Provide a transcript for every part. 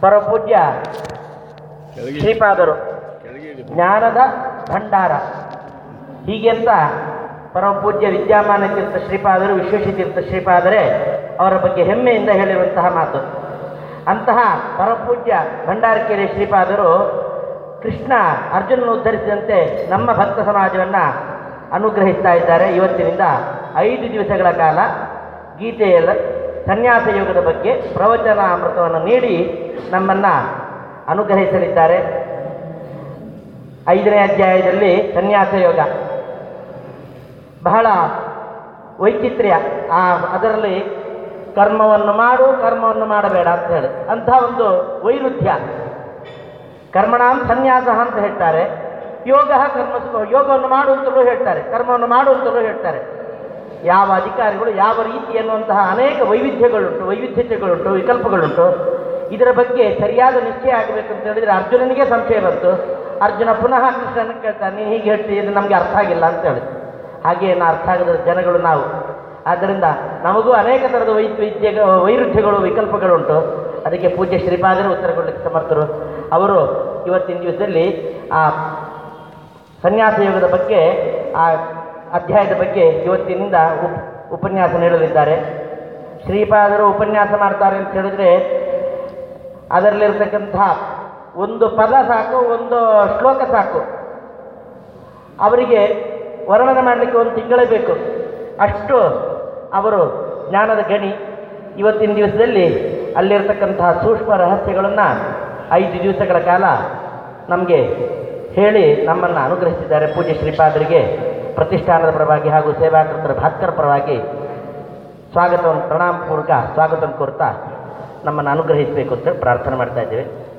ಪರಪೂಜ್ಯ ಶ್ರೀಪಾದರು. ಜ್ಞಾನದ ಭಂಡಾರ. ಹೀಗೆಂತ ಪರಮಪೂಜ್ಯ ವಿದ್ಯಮಾನ ತೀರ್ಥ ಶ್ರೀಪಾದರು ವಿಶ್ವೇಶತೀರ್ಥ ಶ್ರೀಪಾದರೆ ಅವರ ಬಗ್ಗೆ ಹೆಮ್ಮೆಯಿಂದ ಹೇಳಿರುವಂತಹ ಮಾತು. ಅಂತಹ ಪರಮಪೂಜ್ಯ ಭಂಡಾರಕೆರೆ ಶ್ರೀಪಾದರು ಕೃಷ್ಣ ಅರ್ಜುನನ್ನು ಉದ್ಧರಿಸಿದಂತೆ ನಮ್ಮ ಭಕ್ತ ಸಮಾಜವನ್ನು ಅನುಗ್ರಹಿಸ್ತಾ ಇದ್ದಾರೆ. ಇವತ್ತಿನಿಂದ ಐದು ದಿವಸಗಳ ಕಾಲ ಗೀತೆಯ ಸನ್ಯಾಸ ಯೋಗದ ಬಗ್ಗೆ ಪ್ರವಚನ ಅಮೃತವನ್ನು ನೀಡಿ ನಮ್ಮನ್ನು ಅನುಗ್ರಹಿಸಲಿದ್ದಾರೆ. ಐದನೇ ಅಧ್ಯಾಯದಲ್ಲಿ ಸನ್ಯಾಸ ಯೋಗ ಬಹಳ ವೈಚಿತ್ರ್ಯ. ಆ, ಅದರಲ್ಲಿ ಕರ್ಮವನ್ನು ಮಾಡು, ಕರ್ಮವನ್ನು ಮಾಡಬೇಡ ಅಂತ ಹೇಳಿ. ಅಂಥ ಒಂದು ವೈರುಧ್ಯ. ಕರ್ಮಣಾಂ ಸನ್ಯಾಸ ಅಂತ ಹೇಳ್ತಾರೆ. ಯೋಗ ಕರ್ಮ ಯೋಗವನ್ನು ಮಾಡು ಅಂತಲೂ ಹೇಳ್ತಾರೆ. ಕರ್ಮವನ್ನು ಮಾಡು ಅಂತಲೂ ಹೇಳ್ತಾರೆ. ಯಾವ ಅಧಿಕಾರಿಗಳು ಯಾವ ರೀತಿ ಎನ್ನುವಂತಹ ಅನೇಕ ವೈವಿಧ್ಯಗಳುಂಟು, ವೈವಿಧ್ಯತೆಗಳುಂಟು, ವಿಕಲ್ಪಗಳುಂಟು, ಇದರ ಬಗ್ಗೆ ಸರಿಯಾದ ನಿಶ್ಚಯ ಆಗಬೇಕು ಅಂತ ಹೇಳಿದರೆ ಅರ್ಜುನನಿಗೆ ಸಂಶಯ ಬಂತು. ಅರ್ಜುನ ಪುನಃ ಕೃಷ್ಣನ ಕೇಳ್ತಾನೆ, ನೀನು ಹೀಗೆ ಹೇಳ್ತೀನಿ ಇದು ನಮಗೆ ಅರ್ಥ ಆಗಿಲ್ಲ ಅಂತ ಹೇಳಿ. ಹಾಗೆ ಏನು ಅರ್ಥ ಆಗದ ಜನಗಳು ನಾವು. ಆದ್ದರಿಂದ ನಮಗೂ ಅನೇಕ ಥರದ ವೈವಿಧ್ಯ, ವೈರುಧ್ಯಗಳು, ವಿಕಲ್ಪಗಳುಂಟು. ಅದಕ್ಕೆ ಪೂಜ್ಯ ಶ್ರೀಪಾದರು ಉತ್ತರ ಕೊಡಲಿಕ್ಕೆ ಸಮರ್ಥರು. ಅವರು ಇವತ್ತಿನ ದಿವಸದಲ್ಲಿ ಆ ಸನ್ಯಾಸ ಯೋಗದ ಬಗ್ಗೆ ಆ ಅಧ್ಯಾಯದ ಬಗ್ಗೆ ಇವತ್ತಿನಿಂದ ಉಪ್, ಉಪನ್ಯಾಸ ನೀಡಲಿದ್ದಾರೆ. ಶ್ರೀಪಾದರು ಉಪನ್ಯಾಸ ಮಾಡ್ತಾರೆ ಅಂತ ಹೇಳಿದ್ರೆ ಅದರಲ್ಲಿರ್ತಕ್ಕಂಥ ಒಂದು ಪದ ಸಾಕು, ಒಂದು ಶ್ಲೋಕ ಸಾಕು. ಅವರಿಗೆ ವರ್ಣನೆ ಮಾಡಲಿಕ್ಕೆ ಒಂದು ತಿಂಗಳೇ ಬೇಕು. ಅಷ್ಟು ಅವರು ಜ್ಞಾನದ ಗಣಿ. ಇವತ್ತಿನ ದಿವಸದಲ್ಲಿ ಅಲ್ಲಿರ್ತಕ್ಕಂತಹ ಸೂಕ್ಷ್ಮ ರಹಸ್ಯಗಳನ್ನು ಐದು ದಿವಸಗಳ ಕಾಲ ನಮಗೆ ಹೇಳಿ ನಮ್ಮನ್ನು ಅನುಗ್ರಹಿಸಿದ್ದಾರೆ ಪೂಜ್ಯ ಶ್ರೀಪಾದರಿಗೆ. ಪ್ರತಿಷ್ಠಾನದ ಪರವಾಗಿ ಹಾಗೂ ಸೇವಾಕೃತರ ಭಾಸ್ಕರ ಪರವಾಗಿ ಸ್ವಾಗತವನ್ನು ಪ್ರಣಾಮಪೂರ್ವಕ ಸ್ವಾಗತವನ್ನು ಕೋರ್ತಾ ನಮ್ಮನ್ನು ಅನುಗ್ರಹಿಸಬೇಕು ಅಂತ ಪ್ರಾರ್ಥನೆ ಮಾಡ್ತಾ ಇದ್ದೇವೆ.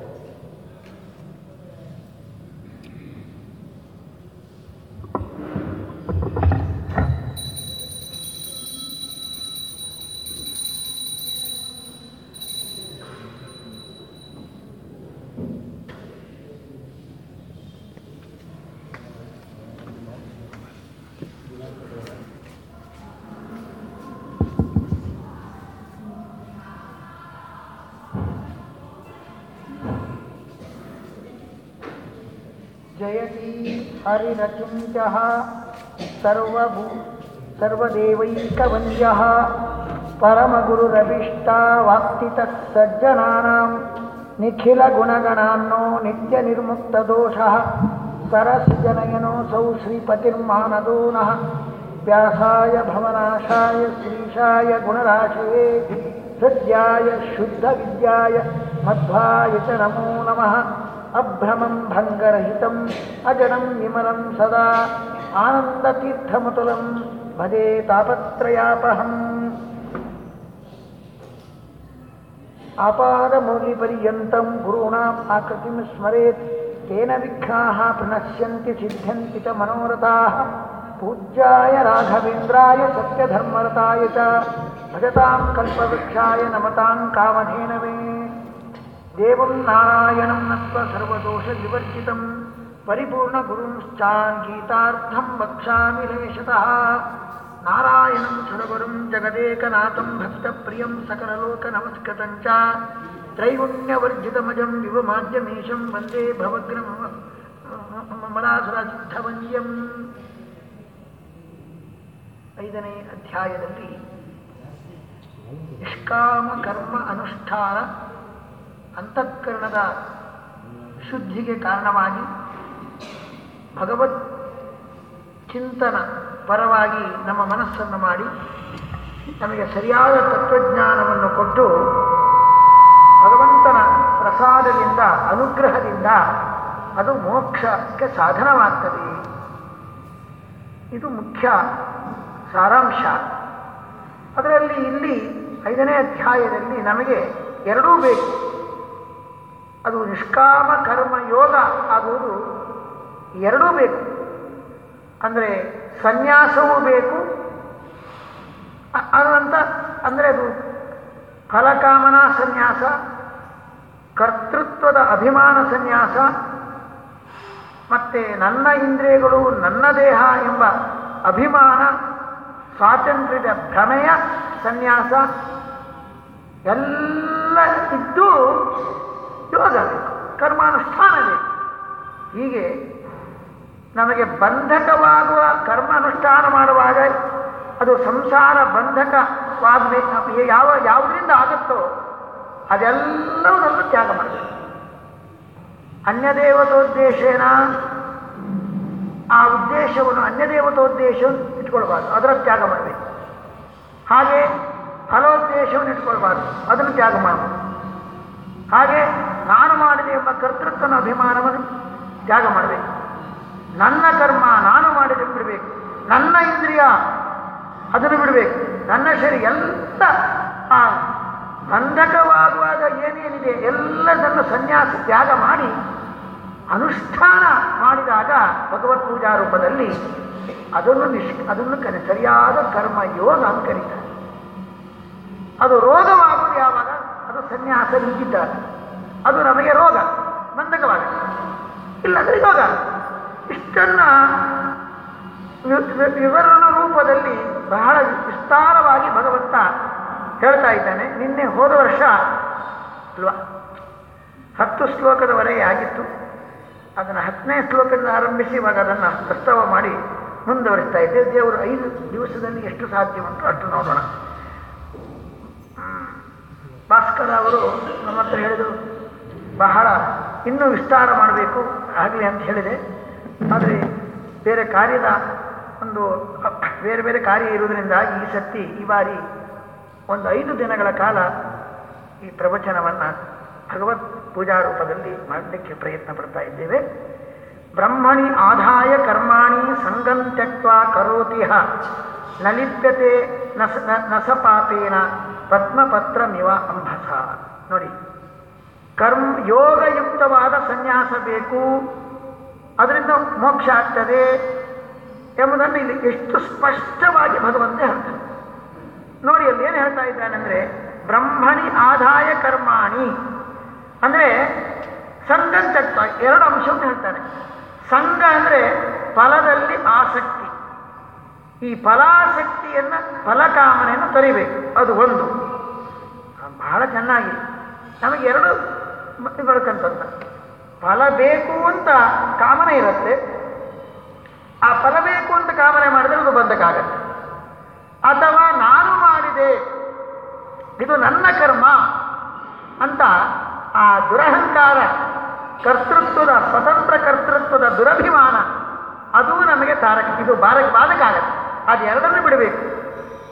सर्वदेवैकवन्द्यः परमगुरुरभिष्टावाप्तितः सज्जनानां निखिलगुणगणान्नो नित्यनिर्मुक्तदोषः सरसिजनयनोऽसौ श्रीपतिर्मानदो नः व्यासाय भवनाशाय श्रीशाय गुणराशये सद्याय शुद्धविद्याय मध्वाय च नमो नमः अभ्रमं भङ्गरहितम् अजडं विमलं सदा। आनन्दतीर्थमतुलं भजे तापत्रयापहम्। आपादमौलिपर्यन्तं गुरूणाम् आकृतिं स्मरेत् तेन विघ्नाः प्रणश्यन्ति सिद्ध्यन्ति च मनोरथाः। पूज्याय राघवेन्द्राय सत्यधर्मरताय च भजतां कल्पवृक्षाय नमतां कामधेनवे దేవం నారాయణం నత్వ సర్వదోష వివర్జితం. పరిపూర్ణ గురుంశ్చాన్ గీతార్థం వక్ష్యామి రమేశత నారాయణం సరవరం జగదేకనాథం భక్త ప్రియం సకలలోక నమస్కృతం చ త్రైగుణ్యవర్జితమజం ఇవ మాధ్యమీశం వందే భవగ్ర మమలాసుರಸಿದ್ಧವನ್ಯಂ ఐదనే ಅಧ್ಯಾಯದಲ್ಲಿ నిష్కామకర్మ అనుష్ఠాన ಅಂತಃಕರಣದ ಶುದ್ಧಿಗೆ ಕಾರಣವಾಗಿ ಭಗವತ್ ಚಿಂತನ ಪರವಾಗಿ ನಮ್ಮ ಮನಸ್ಸನ್ನು ಮಾಡಿ ನಮಗೆ ಸರಿಯಾದ ತತ್ವಜ್ಞಾನವನ್ನು ಕೊಟ್ಟು ಭಗವಂತನ ಪ್ರಸಾದದಿಂದ, ಅನುಗ್ರಹದಿಂದ ಅದು ಮೋಕ್ಷಕ್ಕೆ ಸಾಧನವಾಗ್ತದೆ. ಇದು ಮುಖ್ಯ ಸಾರಾಂಶ. ಅದರಲ್ಲಿ ಇಲ್ಲಿ ಐದನೇ ಅಧ್ಯಾಯದಲ್ಲಿ ನಮಗೆ ಎರಡೂ ಬೇಕು. ಅದು ನಿಷ್ಕಾಮ ಕರ್ಮ ಯೋಗ ಆಗುವುದು ಎರಡೂ ಬೇಕು. ಅಂದರೆ ಸನ್ಯಾಸವೂ ಬೇಕು. ಅನ್ನುವಂಥ ಅಂದರೆ ಅದು ಫಲಕಾಮನಾ ಸನ್ಯಾಸ, ಕರ್ತೃತ್ವದ ಅಭಿಮಾನ ಸನ್ಯಾಸ, ಮತ್ತು ನನ್ನ ಇಂದ್ರಿಯಗಳು ನನ್ನ ದೇಹ ಎಂಬ ಅಭಿಮಾನ, ಸ್ವಾತಂತ್ರ್ಯದ ಭ್ರಮೆಯ ಸನ್ಯಾಸ, ಎಲ್ಲ ಇದ್- ಯೋಗ ಬೇಕು ಕರ್ಮಾನುಷ್ಠಾನ ಹೀಗೆ ನಮಗೆ ಬಂಧಕವಾಗುವ ಕರ್ಮಾನುಷ್ಠಾನ ಮಾಡುವಾಗ ಅದು ಸಂಸಾರ ಬಂಧಕವಾಗಬೇಕು ಯಾವ, ಯಾವುದರಿಂದ ಆಗುತ್ತೋ ಅದೆಲ್ಲವನ್ನೂ ತ್ಯಾಗ ಮಾಡಬೇಕು ಅನ್ಯದೇವತೋದ್ದೇಶೇನ? ಆ ಉದ್ದೇಶವನ್ನು, ಅನ್ಯದೇವತೋದ್ದೇಶವನ್ನು ಇಟ್ಕೊಳ್ಬಾರ್ದು ಅದರ ತ್ಯಾಗ ಮಾಡಬೇಕು. ಹಾಗೆ ಫಲೋದ್ದೇಶವನ್ನು ಇಟ್ಕೊಳ್ಬಾರ್ದು ಅದನ್ನು ತ್ಯಾಗ ಮಾಡಬೇಕು ಹಾಗೆ ನಾನು ಮಾಡಿದೆ ಎಂಬ ಕರ್ತೃತ್ವನ ಅಭಿಮಾನವನ್ನು ತ್ಯಾಗ ಮಾಡಬೇಕು. ನನ್ನ ಕರ್ಮ ನಾನು ಮಾಡಿದೆ ಬಿಡಬೇಕು. ನನ್ನ ಇಂದ್ರಿಯ ಅದನ್ನು ಬಿಡಬೇಕು. ನನ್ನ ಶರೀರ ಎಲ್ಲ ಆ ಬಂಧಕವಾಗುವಾಗ ಏನೇನಿದೆ ಎಲ್ಲದನ್ನು ಸನ್ಯಾಸ ತ್ಯಾಗ ಮಾಡಿ ಅನುಷ್ಠಾನ ಮಾಡಿದಾಗ ಭಗವತ್ ಪೂಜಾ ರೂಪದಲ್ಲಿ ಅದನ್ನು ನಿಷ್ ಅದನ್ನು ಕರಿ ಸರಿಯಾದ ಕರ್ಮ ಯೋಗ ಅಂತ ಕರೀತಾರೆ. ಅದು ರೋಗವಾಗುವುದು ಯಾವಾಗ? ಅದು ಸನ್ಯಾಸ ನಿಂತಿದ್ದಾರೆ ಅದು ನಮಗೆ ರೋಗ ಬಂಧಕವಾಗ ಇಲ್ಲಾಂದ್ರೆ ಯೋಗ. ಇಷ್ಟನ್ನ ವಿವರಣ ರೂಪದಲ್ಲಿ ಬಹಳ ವಿಸ್ತಾರವಾಗಿ ಭಗವಂತ ಹೇಳ್ತಾ ಇದ್ದಾನೆ. ನಿನ್ನೆ ಹೋದ ವರ್ಷ, ಅಲ್ವಾ? ಹತ್ತು ಶ್ಲೋಕದವರೆಗೆ ಆಗಿತ್ತು. ಅದನ್ನು ಹತ್ತನೇ ಶ್ಲೋಕದಿಂದ ಆರಂಭಿಸಿ ಇವಾಗ ಅದನ್ನು ಪ್ರಸ್ತಾವ ಮಾಡಿ ಮುಂದುವರಿಸ್ತಾ ಇದ್ದೇವೆ. ದೇವರು ಐದು ದಿವಸದಲ್ಲಿ ಎಷ್ಟು ಸಾಧ್ಯವಂತೋ ಅಷ್ಟು ನೋಡೋಣ. ಭಾಸ್ಕರ ಅವರು ನಮ್ಮ ಹತ್ರ ಹೇಳಿದರು ಬಹಳ ಇನ್ನೂ ವಿಸ್ತಾರ ಮಾಡಬೇಕು ಆಗಲಿ ಅಂತ ಹೇಳಿದೆ. ಆದರೆ ಬೇರೆ ಕಾರ್ಯದ ಒಂದು ಬೇರೆ ಬೇರೆ ಕಾರ್ಯ ಇರುವುದರಿಂದ ಈ ಸತಿ ಈ ಬಾರಿ ಒಂದು ಐದು ದಿನಗಳ ಕಾಲ ಈ ಪ್ರವಚನವನ್ನು ಭಗವತ್ ಪೂಜಾ ರೂಪದಲ್ಲಿ ಮಾಡಲಿಕ್ಕೆ ಪ್ರಯತ್ನ ಪಡ್ತಾ ಇದ್ದೇವೆ. ಬ್ರಹ್ಮಣಿ ಆದಾಯ ಕರ್ಮಾಣಿ ಸಂಗಂ ಕರೋತಿಹ. ನ ನಸ ನ- ನಸಪಾಪೇನ ಪದ್ಮಪತ್ರಮಿವ ಅಂಭಸ. ನೋಡಿ ಕರ್ಮ, ಯೋಗಯುಕ್ತವಾದ ಸನ್ಯಾಸ ಬೇಕು. ಅದರಿಂದ ಮೋಕ್ಷ ಆಗ್ತದೆ ಎಂಬುದನ್ನು ಇಲ್ಲಿ ಎಷ್ಟು ಸ್ಪಷ್ಟವಾಗಿ ಭಗವಂತ ಹೇಳ್ತಾನೆ. ನೋಡಿ, ಅಲ್ಲಿ ಏನು ಹೇಳ್ತಾ ಇದ್ದಾನೆಂದರೆ, ಬ್ರಹ್ಮಣಿ ಆದಾಯ ಕರ್ಮಾಣಿ. ಅಂದರೆ ಸಂಗಂತತ್ವ ಎರಡು ಅಂಶವನ್ನು ಹೇಳ್ತಾನೆ. ಸಂಘ ಅಂದರೆ ಫಲದಲ್ಲಿ ಆಸಕ್ತಿ. ಈ ಫಲಾಸಕ್ತಿಯನ್ನು ಫಲಕಾಮನೆಯನ್ನು ತರಿಬೇಕು. ಅದು ಒಂದು. ಬಹಳ ಚೆನ್ನಾಗಿದೆ. ನಮಗೆ ಎರಡು ಬರಕಂತಂತ ಫಲ ಬೇಕು ಅಂತ ಕಾಮನೆ ಇರುತ್ತೆ. ಆ ಫಲ ಬೇಕು ಅಂತ ಕಾಮನೆ ಮಾಡಿದ್ರೆ ಅದು ಬಂಧಕ್ಕಾಗತ್ತೆ ಅಥವಾ ನಾನು ಮಾಡಿದೆ, ಇದು ನನ್ನ ಕರ್ಮ ಅಂತ ಆ ದುರಹಂಕಾರ, ಕರ್ತೃತ್ವದ, ಸ್ವತಂತ್ರ ಕರ್ತೃತ್ವದ ದುರಭಿಮಾನ, ಅದು ನಮಗೆ ತಾರಕ, ಇದು ಬಾರಕ ಬಾಧಕಾಗತ್ತೆ. ಅದೆರಡನ್ನು ಬಿಡಬೇಕು.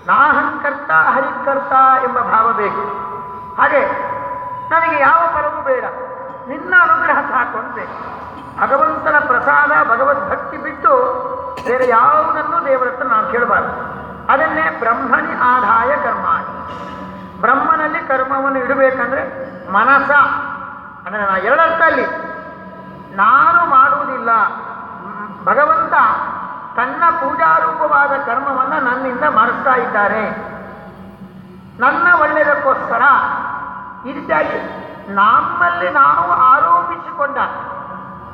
ನಾಹಂಕರ್ತ ಹರಿಕರ್ತ ಎಂಬ ಭಾವ ಬೇಕು. ಹಾಗೆ ನನಗೆ ಯಾವ ಫಲವೂ ಬೇಡ. ನಿನ್ನ ಅನುಗ್ರಹ ಸಾಕು ಅಂತೆ. ಭಗವಂತನ ಪ್ರಸಾದ ಭಗವದ್ಭಕ್ತಿ ಬಿಟ್ಟು ಬೇರೆ ಯಾವುದನ್ನು ದೇವರ ನಾನು ಕೇಳಬಾರ್ದು. ಅದನ್ನೇ ಬ್ರಹ್ಮನಿ ಆದಾಯ ಕರ್ಮ ಬ್ರಹ್ಮನಲ್ಲಿ ಕರ್ಮವನ್ನು ಇಡಬೇಕಂದ್ರೆ ಮನಸ. ಅಂದರೆ ನಾ ಎರಡರ್ಥ ಅಲ್ಲಿ. ನಾನು ಮಾಡುವುದಿಲ್ಲ. ಭಗವಂತ ತನ್ನ ಪೂಜಾರೂಪವಾದ ಕರ್ಮವನ್ನು ನನ್ನಿಂದ ಮಾಡಿಸ್ತಾ ಇದ್ದಾರೆ. ನನ್ನ ಒಳ್ಳೆಯದಕ್ಕೋಸ್ಕರ ಈ ರೀತಿಯಾಗಿ ನಮ್ಮಲ್ಲಿ ನಾವು ಆರೋಪಿಸಿಕೊಂಡ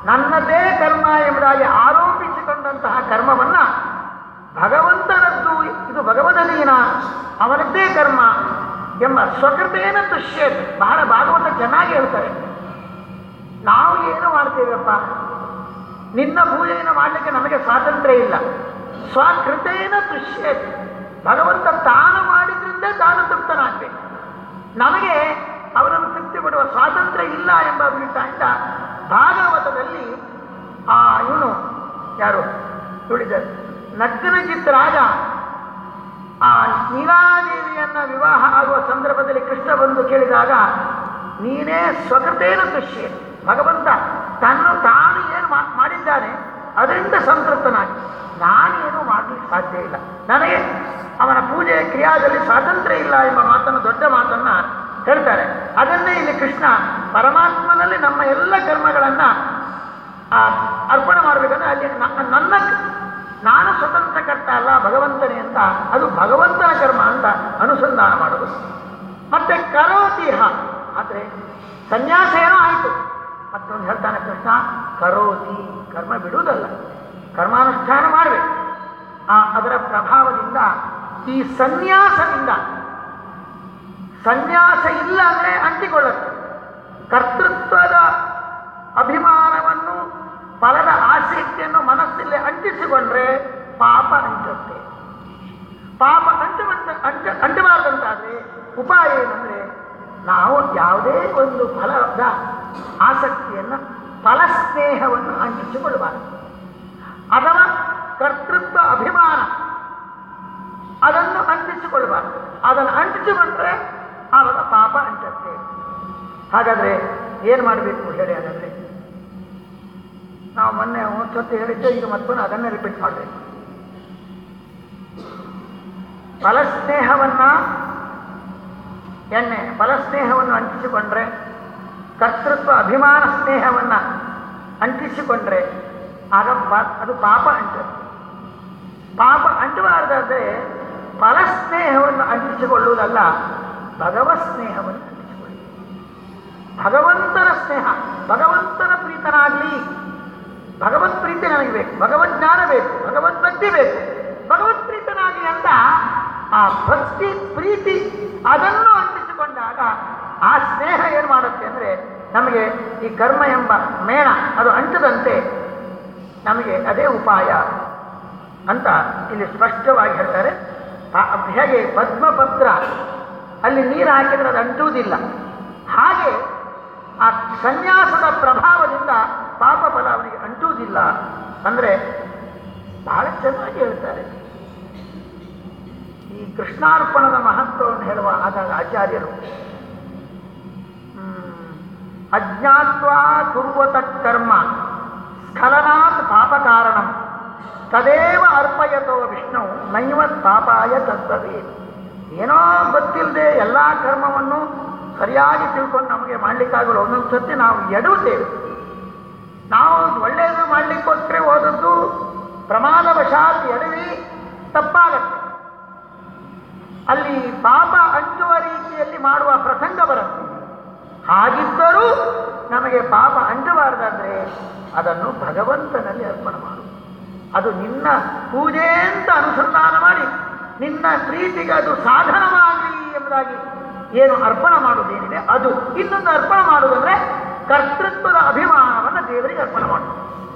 ನನ್ನದೇ ಕರ್ಮ ಎಂಬುದಾಗಿ ಆರೋಪಿಸಿಕೊಂಡಂತಹ ಕರ್ಮವನ್ನ ಭಗವಂತನದ್ದು, ಇದು ಭಗವದಧೀನ ಅವನದ್ದೇ ಕರ್ಮ ಎಂಬ ಸ್ವಕೃತೇನ ತುಷ್ಯತೆ ಬಹಳ ಭಾಗವತ ಚೆನ್ನಾಗಿ ಹೇಳ್ತಾರೆ. ನಾವು ಏನು ಮಾಡ್ತೇವಪ್ಪ? ನಿನ್ನ ಪೂಜೆಯನ್ನು ಮಾಡಲಿಕ್ಕೆ ನಮಗೆ ಸ್ವಾತಂತ್ರ್ಯ ಇಲ್ಲ. ಸ್ವಕೃತೇನ ತುಷ್ಯತೆ ಭಗವಂತ ತಾನು ಮಾಡಿದ್ರಿಂದ ತಾನು ತೃಪ್ತನಾಗಬೇಕು. ನಮಗೆ ಅವರನ್ನು ತೃಪ್ತಿ ಪಡುವ ಸ್ವಾತಂತ್ರ್ಯ ಇಲ್ಲ ಎಂಬ ಅಭಿಪ್ರಾಯದಿಂದ ಭಾಗವತದಲ್ಲಿ ಆ ಇವನು ಯಾರು ನುಡಿದರು ನಗ್ನಜಿತ್ ರಾಜ. ಆ ನೀಲಾದೇವಿಯನ್ನ ವಿವಾಹ ಆಗುವ ಸಂದರ್ಭದಲ್ಲಿ ಕೃಷ್ಣ ಬಂದು ಕೇಳಿದಾಗ, ನೀನೇ ಸ್ವಕೃತೇನ ದೃಶ್ಯ ಭಗವಂತ ತನ್ನ ತಾನು ಏನು ಮಾಡಿದ್ದಾನೆ, ಅದರಿಂದ ಸಂತೃಪ್ತನಾಗಿ. ನಾನೇನು ಮಾಡಲಿಕ್ಕೆ ಸಾಧ್ಯ ಇಲ್ಲ. ನನಗೆ ಅವನ ಪೂಜೆ ಕ್ರಿಯಾದಲ್ಲಿ ಸ್ವಾತಂತ್ರ್ಯ ಇಲ್ಲ ಎಂಬ ಮಾತನ್ನು, ದೊಡ್ಡ ಮಾತನ್ನ ಹೇಳ್ತಾರೆ. ಅದನ್ನೇ ಇಲ್ಲಿ ಕೃಷ್ಣ ಪರಮಾತ್ಮನಲ್ಲಿ ನಮ್ಮ ಎಲ್ಲ ಕರ್ಮಗಳನ್ನು ಅರ್ಪಣೆ ಮಾಡಬೇಕಂದ್ರೆ ಅಲ್ಲಿ ನನ್ನ, ನಾನು ಸ್ವತಂತ್ರ ಕರ್ತ ಅಲ್ಲ, ಭಗವಂತನೇ ಅಂತ, ಅದು ಭಗವಂತನ ಕರ್ಮ ಅಂತ ಅನುಸಂಧಾನ ಮಾಡೋದು ಮತ್ತೆ ಕರೋತಿಹ, ಆದರೆ ಸನ್ಯಾಸ ಏನೋ ಆಯಿತು. ಮತ್ತೊಂದು ಹೇಳ್ತಾನೆ ಕೃಷ್ಣ, ಕರೋತಿ, ಕರ್ಮ ಬಿಡುವುದಲ್ಲ. ಕರ್ಮಾನುಷ್ಠಾನ ಮಾಡಬೇಕು. ಅದರ ಪ್ರಭಾವದಿಂದ, ಈ ಸನ್ಯಾಸದಿಂದ ಸನ್ಯಾಸ ಇಲ್ಲ ಅಂದರೆ ಅಂಟಿಕೊಳ್ಳುತ್ತೆ. ಕರ್ತೃತ್ವದ ಅಭಿಮಾನವನ್ನು, ಫಲದ ಆಸಕ್ತಿಯನ್ನು ಮನಸ್ಸಲ್ಲಿ ಅಂಟಿಸಿಕೊಂಡ್ರೆ ಪಾಪ ಅಂಟುತ್ತೆ. ಪಾಪ ಅಂಟುವಂತ, ಅಂಟ, ಅಂಟಬಾರ್ದಂತಾದರೆ ಉಪಾಯ ಏನಂದರೆ ನಾವು ಯಾವುದೇ ಒಂದು ಫಲದ ಆಸಕ್ತಿಯನ್ನು, ಫಲಸ್ನೇಹವನ್ನು ಅಂಟಿಸಿಕೊಳ್ಳಬಾರದು. ಅಥವಾ ಕರ್ತೃತ್ವ ಅಭಿಮಾನ, ಅದನ್ನು ಅಂಟಿಸಿಕೊಳ್ಳಬಾರದು. ಅದನ್ನು ಅಂಟಿಸಿಕೊಂಡ್ರೆ ಆವಾಗ ಪಾಪ ಅಂಟತ್ತೆ ಹಾಗಾದ್ರೆ ಏನು ಮಾಡಬೇಕು ಹೇಳಿ ಅದರಲ್ಲಿ ನಾವು ಮೊನ್ನೆ ಒಂದು ಸತಿ ಹೇಳಿದ್ದೆ, ಈಗ ಮತ್ತೊಂದು ಅದನ್ನೇ ರಿಪೀಟ್ ಮಾಡಬೇಕು. ಫಲಸ್ನೇಹವನ್ನ ಎಣ್ಣೆ, ಫಲಸ್ನೇಹವನ್ನು ಅಂಟಿಸಿಕೊಂಡ್ರೆ, ಕರ್ತೃತ್ವ ಅಭಿಮಾನ ಸ್ನೇಹವನ್ನು ಅಂಟಿಸಿಕೊಂಡ್ರೆ, ಆಗ ಅದು ಪಾಪ ಅಂಟುತ್ತೆ ಪಾಪ ಅಂಟಬಾರದಾದ್ರೆ ಫಲಸ್ನೇಹವನ್ನು ಅಂಟಿಸಿಕೊಳ್ಳುವುದಲ್ಲ ಭಗವತ್ ಸ್ನೇಹವನ್ನು ಕಲಿಸಿಕೊಳ್ಳಿ ಭಗವಂತನ ಸ್ನೇಹ, ಭಗವಂತನ ಪ್ರೀತನಾಗಲಿ. ಭಗವತ್ ಪ್ರೀತಿ ನನಗೆ ಬೇಕು, ಭಗವತ್ ಜ್ಞಾನ ಬೇಕು, ಭಗವತ್ ಭಕ್ತಿ ಬೇಕು. ಭಗವತ್ ಪ್ರೀತನಾಗಲಿ ಅಂತ ಆ ಭಕ್ತಿ, ಪ್ರೀತಿ ಅದನ್ನು ಅಂಟಿಸಿಕೊಂಡಾಗ ಆ ಸ್ನೇಹ ಏನು ಮಾಡುತ್ತೆ ಅಂದರೆ ನಮಗೆ ಈ ಕರ್ಮ ಎಂಬ ಮೇಣ ಅದು ಅಂಟದಂತೆ ನಮಗೆ ಅದೇ ಉಪಾಯ ಅಂತ ಇಲ್ಲಿ ಸ್ಪಷ್ಟವಾಗಿ ಹೇಳ್ತಾರೆ. ಹೇಗೆ ಪದ್ಮಪತ್ರ ಅಲ್ಲಿ ನೀರು ಹಾಕಿದರೆ ಅದು ಅಂಟುವುದಿಲ್ಲ. ಹಾಗೆ ಆ ಸನ್ಯಾಸದ ಪ್ರಭಾವದಿಂದ ಪಾಪ ಫಲ ಅವನಿಗೆ ಅಂಟುವುದಿಲ್ಲ. ಅಂದರೆ ಬಹಳ ಚೆನ್ನಾಗಿ ಹೇಳ್ತಾರೆ. ಈ ಕೃಷ್ಣಾರ್ಪಣದ ಮಹತ್ವವನ್ನು ಹೇಳುವ ಆದಾಗ ಆಚಾರ್ಯರು. ಅಜ್ಞಾತ್ವ ಕುರ್ವತ ಕರ್ಮ. ಸ್ಖಲನಾತ್ ಪಾಪ ಕಾರಣಂ. ತದೇವ ಅರ್ಪಯತೋ ವಿಷ್ಣು, ನೈವತ್ ಪಾಪಾಯ ತದ್ವದೇ ಏನೋ ಗೊತ್ತಿಲ್ಲದೆ ಎಲ್ಲ ಕರ್ಮವನ್ನು ಸರಿಯಾಗಿ ತಿಳ್ಕೊಂಡು ನಮಗೆ ಮಾಡಲಿಕ್ಕಾಗಲ್ಲ. ಒಂದೊಂದು ಸತಿ ನಾವು ಎಡುತ್ತೇವೆ ನಾವು ಒಳ್ಳೆಯದು ಮಾಡ್ಲಿಕ್ಕೆ ಕೊಟ್ಟರೆ ಹೋದದ್ದು ಪ್ರಮಾದವಶಾತ್ ಎಡವಿ ತಪ್ಪಾಗತ್ತೆ. ಅಲ್ಲಿ ಪಾಪ ಅಂಟುವ ರೀತಿಯಲ್ಲಿ ಮಾಡುವ ಪ್ರಸಂಗ ಬರುತ್ತೆ. ಹಾಗಿದ್ದರೂ ನಮಗೆ ಪಾಪ ಅಂಟಬಾರದಾದ್ರೆ ಅದನ್ನು ಭಗವಂತನಲ್ಲಿ ಅರ್ಪಣೆ ಮಾಡು. ಅದು ನಿನ್ನ ಪೂಜೆ ಅಂತ ಅನುಸಂಧಾನ ಮಾಡಿ. ನಿನ್ನ ಪ್ರೀತಿಗೆ ಅದು ಸಾಧನವಾಗಲಿ ಎಂಬುದಾಗಿ ಏನು ಅರ್ಪಣ ಮಾಡುವುದೇನಿದೆ, ಅದು ಇನ್ನೊಂದು ಅರ್ಪಣ ಮಾಡುವುದಂದ್ರೆ ಕರ್ತೃತ್ವದ ಅಭಿಮಾನವನ್ನು ದೇವರಿಗೆ ಅರ್ಪಣ ಮಾಡು.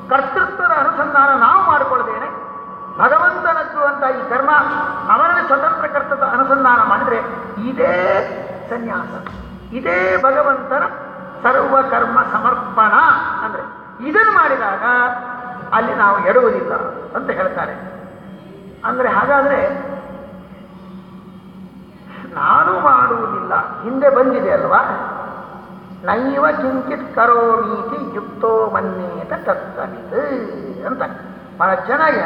ಕರ್ತೃತ್ವದ ಅನುಸಂಧಾನ ನಾವು ಮಾಡಿಕೊಳ್ಳದೇನೆ. ಭಗವಂತನದ್ದು ಅಂತ ಈ ಕರ್ಮ, ಅವರನ್ನು ಸ್ವತಂತ್ರ ಕರ್ತೃತ್ವ ಅನುಸಂಧಾನ ಮಾಡಿದರೆ ಇದೇ ಸನ್ಯಾಸ, ಇದೇ ಭಗವಂತನ ಸರ್ವ ಕರ್ಮ ಸಮರ್ಪಣ ಅಂದ್ರೆ ಇದನ್ನು ಮಾಡಿದಾಗ ಅಲ್ಲಿ ನಾವು ಎಡುವುದಿಲ್ಲ ಅಂತ ಹೇಳ್ತಾರೆ. ಅಂದ್ರೆ ಹಾಗಾದ್ರೆ ನಾನು ಮಾಡುವುದಿಲ್ಲ. ಹಿಂದೆ ಬಂದಿದೆ ಅಲ್ವಾ? ನೈವ ಕಿಂಚಿತ್ ಕರೋಮೀತಿ ಯುಕ್ತೋ ಮನ್ನೇತ ತತ್ತನಿತ್ ಅಂತ. ಬಹಳ ಚೆನ್ನಾಗಿ.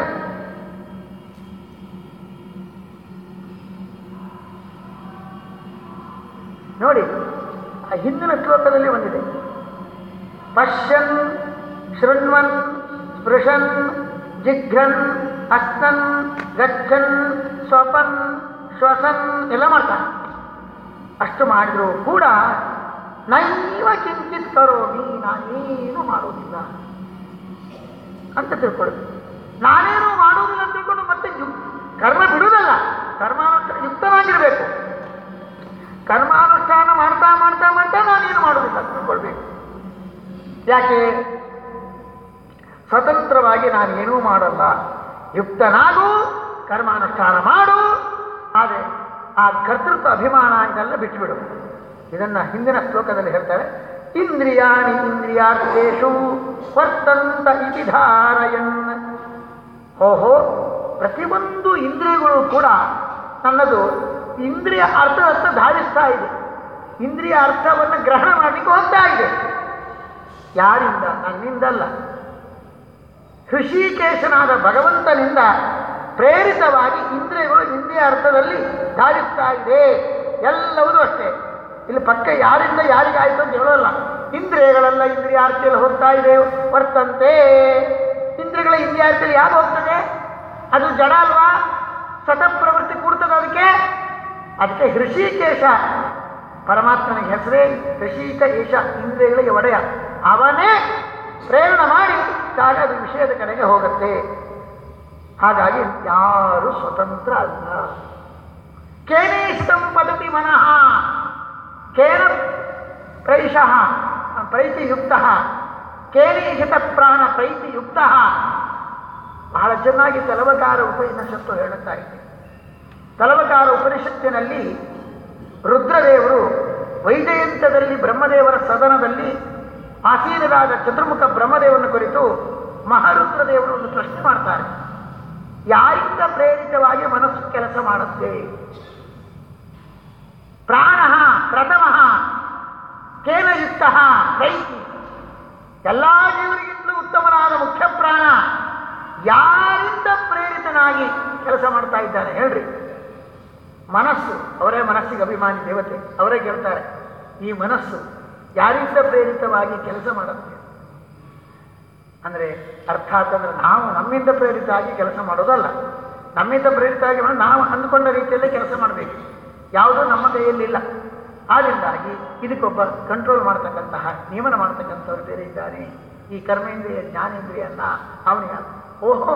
ನೋಡಿ, ಆ ಹಿಂದಿನ ಶ್ಲೋಕದಲ್ಲಿ ಬಂದಿದೆ ಪಶ್ಯನ್, ಶೃಣ್ವನ್, ಸ್ಪೃಶನ್, ಜಿಘ್ರನ್ ಅಸ್ತನ್ ಗಚ್ಚನ್, ಸ್ವಪನ್ ಶ್ವಸನ್ ಎಲ್ಲ ಮಾಡ್ತಾನೆ. ಅಷ್ಟು ಮಾಡಿದರೂ ಕೂಡ ನೈವ ಕಿಂಚಿತ್ ಕರೋಮಿ ನಾನೇನು ಮಾಡೋದಿಲ್ಲ ಅಂತ ತಿಳ್ಕೊಳ್ಳಿ ನಾನೇನು ಮಾಡೋದಿಲ್ಲ ಅಂತ ತಿಳ್ಕೊಂಡು ಮತ್ತೆ ಕರ್ಮ ಬಿಡುವುದಲ್ಲ, ಕರ್ಮಾನುಷ್ಠಾನ ಯುಕ್ತವಾಗಿರಬೇಕು ಕರ್ಮಾನುಷ್ಠಾನ ಮಾಡ್ತಾ ಮಾಡ್ತಾ ಮಾಡ್ತಾ ನಾನೇನು ಮಾಡೋದಿಲ್ಲ ಅಂತ ತಿಳ್ಕೊಳ್ಬೇಕು. ಯಾಕೆ? ಸ್ವತಂತ್ರವಾಗಿ ನಾನೇನೂ ಮಾಡಲ್ಲ. ಯುಕ್ತನಾಗು, ಕರ್ಮಾನುಷ್ಠಾನ ಮಾಡು. ಆದರೆ ಆ ಕರ್ತೃತ್ವ ಅಭಿಮಾನ ಅಂತೆಲ್ಲ ಬಿಟ್ಟುಬಿಡು ಇದನ್ನು ಹಿಂದಿನ ಶ್ಲೋಕದಲ್ಲಿ ಹೇಳ್ತಾರೆ ಇಂದ್ರಿಯಾಣಿ ಇಂದ್ರಿಯಾರ್ಥೇಶು ವರ್ತಂತ ಇತಿ ಧಾರಯನ್. ಓಹೋ, ಪ್ರತಿಯೊಂದು ಇಂದ್ರಿಯಗಳು ಕೂಡ ನನ್ನದು ಇಂದ್ರಿಯ ಅರ್ಥ ಅರ್ಥ ಧಾವಿಸ್ತಾ ಇದೆ. ಇಂದ್ರಿಯ ಅರ್ಥವನ್ನು ಗ್ರಹಣ ಮಾಡಲಿಕ್ಕೆ ಹೋಗ್ತಾ ಇದೆ. ಯಾರಿಂದ? ನನ್ನಿಂದಲ್ಲ. ಹೃಷಿಕೇಶನಾದ ಭಗವಂತನಿಂದ ಪ್ರೇರಿತವಾಗಿ ಇಂದ್ರಿಯಗಳು ಹಿಂದಿಯ ಅರ್ಥದಲ್ಲಿ ಧಾವಿಸ್ತಾ ಇದೆ. ಎಲ್ಲವೂ ಅಷ್ಟೇ. ಇಲ್ಲಿ ಪಕ್ಕ ಯಾರಿಂದ ಯಾರಿಗಾಯಿತು ಅಂತ ಹೇಳೋಲ್ಲ. ಇಂದ್ರಿಯಗಳೆಲ್ಲ ಇಂದ್ರಿಯಾರ್ಥಿಯಲ್ಲಿ ಹೋಗ್ತಾ ಇದೆ ವರ್ತಂತೆ ಇಂದ್ರಿಯಗಳ ಇಂದ್ರಿಯಾರ್ಥಿಯಲ್ಲಿ ಯಾರು ಹೋಗ್ತದೆ? ಅದು ಜಡ ಅಲ್ವಾ? ಸ್ವತಃ ಪ್ರವೃತ್ತಿ ಕೂಡ್ತದೆ ಅದಕ್ಕೆ ಅದಕ್ಕೆ ಹೃಷಿಕೇಶ. ಪರಮಾತ್ಮನ ಹೆಸರೇ ಹೃಷಿಕ ಏಷ ಇಂದ್ರಿಯಗಳಿಗೆ ಒಡೆಯ. ಅವನೇ ಪ್ರೇರಣೆ ಮಾಡಿ ಆಗ ಅದು ವಿಷಯದ ಕಡೆಗೆ ಹೋಗುತ್ತೆ. ಹಾಗಾಗಿ ಯಾರು ಸ್ವತಂತ್ರ ಅಲ್ಲ. ಕೇನೇಷ್ಟಂ ಪದತಿ ಮನಃ. ಕೇನ ಪ್ರೈಷಃ, ಪ್ರೈತಿಯುಕ್ತ. ಕೇನೇಶಿತ ಪ್ರಾಣ, ಪ್ರೈತಿಯುಕ್ತ. ಬಹಳ ಚೆನ್ನಾಗಿ ತಲವಕಾರ ಉಪನಿಷತ್ತು ಹೇಳುತ್ತಾ ಇದೆ. ತಲವಕಾರ ಉಪನಿಷತ್ತಿನಲ್ಲಿ ರುದ್ರದೇವರು ವೈಜಯಂತದಲ್ಲಿ ಬ್ರಹ್ಮದೇವರ ಸದನದಲ್ಲಿ ಆಸೀನರಾದ ಚತುರ್ಮುಖ ಬ್ರಹ್ಮದೇವನ ಕುರಿತು ಮಹಾರುದ್ರದೇವರು ಒಂದು ಪ್ರಶ್ನೆ ಮಾಡ್ತಾರೆ. ಯಾರಿಂದ ಪ್ರೇರಿತವಾಗಿ ಮನಸ್ಸು ಕೆಲಸ ಮಾಡುತ್ತೆ? ಪ್ರಾಣ, ಪ್ರಥಮ ಕೇನ ಯುಕ್ತ ಕೈ ಎಲ್ಲ ಜೀವರಿಗಿಂತಲೂ ಉತ್ತಮನಾದ ಮುಖ್ಯ ಪ್ರಾಣ ಯಾರಿಂದ ಪ್ರೇರಿತನಾಗಿ ಕೆಲಸ ಮಾಡ್ತಾ ಇದ್ದಾನೆ? ಹೇಳ್ರಿ. ಮನಸ್ಸು, ಅವರೇ ಮನಸ್ಸಿಗೆ ಅಭಿಮಾನಿ ದೇವತೆ, ಅವರೇ ಕೇಳ್ತಾರೆ, ಈ ಮನಸ್ಸು ಯಾರಿಂದ ಪ್ರೇರಿತವಾಗಿ ಕೆಲಸ ಮಾಡುತ್ತೆ? ಅಂದ್ರೆ ಅರ್ಥಾತ್ ಅಂದ್ರೆ ನಾವು ನಮ್ಮಿಂದ ಪ್ರೇರಿತ ಆಗಿ ಕೆಲಸ ಮಾಡೋದಲ್ಲ. ನಮ್ಮಿಂದ ಪ್ರೇರಿತ ಆಗಿ ನಾವು ಅಂದುಕೊಂಡ ರೀತಿಯಲ್ಲೇ ಕೆಲಸ ಮಾಡಬೇಕು. ಯಾವುದೂ ನಮ್ಮ ಕೈಯಲ್ಲಿಲ್ಲ. ಆದ್ದರಿಂದಾಗಿ ಇದಕ್ಕೊಬ್ಬ ಕಂಟ್ರೋಲ್ ಮಾಡ್ತಕ್ಕಂತಹ, ನಿಯಮನ ಮಾಡ್ತಕ್ಕಂಥವ್ರು ಬೇರೆ ಇದ್ದಾನೆ ಈ ಕರ್ಮೇಂದ್ರಿಯ ಜ್ಞಾನೇಂದ್ರಿಯನ್ನ ಅವನಿಗೆ ಓಹೋ,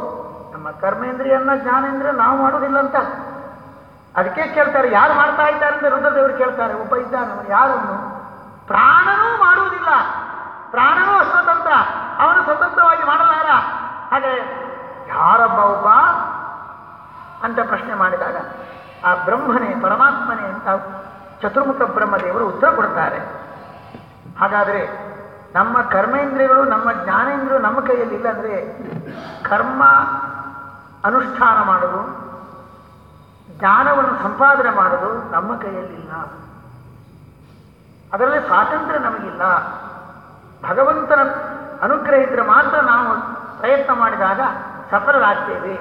ನಮ್ಮ ಕರ್ಮೇಂದ್ರಿಯನ್ನ ಜ್ಞಾನೇಂದ್ರಿಯ ನಾವು ಮಾಡೋದಿಲ್ಲ ಅಂತ. ಅದಕ್ಕೆ ಕೇಳ್ತಾರೆ, ಯಾರು ಮಾಡ್ತಾ ಇದ್ದಾರೆ ಅಂತ ರುದ್ರದೇವರು ಕೇಳ್ತಾರೆ. ಒಬ್ಬ ಇದ್ದಾನೆ ಅವನು ಯಾರನ್ನು? ಪ್ರಾಣನೂ ಮಾಡುವುದಿಲ್ಲ. ಪ್ರಾಣನೂ ಅಸ್ವತಂತ್ರ ಅವನು ಸ್ವತಂತ್ರವಾಗಿ ಮಾಡಲಾರ. ಹಾಗೆ ಯಾರಬ್ಬ ಒಬ್ಬ ಅಂತ ಪ್ರಶ್ನೆ ಮಾಡಿದಾಗ ಆ ಬ್ರಹ್ಮನೇ, ಪರಮಾತ್ಮನೇ ಅಂತ ಚತುರ್ಮುಖ ಬ್ರಹ್ಮದೇವರು ಉತ್ತರ ಕೊಡ್ತಾರೆ. ಹಾಗಾದರೆ ನಮ್ಮ ಕರ್ಮೇಂದ್ರಿಯಗಳು, ನಮ್ಮ ಜ್ಞಾನೇಂದ್ರಿಯಗಳು ನಮ್ಮ ಕೈಯಲ್ಲಿ ಇಲ್ಲ ಅಂದರೆ ಕರ್ಮ ಅನುಷ್ಠಾನ ಮಾಡೋದು ಜ್ಞಾನವನ್ನು ಸಂಪಾದನೆ ಮಾಡೋದು ನಮ್ಮ ಕೈಯಲ್ಲಿಲ್ಲ ಅದರಲ್ಲಿ ಸ್ವಾತಂತ್ರ್ಯ ನಮಗಿಲ್ಲ. ಭಗವಂತನ ಅನುಗ್ರಹ ಇದ್ರೆ ಮಾತ್ರ ನಾವು ಪ್ರಯತ್ನ ಮಾಡಿದಾಗ ಸಫಲರಾಗ್ತೇವೆ.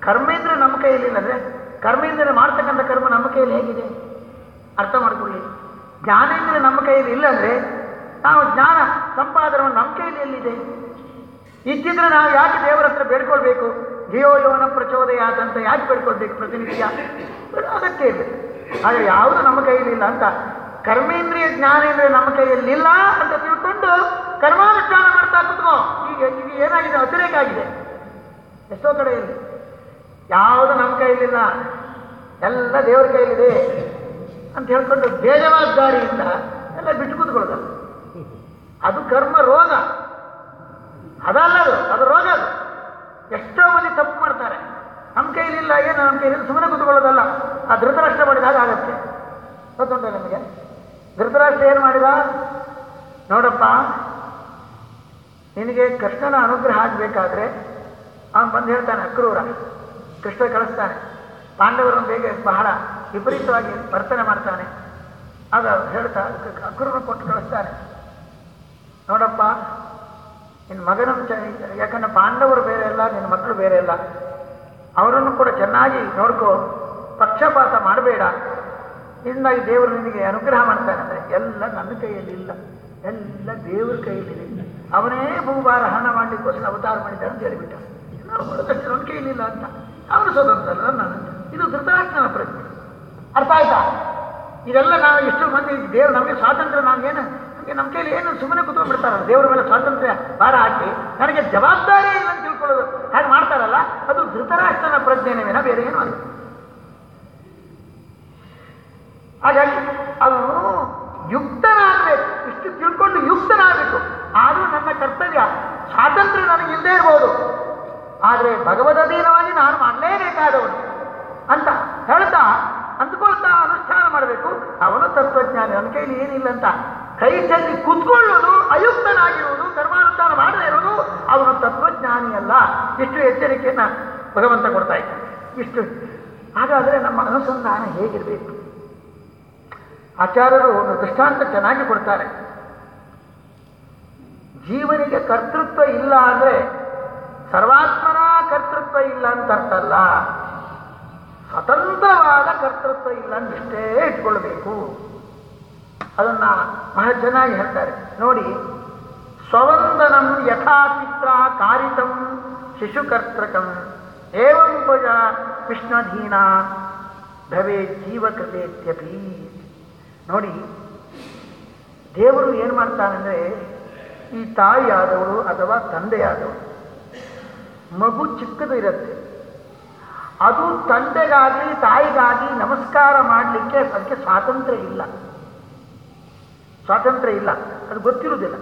ಕರ್ಮೇಂದ್ರ ನಮ್ಮ ಕೈಯಲ್ಲಿಲ್ಲ ಅಂದರೆ ಕರ್ಮೇಂದ್ರ ಮಾಡ್ತಕ್ಕಂಥ ಕರ್ಮ ನಮ್ಮ ಕೈಯಲ್ಲಿ ಹೇಗಿದೆ? ಅರ್ಥ ಮಾಡಿಕೊಳ್ಳಿ. ಜ್ಞಾನೇಂದ್ರ ನಮ್ಮ ಕೈಯಲ್ಲಿ ಇಲ್ಲಂದ್ರೆ ನಾವು ಜ್ಞಾನ ಸಂಪಾದನೆ ನಮ್ಮ ಕೈಯಲ್ಲಿ ಎಲ್ಲಿದೆ? ಇದ್ದಿದ್ರೆ ನಾವು ಯಾಕೆ ದೇವರ ಹತ್ರ ಬೇಡ್ಕೊಳ್ಬೇಕು? ಧಿಯೋ ಯೋನ ಪ್ರಚೋದಯಾತ್ ಯಾಕೆ ಬೇಡ್ಕೊಳ್ಬೇಕು ಪ್ರತಿನಿತ್ಯ? ಅಗತ್ಯ ಇದೆ ಆದರೆ ಯಾವುದು ನಮ್ಮ ಕೈಯಲ್ಲಿಲ್ಲ ಅಂತ ಕರ್ಮೇಂದ್ರಿಯ ಜ್ಞಾನೇಂದ್ರಿಯ ನಮ್ಮ ಕೈಯಲ್ಲಿಲ್ಲ ಅಂತ ತಿಳ್ಕೊಂಡು ಕರ್ಮಾನುಷ್ಠಾನ ಮಾಡ್ತಾ ಕುತ್ಕೋ. ಈಗ ಈಗ ಏನಾಗಿದೆ? ಅತಿರೇಕ ಆಗಿದೆ. ಎಷ್ಟೋ ಕಡೆಯಲ್ಲಿ ಯಾವುದು ನಮ್ಮ ಕೈಯಲ್ಲಿಲ್ಲ. ಎಲ್ಲ ದೇವರ ಕೈಯಲ್ಲಿದೆ ಅಂತ ಹೇಳ್ಕೊಂಡು ಬೇಜವಾಬ್ದಾರಿಯಿಂದ ಎಲ್ಲ ಬಿಟ್ಟು ಕೂತ್ಕೊಳ್ಳೋದು. ಅದು ಕರ್ಮ ರೋಗ. ಅದಲ್ಲ ಅದು. ಅದು ರೋಗ ಅದು. ಎಷ್ಟೋ ಮಂದಿ ತಪ್ಪು ಮಾಡ್ತಾರೆ. ನಮ್ಮ ಕೈಲಿಲ್ಲ ಏನು? ನಮ್ಮ ಕೈಯಲ್ಲಿ ಸುಮ್ಮನೆ ಕೂತ್ಕೊಳ್ಳೋದಲ್ಲ. ಆ ಧೃತರಾಷ್ಟ್ರ ಮಾಡಿದಾಗ ಆಗತ್ತೆ. ಗೊತ್ತುಂಟ ನಿಮಗೆ? ಧೃತರಾಷ್ಟ್ರ ಏನು ಮಾಡಿದ? ನೋಡಪ್ಪ, ನಿನಗೆ ಕೃಷ್ಣನ ಅನುಗ್ರಹ ಆಗಬೇಕಾದ್ರೆ ಅವನು ಬಂದು ಹೇಳ್ತಾನೆ, ಅಕ್ರೂರ. ಕೃಷ್ಣ ಕಳಿಸ್ತಾನೆ. ಪಾಂಡವರನ್ನು ಬೇಗ ಬಹಳ ವಿಪರೀತವಾಗಿ ವರ್ತನೆ ಮಾಡ್ತಾನೆ. ಆಗ ಹೇಳ್ತಾ ಅಕ್ರೂರನ್ನು ಕೊಟ್ಟು ಕಳಿಸ್ತಾನೆ. ನೋಡಪ್ಪ ನಿನ್ನ ಮಗನನ್ನು ಚ, ಯಾಕಂದ್ರೆ ಪಾಂಡವರು ಬೇರೆ ಅಲ್ಲ ನಿನ್ನ ಮಕ್ಕಳು ಬೇರೆ ಅಲ್ಲ. ಅವರನ್ನು ಕೂಡ ಚೆನ್ನಾಗಿ ನೋಡ್ಕೋ. ಪಕ್ಷಪಾತ ಮಾಡಬೇಡ. ಇದರಿಂದಾಗಿ ದೇವರು ನಿನಗೆ ಅನುಗ್ರಹ ಮಾಡ್ತಾನೆ ಅಂದರೆ ಎಲ್ಲ ನನ್ನ ಕೈಯಲ್ಲಿ ಇಲ್ಲ. ಎಲ್ಲ ದೇವ್ರ ಕೈಯಲ್ಲಿದೆ ಅವನೇ ಭೂಭಾರ ಹಣ ಮಾಡಲಿಕ್ಕೋಸ್ಕರ ಅವತಾರ ಮಾಡಿದ್ದಾನೆ ಅಂತ ಹೇಳಿಬಿಟ್ಟ. ನಾವು ಮಾಡೋದಕ್ಕೆ ನನ್ನ ಕೈಯಲ್ಲಿಲ್ಲ ಅಂತ. ಅವನು ಸ್ವತಂತ್ರ ಅಲ್ಲ ನಾನು ಇದು ಧೃತರಾಷ್ಟ್ರನ ಪ್ರಜ್ಞೆ. ಅರ್ಥ ಆಯ್ತಾ? ಇದೆಲ್ಲ ನಾವು ಎಷ್ಟು ಮಂದಿ ದೇವ್ರು ನಮಗೆ ಸ್ವಾತಂತ್ರ್ಯ ನಾವೇನು ನಮ್ಮ ಕೈಯಲ್ಲಿ ಏನು ಸುಮ್ಮನೆ ಕೂತ್ಕೊಂಡ್ಬಿಡ್ತಾರಲ್ಲ ದೇವರ ಮೇಲೆ ಸ್ವಾತಂತ್ರ್ಯ ಭಾರ ಹಾಕಿ ನನಗೆ ಜವಾಬ್ದಾರಿ ಇಲ್ಲ ಅಂತ ತಿಳ್ಕೊಳ್ಳೋದು. ಹಾಗೆ ಮಾಡ್ತಾರಲ್ಲ, ಅದು ಧೃತರಾಷ್ಟ್ರನ ಪ್ರಜ್ಞೆನೇ ಬೇರೆ ಏನು ಅಲ್ಲ. ಹಾಗಾಗಿ ಅವನು ಯುಕ್ತನಾಗಬೇಕು ಇಷ್ಟು ತಿಳ್ಕೊಂಡು ಯುಕ್ತನಾಗಬೇಕು. ಆದರೂ ನನ್ನ ಕರ್ತವ್ಯ ಸ್ವಾತಂತ್ರ್ಯ ನನಗೆ ಇಲ್ಲದೆ ಇರ್ಬೋದು. ಆದರೆ ಭಗವದಧೀನವಾಗಿ ನಾನು ಮಾಡಲೇಬೇಕಾದವನು ಅಂತ ಹೇಳ್ತಾ ಅಂದ್ಕೊಳ್ತಾ ಅನುಷ್ಠಾನ ಮಾಡಬೇಕು. ಅವನು ತತ್ವಜ್ಞಾನಿ, ಅವನ ಕೈಲಿ ಏನಿಲ್ಲ ಅಂತ. ಕೈ ಚೆಲ್ಲಿ ಕುತ್ಕೊಳ್ಳೋದು, ಅಯುಕ್ತನಾಗಿರುವುದು, ಧರ್ಮಾನುಷ್ಠಾನ ಮಾಡದೇ ಇರೋದು ಅವನು ತತ್ವಜ್ಞಾನಿ ಅಲ್ಲ. ಇಷ್ಟು ಎಚ್ಚರಿಕೆಯನ್ನು ಭಗವಂತ ಕೊಡ್ತಾ ಇದ್ದಾನೆ. ಇಷ್ಟು. ಹಾಗಾದರೆ ನಮ್ಮ ಅನುಸಂಧಾನ ಹೇಗಿರಬೇಕು? ಆಚಾರ್ಯರು ಒಂದು ದೃಷ್ಟಾಂತ ಚೆನ್ನಾಗಿ ಕೊಡ್ತಾರೆ. ಜೀವನಿಗೆ ಕರ್ತೃತ್ವ ಇಲ್ಲ ಅಂದ್ರೆ ಸರ್ವಾತ್ಮನ ಕರ್ತೃತ್ವ ಇಲ್ಲ ಅಂತ ಅರ್ಥ ಅಲ್ಲ. ಸ್ವತಂತ್ರವಾದ ಕರ್ತೃತ್ವ ಇಲ್ಲ ಅಂದಿಷ್ಟೇ ಇಟ್ಕೊಳ್ಬೇಕು. ಅದನ್ನ ಬಹಳ ಚೆನ್ನಾಗಿ ಹೇಳ್ತಾರೆ. ನೋಡಿ, ಸ್ವವಂದನಂ ಯಥಾ ಪಿತ್ರ ಕಾರಿತಂ ಶಿಶುಕರ್ತೃಕಂ ಏವಂ ಭುಜ ವಿಷ್ಣುಧೀನ ಭವೇ ಜೀವಕೃತೇತ್ಯಪಿ. ನೋಡಿ, ದೇವರು ಏನು ಮಾಡ್ತಾನಂದ್ರೆ, ಈ ತಾಯಿಯಾದವರು ಅಥವಾ ತಂದೆಯಾದವರು ಮಗು ಚಿಕ್ಕದು ಇರುತ್ತೆ. ಅದು ತಂದೆಗಾಗಿ, ತಾಯಿಗಾಗಿ ನಮಸ್ಕಾರ ಮಾಡಲಿಕ್ಕೆ ಅದಕ್ಕೆ ಸ್ವಾತಂತ್ರ್ಯ ಇಲ್ಲ. ಸ್ವಾತಂತ್ರ್ಯ ಇಲ್ಲ. ಅದು ಗೊತ್ತಿರುವುದಿಲ್ಲ.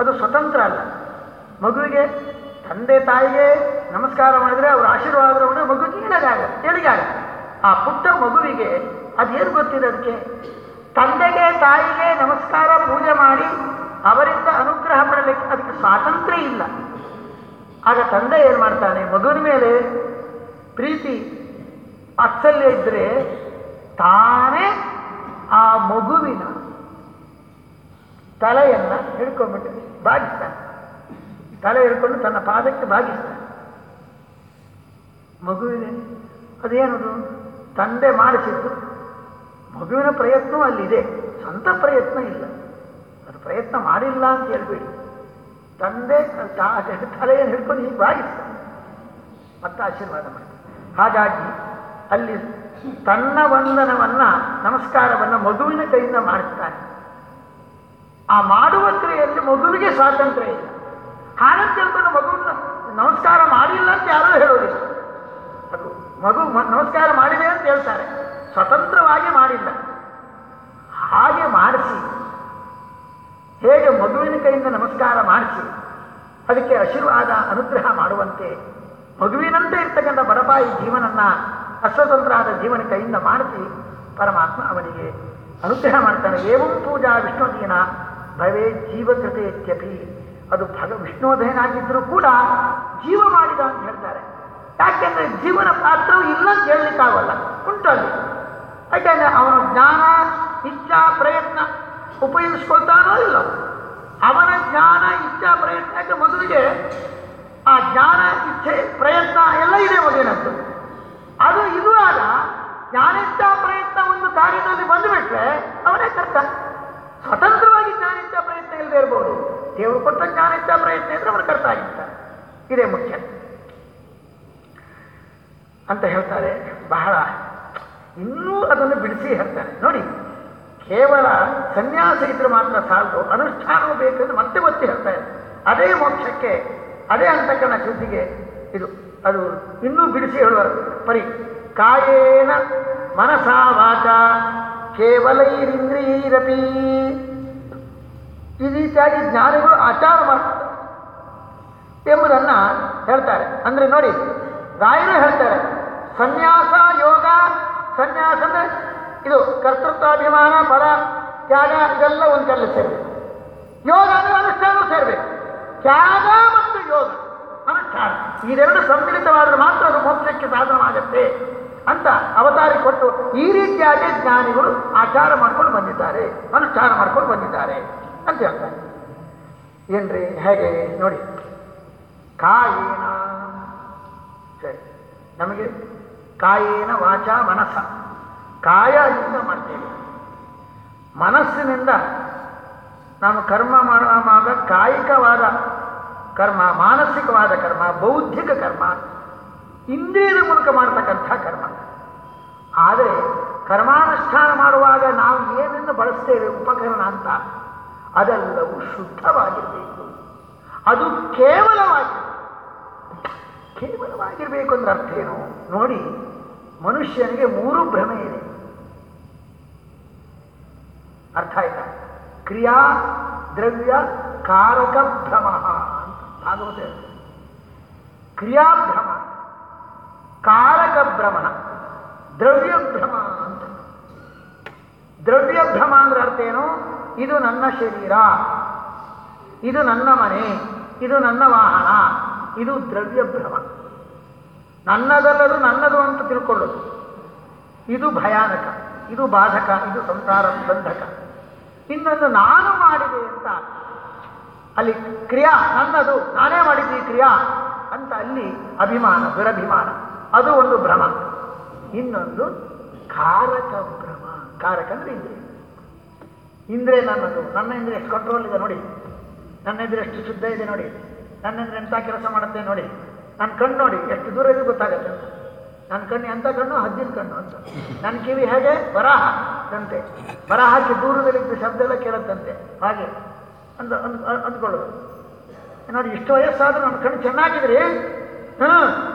ಅದು ಸ್ವತಂತ್ರ ಅಲ್ಲ. ಮಗುವಿಗೆ, ತಂದೆ ತಾಯಿಗೆ ನಮಸ್ಕಾರ ಮಾಡಿದರೆ, ಅವರ ಆಶೀರ್ವಾದವನ್ನು ಮಗುಗೆ ಏನಾಗ ಏಳಿಗಾಗ ಆ ಪುಟ್ಟ ಮಗುವಿಗೆ ಅದೇನು ಗೊತ್ತಿದೆ ಅದಕ್ಕೆ? ತಂದೆಗೆ ತಾಯಿಗೆ ನಮಸ್ಕಾರ ಪೂಜೆ ಮಾಡಿ ಅವರಿಂದ ಅನುಗ್ರಹ ಪಡಲಿಕ್ಕೆ ಅದಕ್ಕೆ ಸ್ವಾತಂತ್ರ್ಯ ಇಲ್ಲ. ಆಗ ತಂದೆ ಏನು ಮಾಡ್ತಾನೆ? ಮಗುವಿನ ಮೇಲೆ ಪ್ರೀತಿ ವಾತ್ಸಲ್ಯ ಇದ್ದರೆ ತಾನೇ ಆ ಮಗುವಿನ ತಲೆಯನ್ನು ಹಿಡ್ಕೊಂಡ್ಬಿಟ್ಟು, ಬಾಗಿಸ್ತಾನೆ. ತಲೆ ಹಿಡ್ಕೊಂಡು ತನ್ನ ಪಾದಕ್ಕೆ ಬಾಗಿಸ್ತಾನೆ. ಮಗುವಿಗೆ ಅದೇನದು? ತಂದೆ ಮಾಡಿಸಿದ್ದು. ಮಗುವಿನ ಪ್ರಯತ್ನವೂ ಅಲ್ಲಿದೆ. ಸ್ವಂತ ಪ್ರಯತ್ನ ಇಲ್ಲ. ಅದು ಪ್ರಯತ್ನ ಮಾಡಿಲ್ಲ ಅಂತ ಹೇಳ್ಬೇಡಿ. ತಂದೆ ತಲೆಯನ್ನು ಹಿಡ್ಕೊಂಡು ಹೀಗೆ ಬಾಗಿಸ್ತಾನೆ ಮತ್ತೆ ಆಶೀರ್ವಾದ ಮಾಡಿ ಹಾಗಾಗಿ ಅಲ್ಲಿ ತನ್ನ ವಂದನವನ್ನ, ನಮಸ್ಕಾರವನ್ನು ಮಗುವಿನ ಕೈಯಿಂದ ಮಾಡಿಸ್ತಾನೆ ಆ ಮಾಡುವ ಕ್ರಿಯೆಯಲ್ಲಿ ಮಗುವಿಗೆ ಸ್ವಾತಂತ್ರ್ಯ ಇಲ್ಲ. ಹಾಗಂತ ಹೇಳ್ಕೊಂಡು ಮಗುವನ್ನ ನಮಸ್ಕಾರ ಮಾಡಿಲ್ಲ ಅಂತ ಯಾರೂ ಹೇಳೋದಿಲ್ಲ. ಮಗು ನಮಸ್ಕಾರ ಮಾಡಿದೆ ಅಂತ ಹೇಳ್ತಾರೆ. ಸ್ವತಂತ್ರವಾಗಿ ಮಾಡಿಲ್ಲ. ಹಾಗೆ ಮಾಡಿಸಿ. ಹೇಗೆ ಮಗುವಿನ ಕೈಯಿಂದ ನಮಸ್ಕಾರ ಮಾಡಿಸಿ, ಅದಕ್ಕೆ ಆಶೀರ್ವಾದ, ಅನುಗ್ರಹ ಮಾಡುವಂತೆ ಮಗುವಿನಂತೆ ಇರ್ತಕ್ಕಂಥ ಬಡಪಾಯಿ ಜೀವನನ್ನ ಅಸ್ವತಂತ್ರ ಆದ ಜೀವನ ಕೈಯಿಂದ ಮಾಡಿಸಿ, ಪರಮಾತ್ಮ ಅವನಿಗೆ ಅನುಗ್ರಹ ಮಾಡ್ತಾನೆ. ಏವಂ ಪೂಜಾ ವಿಷ್ಣುದೀನ ಭವೇ ಜೀವಕೃತೆ ಇತ್ಯಪಿ ಅದು ಭಗ ವಿಷ್ಣೋದಯನಾಗಿದ್ದರೂ ಕೂಡ ಜೀವ ಮಾಡಿದ ಅಂತ ಹೇಳ್ತಾರೆ. ಯಾಕೆಂದ್ರೆ ಜೀವನ ಪಾತ್ರವು ಅಂತ ಹೇಳಲಿಕ್ಕಾಗಲ್ಲ. ಉಂಟಲ್ಲಿ ಯಾಕೆಂದರೆ ಅವನ ಜ್ಞಾನ, ಇಚ್ಛಾ, ಪ್ರಯತ್ನ ಉಪಯೋಗಿಸ್ಕೊಳ್ತಾನೋ ಇಲ್ಲ. ಅವನ ಜ್ಞಾನ, ಇಚ್ಛಾ, ಪ್ರಯತ್ನ ಯಾಕೆ ಮೊದಲಿಗೆ ಆ ಜ್ಞಾನ, ಇಚ್ಛೆ, ಪ್ರಯತ್ನ ಎಲ್ಲ ಇದೆ ಮೊದಲಿನದ್ದು. ಅದು ಆದ ಜ್ಞಾನಿಚ್ಛಾ ಪ್ರಯತ್ನ ಒಂದು ಕಾರ್ಯದಲ್ಲಿ ಬಂದುಬಿಟ್ರೆ ಅವನೇ ಕರ್ತ. ಸ್ವತಂತ್ರವಾಗಿ ಜ್ಞಾನಿಚ್ಛಾ ಪ್ರಯತ್ನ ಇಲ್ಲದೆ ಇರ್ಬೋದು. ದೇವರು ಕೊಟ್ಟ ಜ್ಞಾನಿಚ್ಛಾ ಪ್ರಯತ್ನ ಇದ್ರೆ ಅವನು ಕರ್ತ ಆಗಿರ್ತಾರೆ ಇದೇ ಮುಖ್ಯ. ಅಂತ ಹೇಳ್ತಾರೆ. ಬಹಳ ಇನ್ನೂ ಅದನ್ನು ಬಿಡಿಸಿ ಹೇಳ್ತಾರೆ. ನೋಡಿ, ಕೇವಲ ಸನ್ಯಾಸ ಇದ್ರೆ ಮಾತ್ರ ಸಾಲದು ಅನುಷ್ಠಾನವೂ ಬೇಕೆಂದು ಮತ್ತೆ ಒತ್ತಿ ಹೇಳ್ತಾರೆ ಅದೇ ಮೋಕ್ಷಕ್ಕೆ, ಅದೇ ಅಂತಕ್ಕನ ಶುದ್ಧಿಗೆ ಇದು, ಅದು ಇನ್ನೂ ಬಿಡಿಸಿ ಹೇಳುವ ಪರಿ, ಕಾಯೇನ ಮನಸಾ ವಾಚ, ಕೇವಲೈರಿಂದ್ರಿಯೈರಪಿ. ಈ ರೀತಿಯಾಗಿ ಜ್ಞಾನಿಗಳು ಆಚಾರ ಮಾಡ್ತಾರೆ ಎಂಬುದನ್ನು ಹೇಳ್ತಾರೆ. ಅಂದರೆ ನೋಡಿ, ರಾಯರು ಹೇಳ್ತಾರೆ ಸನ್ಯಾಸ ಯೋಗ, ಸನ್ಯಾಸ ಅಂದ್ರೆ ಇದು ಕರ್ತೃತ್ವಾಭಿಮಾನ ಪರ ತ್ಯಾಗ, ಇದೆಲ್ಲ ಒಂದು ಕಲ್ಲು ಸೇರಬೇಕು. ಯೋಗ ಅಂದರೆ ಅನುಷ್ಠಾನ ಸೇರಬೇಕು. ತ್ಯಾಗ ಮತ್ತು ಯೋಗ, ಅನುಷ್ಠಾನ. ಇದೆರಡು ಸಮ್ಮಿಳಿತವಾದರೆ ಮಾತ್ರ ಅದು ಮೋಕ್ಷಕ್ಕೆ ಸಾಧನವಾಗತ್ತೆ ಅಂತ ಅವತಾರಿ ಕೊಟ್ಟು ಈ ರೀತಿಯಾಗಿ ಜ್ಞಾನಿಗಳು ಆಚಾರ ಮಾಡ್ಕೊಂಡು ಬಂದಿದ್ದಾರೆ, ಅನುಷ್ಠಾನ ಮಾಡ್ಕೊಂಡು ಬಂದಿದ್ದಾರೆ ಅಂತ ಹೇಳ್ತಾರೆ. ಏನ್ರಿ, ಹೇಗೆ? ನೋಡಿ. ಕಾಯಿನ. ಸರಿ. ನಮಗೆ ಕಾಯೇನ ವಾಚ ಮನಸ್ಸ ಕಾಯದಿಂದ ಮಾಡ್ತೇವೆ. ಮನಸ್ಸಿನಿಂದ ನಾವು ಕರ್ಮ ಮಾಡುವಾಗ ಕಾಯಿಕವಾದ ಕರ್ಮ, ಮಾನಸಿಕವಾದ ಕರ್ಮ, ಬೌದ್ಧಿಕ ಕರ್ಮ, ಇಂದ್ರಿಯದ ಮೂಲಕ ಮಾಡ್ತಕ್ಕಂಥ ಕರ್ಮ. ಆದರೆ ಕರ್ಮಾನುಷ್ಠಾನ ಮಾಡುವಾಗ ನಾವು ಏನನ್ನು ಬಳಸ್ತೇವೆ ಉಪಕರಣ ಅಂತ ಅದೆಲ್ಲವೂ ಶುದ್ಧವಾಗಿರಬೇಕು. ಅದು ಕೇವಲವಾಗಿ ಕೇವಲವಾಗಿರಬೇಕು ಅಂದ್ರೆ ಅರ್ಥ ಏನು ನೋಡಿ ಮನುಷ್ಯನಿಗೆ ಮೂರು ಭ್ರಮೆ ಇದೆ. ಅರ್ಥ ಆಯ್ತಾ? ಕ್ರಿಯಾ, ದ್ರವ್ಯ, ಕಾರಕ, ಭ್ರಮ ಅಂತ ಭಾಗವತ. ಕ್ರಿಯಾಭ್ರಮ ಕಾರಕ ಭ್ರಮ, ದ್ರವ್ಯ ಭ್ರಮ ಅಂತ. ದ್ರವ್ಯ ಭ್ರಮ ಅಂದ್ರೆ ಅರ್ಥ ಏನು? ಇದು ನನ್ನ ಶರೀರ, ಇದು ನನ್ನ ಮನೆ, ಇದು ನನ್ನ ವಾಹನ, ಇದು ದ್ರವ್ಯ ಭ್ರಮ. ನನ್ನದಲ್ಲದು ನನ್ನದು ಅಂತ ತಿಳ್ಕೊಳ್ಳೋದು. ಇದು ಭಯಾನಕ, ಇದು ಬಾಧಕ, ಇದು ಸಂಸಾರ ಬಂಧಕ. ಇನ್ನೊಂದು ನಾನು ಮಾಡಿದೆ ಅಂತ ಅಲ್ಲಿ ಕ್ರಿಯಾ ನನ್ನದು, ನಾನೇ ಮಾಡಿದ್ದೆ ಈ ಕ್ರಿಯಾ ಅಂತ ಅಲ್ಲಿ ಅಭಿಮಾನ, ದುರಭಿಮಾನ. ಅದು ಒಂದು ಭ್ರಮ. ಇನ್ನೊಂದು ಕಾರಕ ಭ್ರಮ. ಕಾರಕ ಅಂದ್ರೆ ಇಂದ್ರೆ ಇಂದ್ರಿಯ ನನ್ನದು. ನನ್ನ ಇಂದ್ರೆ ಎಷ್ಟು ಕಂಟ್ರೋಲ್ ಇದೆ ನೋಡಿ. ನನ್ನ ಇಂದ್ರಿಯ ಎಷ್ಟು ಶುದ್ಧ ಇದೆ ನೋಡಿ. ನನ್ನ ಎಂತ ಕೆಲಸ ಮಾಡುತ್ತೆ ನೋಡಿ. ನನ್ನ ಕಣ್ಣು ನೋಡಿ, ಎಷ್ಟು ದೂರ ಇದೆ ಗೊತ್ತಾಗತ್ತೆ ಅಂತ. ನನ್ನ ಕಣ್ಣು ಎಂಥ ಕಣ್ಣು? ಹದ್ದಿನ ಕಣ್ಣು ಅಂತ. ನನ್ನ ಕಿವಿ ಹೇಗೆ? ಬರಹ ಅಂತೆ. ಬರಹಾಕಿ ದೂರದಲ್ಲಿ ಶಬ್ದ ಎಲ್ಲ ಕೇಳುತ್ತಂತೆ. ಹಾಗೆ ಅಂದ, ಅಂದ್, ಅಂದ್- ಅಂದ್ಕೊಳ್ಳೋದು ನೋಡಿ, ಇಷ್ಟು ವಯಸ್ಸಾದರೂ ನನ್ನ ಕಣ್ಣು ಚೆನ್ನಾಗಿದ್ರಿ ಹ್ಞೂ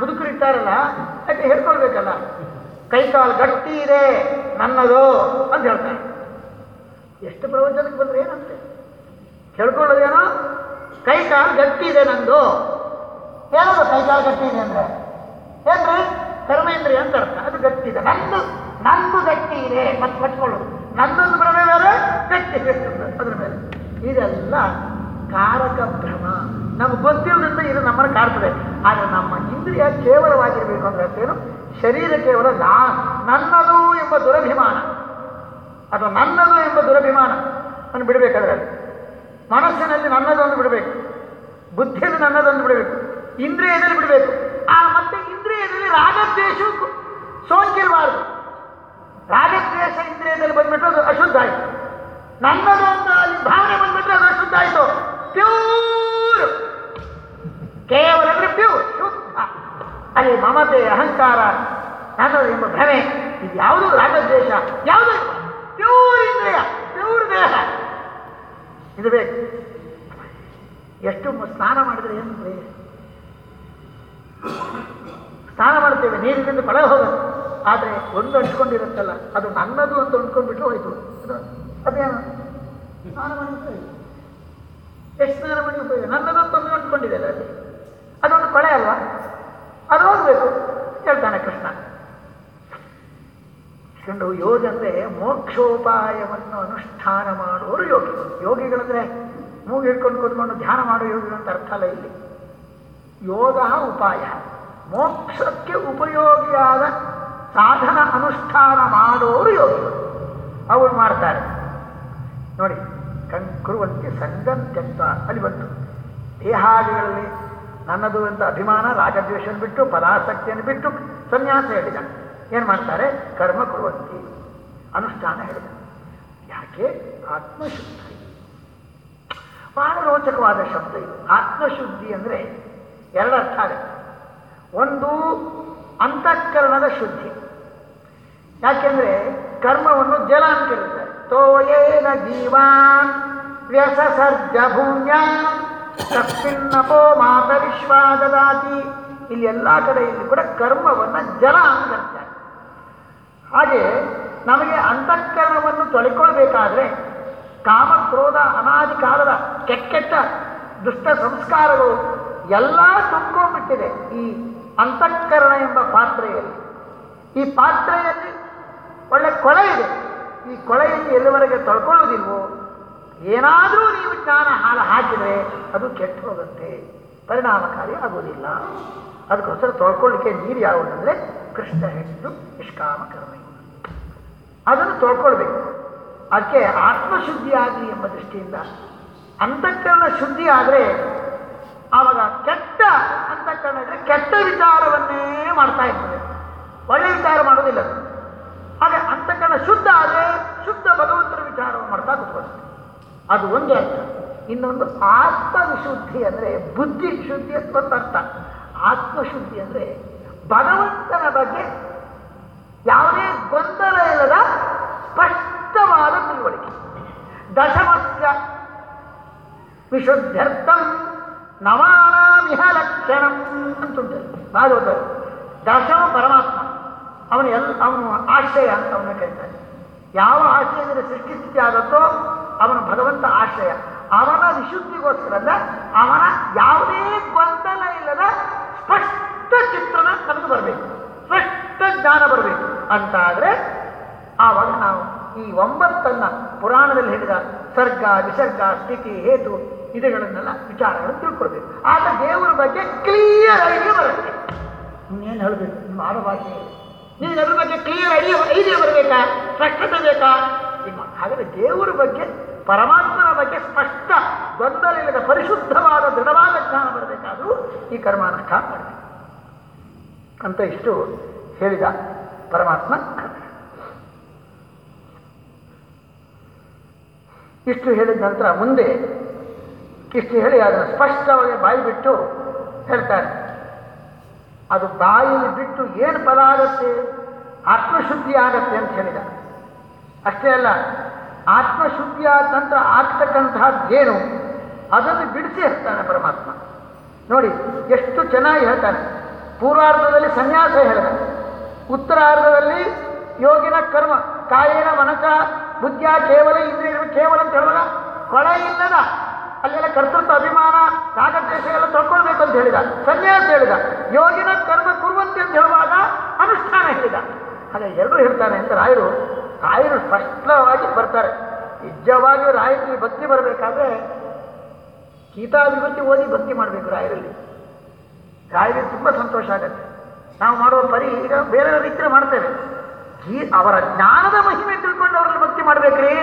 ಮುದುಕರು ಇಟ್ಟಾರಲ್ಲ ಅದಕ್ಕೆ ಹೇಳ್ಕೊಳ್ಬೇಕಲ್ಲ. ಕೈ ಕಾಲು ಗಟ್ಟಿ ಇದೆ, ನನ್ನದು ಅಂತ ಹೇಳ್ತಾರೆ. ಎಷ್ಟು ಪ್ರವಚನಕ್ಕೆ ಬಂದ್ರೆ ಏನಂತೆ? ಹೇಳ್ಕೊಳ್ಳೋದೇನೋ? ಕೈ ಕಾಲು ಗಟ್ಟಿ ಇದೆ ನಂದು. ಏನದು ಕೈ ಕಾಲು ಗಟ್ಟಿ ಇದೆ ಅಂದರೆ? ಏನ್ರಿ? ಕರ್ಮೇಂದ್ರಿಯ ಅಂತ ಅರ್ಥ. ಅದು ಗಟ್ಟಿ ಇದೆ. ನಂದು ನಂದು ಗಟ್ಟಿ ಇದೆ. ಮತ್ತೆ ಕಟ್ಕೊಳ್ಳೋದು ನಂದೊಂದು ಭ್ರಮೆ ಬೇರೆ, ಗಟ್ಟಿ ಅದ್ರ ಮೇಲೆ. ಇದೆಲ್ಲ ಕಾರಕ ಭ್ರಮ. ನಮ್ಗೆ ಗೊತ್ತಿಲ್ಲದಿಂದ ಇದು ನಮ್ಮನ್ನು ಕಾಡ್ತದೆ. ಆದರೆ ನಮ್ಮ ಇಂದ್ರಿಯ ಕೇವಲವಾಗಿರಬೇಕು ಅಂದ್ರೆ ಅರ್ಥೇನು ಶರೀರ ಕೇವಲ ನಾ ನನ್ನದು ಎಂಬ ದುರಭಿಮಾನ. ಅಥವಾ ನನ್ನದು ಎಂಬ ದುರಭಿಮಾನ. ಅನ್ನು ಬಿಡಬೇಕಾದ್ರೆ ಮನಸ್ಸಿನಲ್ಲಿ ನನ್ನದೊಂದು ಬಿಡಬೇಕು. ಬುದ್ಧಿಯಲ್ಲಿ ನನ್ನದೊಂದು ಬಿಡಬೇಕು. ಇಂದ್ರಿಯದಲ್ಲಿ ಬಿಡಬೇಕು. ಆ ಮತ್ತೆ ಇಂದ್ರಿಯದಲ್ಲಿ ರಾಗದ್ವೇಷ ಸೋಂಕಿರಬಾರದು. ರಾಗದ್ವೇಷ ಇಂದ್ರಿಯದಲ್ಲಿ ಬಂದ್ಬಿಟ್ಟು ಅದು ಅಶುದ್ಧ ಆಯಿತು. ನನ್ನದು ಅಂತ ಅಲ್ಲಿ ಭಾವನೆ ಬಂದ್ಬಿಟ್ರೆ ಅದು ಅಶುದ್ಧ ಆಯಿತು. ಪ್ಯೂರ್. ಕೇವಲ ಅಂದ್ರೆ ಪ್ಯೂರ್, ಶುದ್ಧ. ಅಲ್ಲಿ ಮಮತೆ, ಅಹಂಕಾರ ನನ್ನ ಎಂಬ ಭ್ರಮೆ, ಇದು ಯಾವುದು ರಾಗದ್ವೇಷ? ಯಾವುದು ಪ್ಯೂರ್ ಇಂದ್ರಿಯ, ಪ್ಯೂರ್ ದೇಹ. ಇದು ಬೇಕು. ಎಷ್ಟು ಸ್ನಾನ ಮಾಡಿದ್ರೆ ಏನು ಸ್ನಾನ ಮಾಡ್ತೇವೆ ನೀರಿನಿಂದ ಕೊಳೆ ಹೋಗುತ್ತೆ ಆದರೆ ಒಂದು ಅಂಟ್ಕೊಂಡಿರುತ್ತಲ್ಲ ಅದು ನನ್ನದು ಅಂತ ಅಂಟ್ಕೊಂಡ್ಬಿಟ್ರೆ ಹೋಯ್ತು. ಅದು ಅದೇನು? ಸ್ನಾನ ಮಾಡಿ ಎಷ್ಟು ಸ್ನಾನ ಮಾಡಿ ಉಪಯೋಗ? ಅಂತ ಒಂದು ಅಂಟ್ಕೊಂಡಿದೆ ಅಲ್ಲ ಅಲ್ಲಿ. ಅದೊಂದು ಕೊಳೆ ಅಲ್ವಾ? ಅದು ಹೋಗ್ಬೇಕು, ಹೇಳ್ತಾನೆ ಕೃಷ್ಣ. ಕಂಡು ಯೋಗ ಅಂದರೆ ಮೋಕ್ಷೋಪಾಯವನ್ನು ಅನುಷ್ಠಾನ ಮಾಡುವವರು ಯೋಗಿಗಳು. ಯೋಗಿಗಳಂದರೆ ಮೂಗು ಹಿಡ್ಕೊಂಡು ಕೂತ್ಕೊಂಡು ಧ್ಯಾನ ಮಾಡೋ ಯೋಗಿಗಳು ಅಂತ ಅರ್ಥ ಅಲ್ಲ ಇಲ್ಲಿ. ಯೋಗ ಉಪಾಯ. ಮೋಕ್ಷಕ್ಕೆ ಉಪಯೋಗಿಯಾದ ಸಾಧನ ಅನುಷ್ಠಾನ ಮಾಡೋರು ಯೋಗಿ. ಅವರು ಮಾಡ್ತಾರೆ. ನೋಡಿ ಕಣ್ ಕುರುವಂತೆ ಸಂಗಂ ತ್ಯಕ್ತ ಅಲ್ಲಿ ಬಂತು. ದೇಹಾದಿಗಳಲ್ಲಿ ನನ್ನದು ಅಂತ ಅಭಿಮಾನ, ರಾಗದ್ವೇಷನ ಬಿಟ್ಟು, ಪರಾಸಕ್ತಿಯನ್ನು ಬಿಟ್ಟು ಸನ್ಯಾಸ ಹೇಳಿದ. ಏನು ಮಾಡ್ತಾರೆ? ಕರ್ಮ ಕುರುವಂತಿ ಅನುಷ್ಠಾನ ಹೇಳಿದ. ಯಾಕೆ? ಆತ್ಮಶುದ್ಧಿ. ಬಹಳ ರೋಚಕವಾದ ಶಬ್ದ ಇದು. ಆತ್ಮಶುದ್ಧಿ ಅಂದರೆ ಎರಡು ಅರ್ಥ ಆಗುತ್ತೆ ಒಂದು ಅಂತಃಕರಣದ ಶುದ್ಧಿ. ಯಾಕೆಂದ್ರೆ ಕರ್ಮವನ್ನು ಜಲ ಅಂತ ತೋಯೇನ ಜೀವಾನ್ ವ್ಯಸಸರ್ಜ ಭೂಮ್ಯಾಂ ತಸ್ಮಿನ್ನಪೋ ಮಾತ ವಿಶ್ವಾದದಾತಿ. ಇಲ್ಲಿ ಎಲ್ಲ ಕಡೆಯಲ್ಲಿ ಕೂಡ ಕರ್ಮವನ್ನು ಜಲ ಅಂತ ಹಾಗೆ ನಮಗೆ ಅಂತಃಕರಣವನ್ನು ತೊಳೆಕೊಳ್ಬೇಕಾದ್ರೆ ಕಾಮ ಕ್ರೋಧ ಅನಾದಿ ಕಾಲದ ಕೆಟ್ಟ ಕೆಟ್ಟ ದುಷ್ಟ ಸಂಸ್ಕಾರಗಳು ಎಲ್ಲ ತುಂಬಿಕೊಂಡಿದೆ ಈ ಅಂತಃಕರಣ ಎಂಬ ಪಾತ್ರೆಯಲ್ಲಿ. ಈ ಪಾತ್ರೆಯಲ್ಲಿ ಒಳ್ಳೆ ಕೊಳೆ ಇದೆ. ಈ ಕೊಳೆಯಲ್ಲಿ ಎಲ್ಲಿವರೆಗೆ ತೊಳ್ಕೊಳ್ಳೋದಿಲ್ವೋ ಏನಾದರೂ ನೀವು ಜ್ಞಾನ ಹಾಲು ಹಾಕಿದರೆ ಅದು ಕೆಟ್ಟು ಹೋಗುತ್ತೆ. ಪರಿಣಾಮಕಾರಿ ಆಗೋದಿಲ್ಲ ಅದಕ್ಕೋಸ್ಕರ ತೊಳ್ಕೊಳ್ಳಿಕ್ಕೆ ನೀರು ಯಾವುದಂದ್ರೆ ಕೃಷ್ಣ ಹೆಣ್ಣು ನಿಷ್ಕಾಮ ಕರ್ಮ. ಅದನ್ನು ತೊಳ್ಕೊಳ್ಬೇಕು. ಅದಕ್ಕೆ ಆತ್ಮಶುದ್ಧಿ ಆಗಲಿ ಎಂಬ ದೃಷ್ಟಿಯಿಂದ. ಅಂತಃಕರಣ ಶುದ್ಧಿ ಆದರೆ ಆವಾಗ ಕೆಟ್ಟ ಅಂತ ಕೆಟ್ಟ ವಿಚಾರವನ್ನೇ ಮಾಡ್ತಾ ಇರ್ತದೆ. ಒಳ್ಳೆ ವಿಚಾರ ಮಾಡೋದಿಲ್ಲ ಹಾಗೆ ಅಂತಃಕರಣ ಶುದ್ಧ ಆದರೆ ಶುದ್ಧ ಭಗವಂತನ ವಿಚಾರವನ್ನು ಮಾಡ್ತಾ ಕೂತ್ಕೊಳ್ತಾರೆ ಅದು ಒಂದು ಅರ್ಥ. ಇನ್ನೊಂದು ಆತ್ಮವಿಶುದ್ಧಿ ಅಂದರೆ ಬುದ್ಧಿ ಶುದ್ಧಿ ಅಂತ ಅರ್ಥ. ಆತ್ಮಶುದ್ಧಿ ಅಂದರೆ ಭಗವಂತನ ಬಗ್ಗೆ ಯಾವುದೇ ಗೊಂದಲ ಇಲ್ಲದ ಸ್ಪಷ್ಟವಾದ ತಿಳುವಳಿಕೆ. ದಶಮಸ್ಯ ವಿಶುದ್ಧರ್ಥಂ ನವಾನಾಮಿಹ ಲಕ್ಷಣಂ ಅಂತುಂಟು. ಭಾಗವತ ದಶಮ ಪರಮಾತ್ಮ. ಅವನು ಎಲ್ ಅವನು ಆಶ್ರಯ ಅಂತ ಅವನ ಕರೀತಾನೆ ಯಾವ ಆಶ್ರಯದಲ್ಲಿ ಸೃಷ್ಟಿ ಸ್ಥಿತಿ ಆಗುತ್ತೋ ಅವನು ಭಗವಂತ ಆಶ್ರಯ. ಅವನ ವಿಶುದ್ಧಿಗೋಸ್ಕರ ಅವನ ಯಾವುದೇ ಗೊಂದಲ ಇಲ್ಲದ ಸ್ಪಷ್ಟ ಚಿತ್ರಣ ನಮಗೆ ಬರಬೇಕು. ಸ್ಪಷ್ಟ ಜ್ಞಾನ ಬರಬೇಕು. ಅಂತಾದರೆ, ಆವಾಗ ನಾವು ಈ ಒಂಬತ್ತನ್ನ ಪುರಾಣದಲ್ಲಿ ಹೇಳಿದ ಸರ್ಗ, ವಿಸರ್ಗ, ಸ್ಥಿತಿ, ಹೇತು ಇದುಗಳನ್ನೆಲ್ಲ ವಿಚಾರಗಳನ್ನು ತಿಳ್ಕೊಳ್ಬೇಕು. ಆಗ ದೇವರ ಬಗ್ಗೆ ಕ್ಲಿಯರ್ ಐಡಿಯಾ ಬರುತ್ತೆ. ಇನ್ನೇನು ಹೇಳಬೇಕು? ನಿಮ್ಮ ಆಡಭಾಷೆ ನೀನು ಅದ್ರ ಬಗ್ಗೆ ಕ್ಲಿಯರ್ ಐಡಿಯಾ ಐಡಿಯಾ ಬರಬೇಕಾ? ಸ್ಪಷ್ಟತೆ ಬೇಕಾ? ನಿಮ್ಮ ಹಾಗಾದ್ರೆ ದೇವರ ಬಗ್ಗೆ, ಪರಮಾತ್ಮನ ಬಗ್ಗೆ ಸ್ಪಷ್ಟ, ಗೊಂದಲ ಇಲ್ಲದ ಪರಿಶುದ್ಧವಾದ, ದೃಢವಾದ ಜ್ಞಾನ ಬರಬೇಕಾದರೂ ಈ ಕರ್ಮಾನುಷ್ಠಾನ ಮಾಡಬೇಕು. ಅಂತ ಇಷ್ಟು ಹೇಳಿದ ಪರಮಾತ್ಮ. ಇಷ್ಟು ಹೇಳಿದ ನಂತರ ಮುಂದೆ ಇಷ್ಟು ಹೇಳಿ ಅದನ್ನು ಸ್ಪಷ್ಟವಾಗಿ ಬಾಯಿ ಬಿಟ್ಟು ಹೇಳ್ತಾರೆ. ಅದು ಬಾಯಿ ಬಿಟ್ಟು ಏನು ಫಲ ಆಗತ್ತೆ? ಆತ್ಮಶುದ್ಧಿ ಆಗತ್ತೆ ಅಂತ ಹೇಳಿದ. ಅಷ್ಟೇ ಅಲ್ಲ ಆತ್ಮಶುದ್ಧಿ ಆದ ನಂತರ ಆಗ್ತಕ್ಕಂತಹದ್ದೇನು ಅದನ್ನು ಬಿಡಿಸಿ ಹೇಳ್ತಾನೆ ಪರಮಾತ್ಮ. ನೋಡಿ, ಎಷ್ಟು ಚೆನ್ನಾಗಿ ಹೇಳ್ತಾನೆ. ಪೂರ್ವಾರ್ಧದಲ್ಲಿ ಸನ್ಯಾಸ ಹೇಳಿದ. ಉತ್ತರಾರ್ಧದಲ್ಲಿ ಯೋಗಿನ ಕರ್ಮ. ಕಾಯಿನ ಮನಕ ಬುದ್ಧಿಯ ಕೇವಲ ಇಂದ್ರಿಯ ಕೇವಲ ಅಂತ ಹೇಳುವಾಗ ಕೊಳೆ ಇಲ್ಲದ. ಅಲ್ಲೆಲ್ಲ ಕರ್ತೃತ್ವ ಅಭಿಮಾನ ರಾಗದ್ವೇಷ ಎಲ್ಲ ತೊಳ್ಕೊಳ್ಬೇಕು ಅಂತ ಹೇಳಿದ. ಸನ್ಯಾಸ ಹೇಳಿದ. ಯೋಗಿನ ಕರ್ಮ ಕುರುವಂತೆ ಅಂತ ಹೇಳುವಾಗ ಅನುಷ್ಠಾನ ಹೇಳಿದ. ಹಾಗೆ ಎಲ್ಲರೂ ಹೇಳ್ತಾರೆ ಅಂತ ರಾಯರು ರಾಯರು ಸ್ಪಷ್ಟವಾಗಿ ಬರ್ತಾರೆ. ನಿಜವಾಗಿಯೂ ರಾಯರಲ್ಲಿ ಭಕ್ತಿ ಬರಬೇಕಾದ್ರೆ ಗೀತಾಭಿವೃದ್ಧಿ ಓದಿ ಭಕ್ತಿ ಮಾಡಬೇಕು ರಾಯರಲ್ಲಿ. ರಾಯರಿಗೆ ತುಂಬ ಸಂತೋಷ ಆಗುತ್ತೆ. ನಾವು ಮಾಡುವ ಪರಿ ಈಗ ಬೇರೆ ರೀತಿಯಲ್ಲಿ ಮಾಡ್ತೇವೆ. ಈ ಅವರ ಜ್ಞಾನದ ಮಹಿಮೆ ತಿಳ್ಕೊಂಡು ಅವರಲ್ಲಿ ಭಕ್ತಿ ಮಾಡಬೇಕ್ರಿ.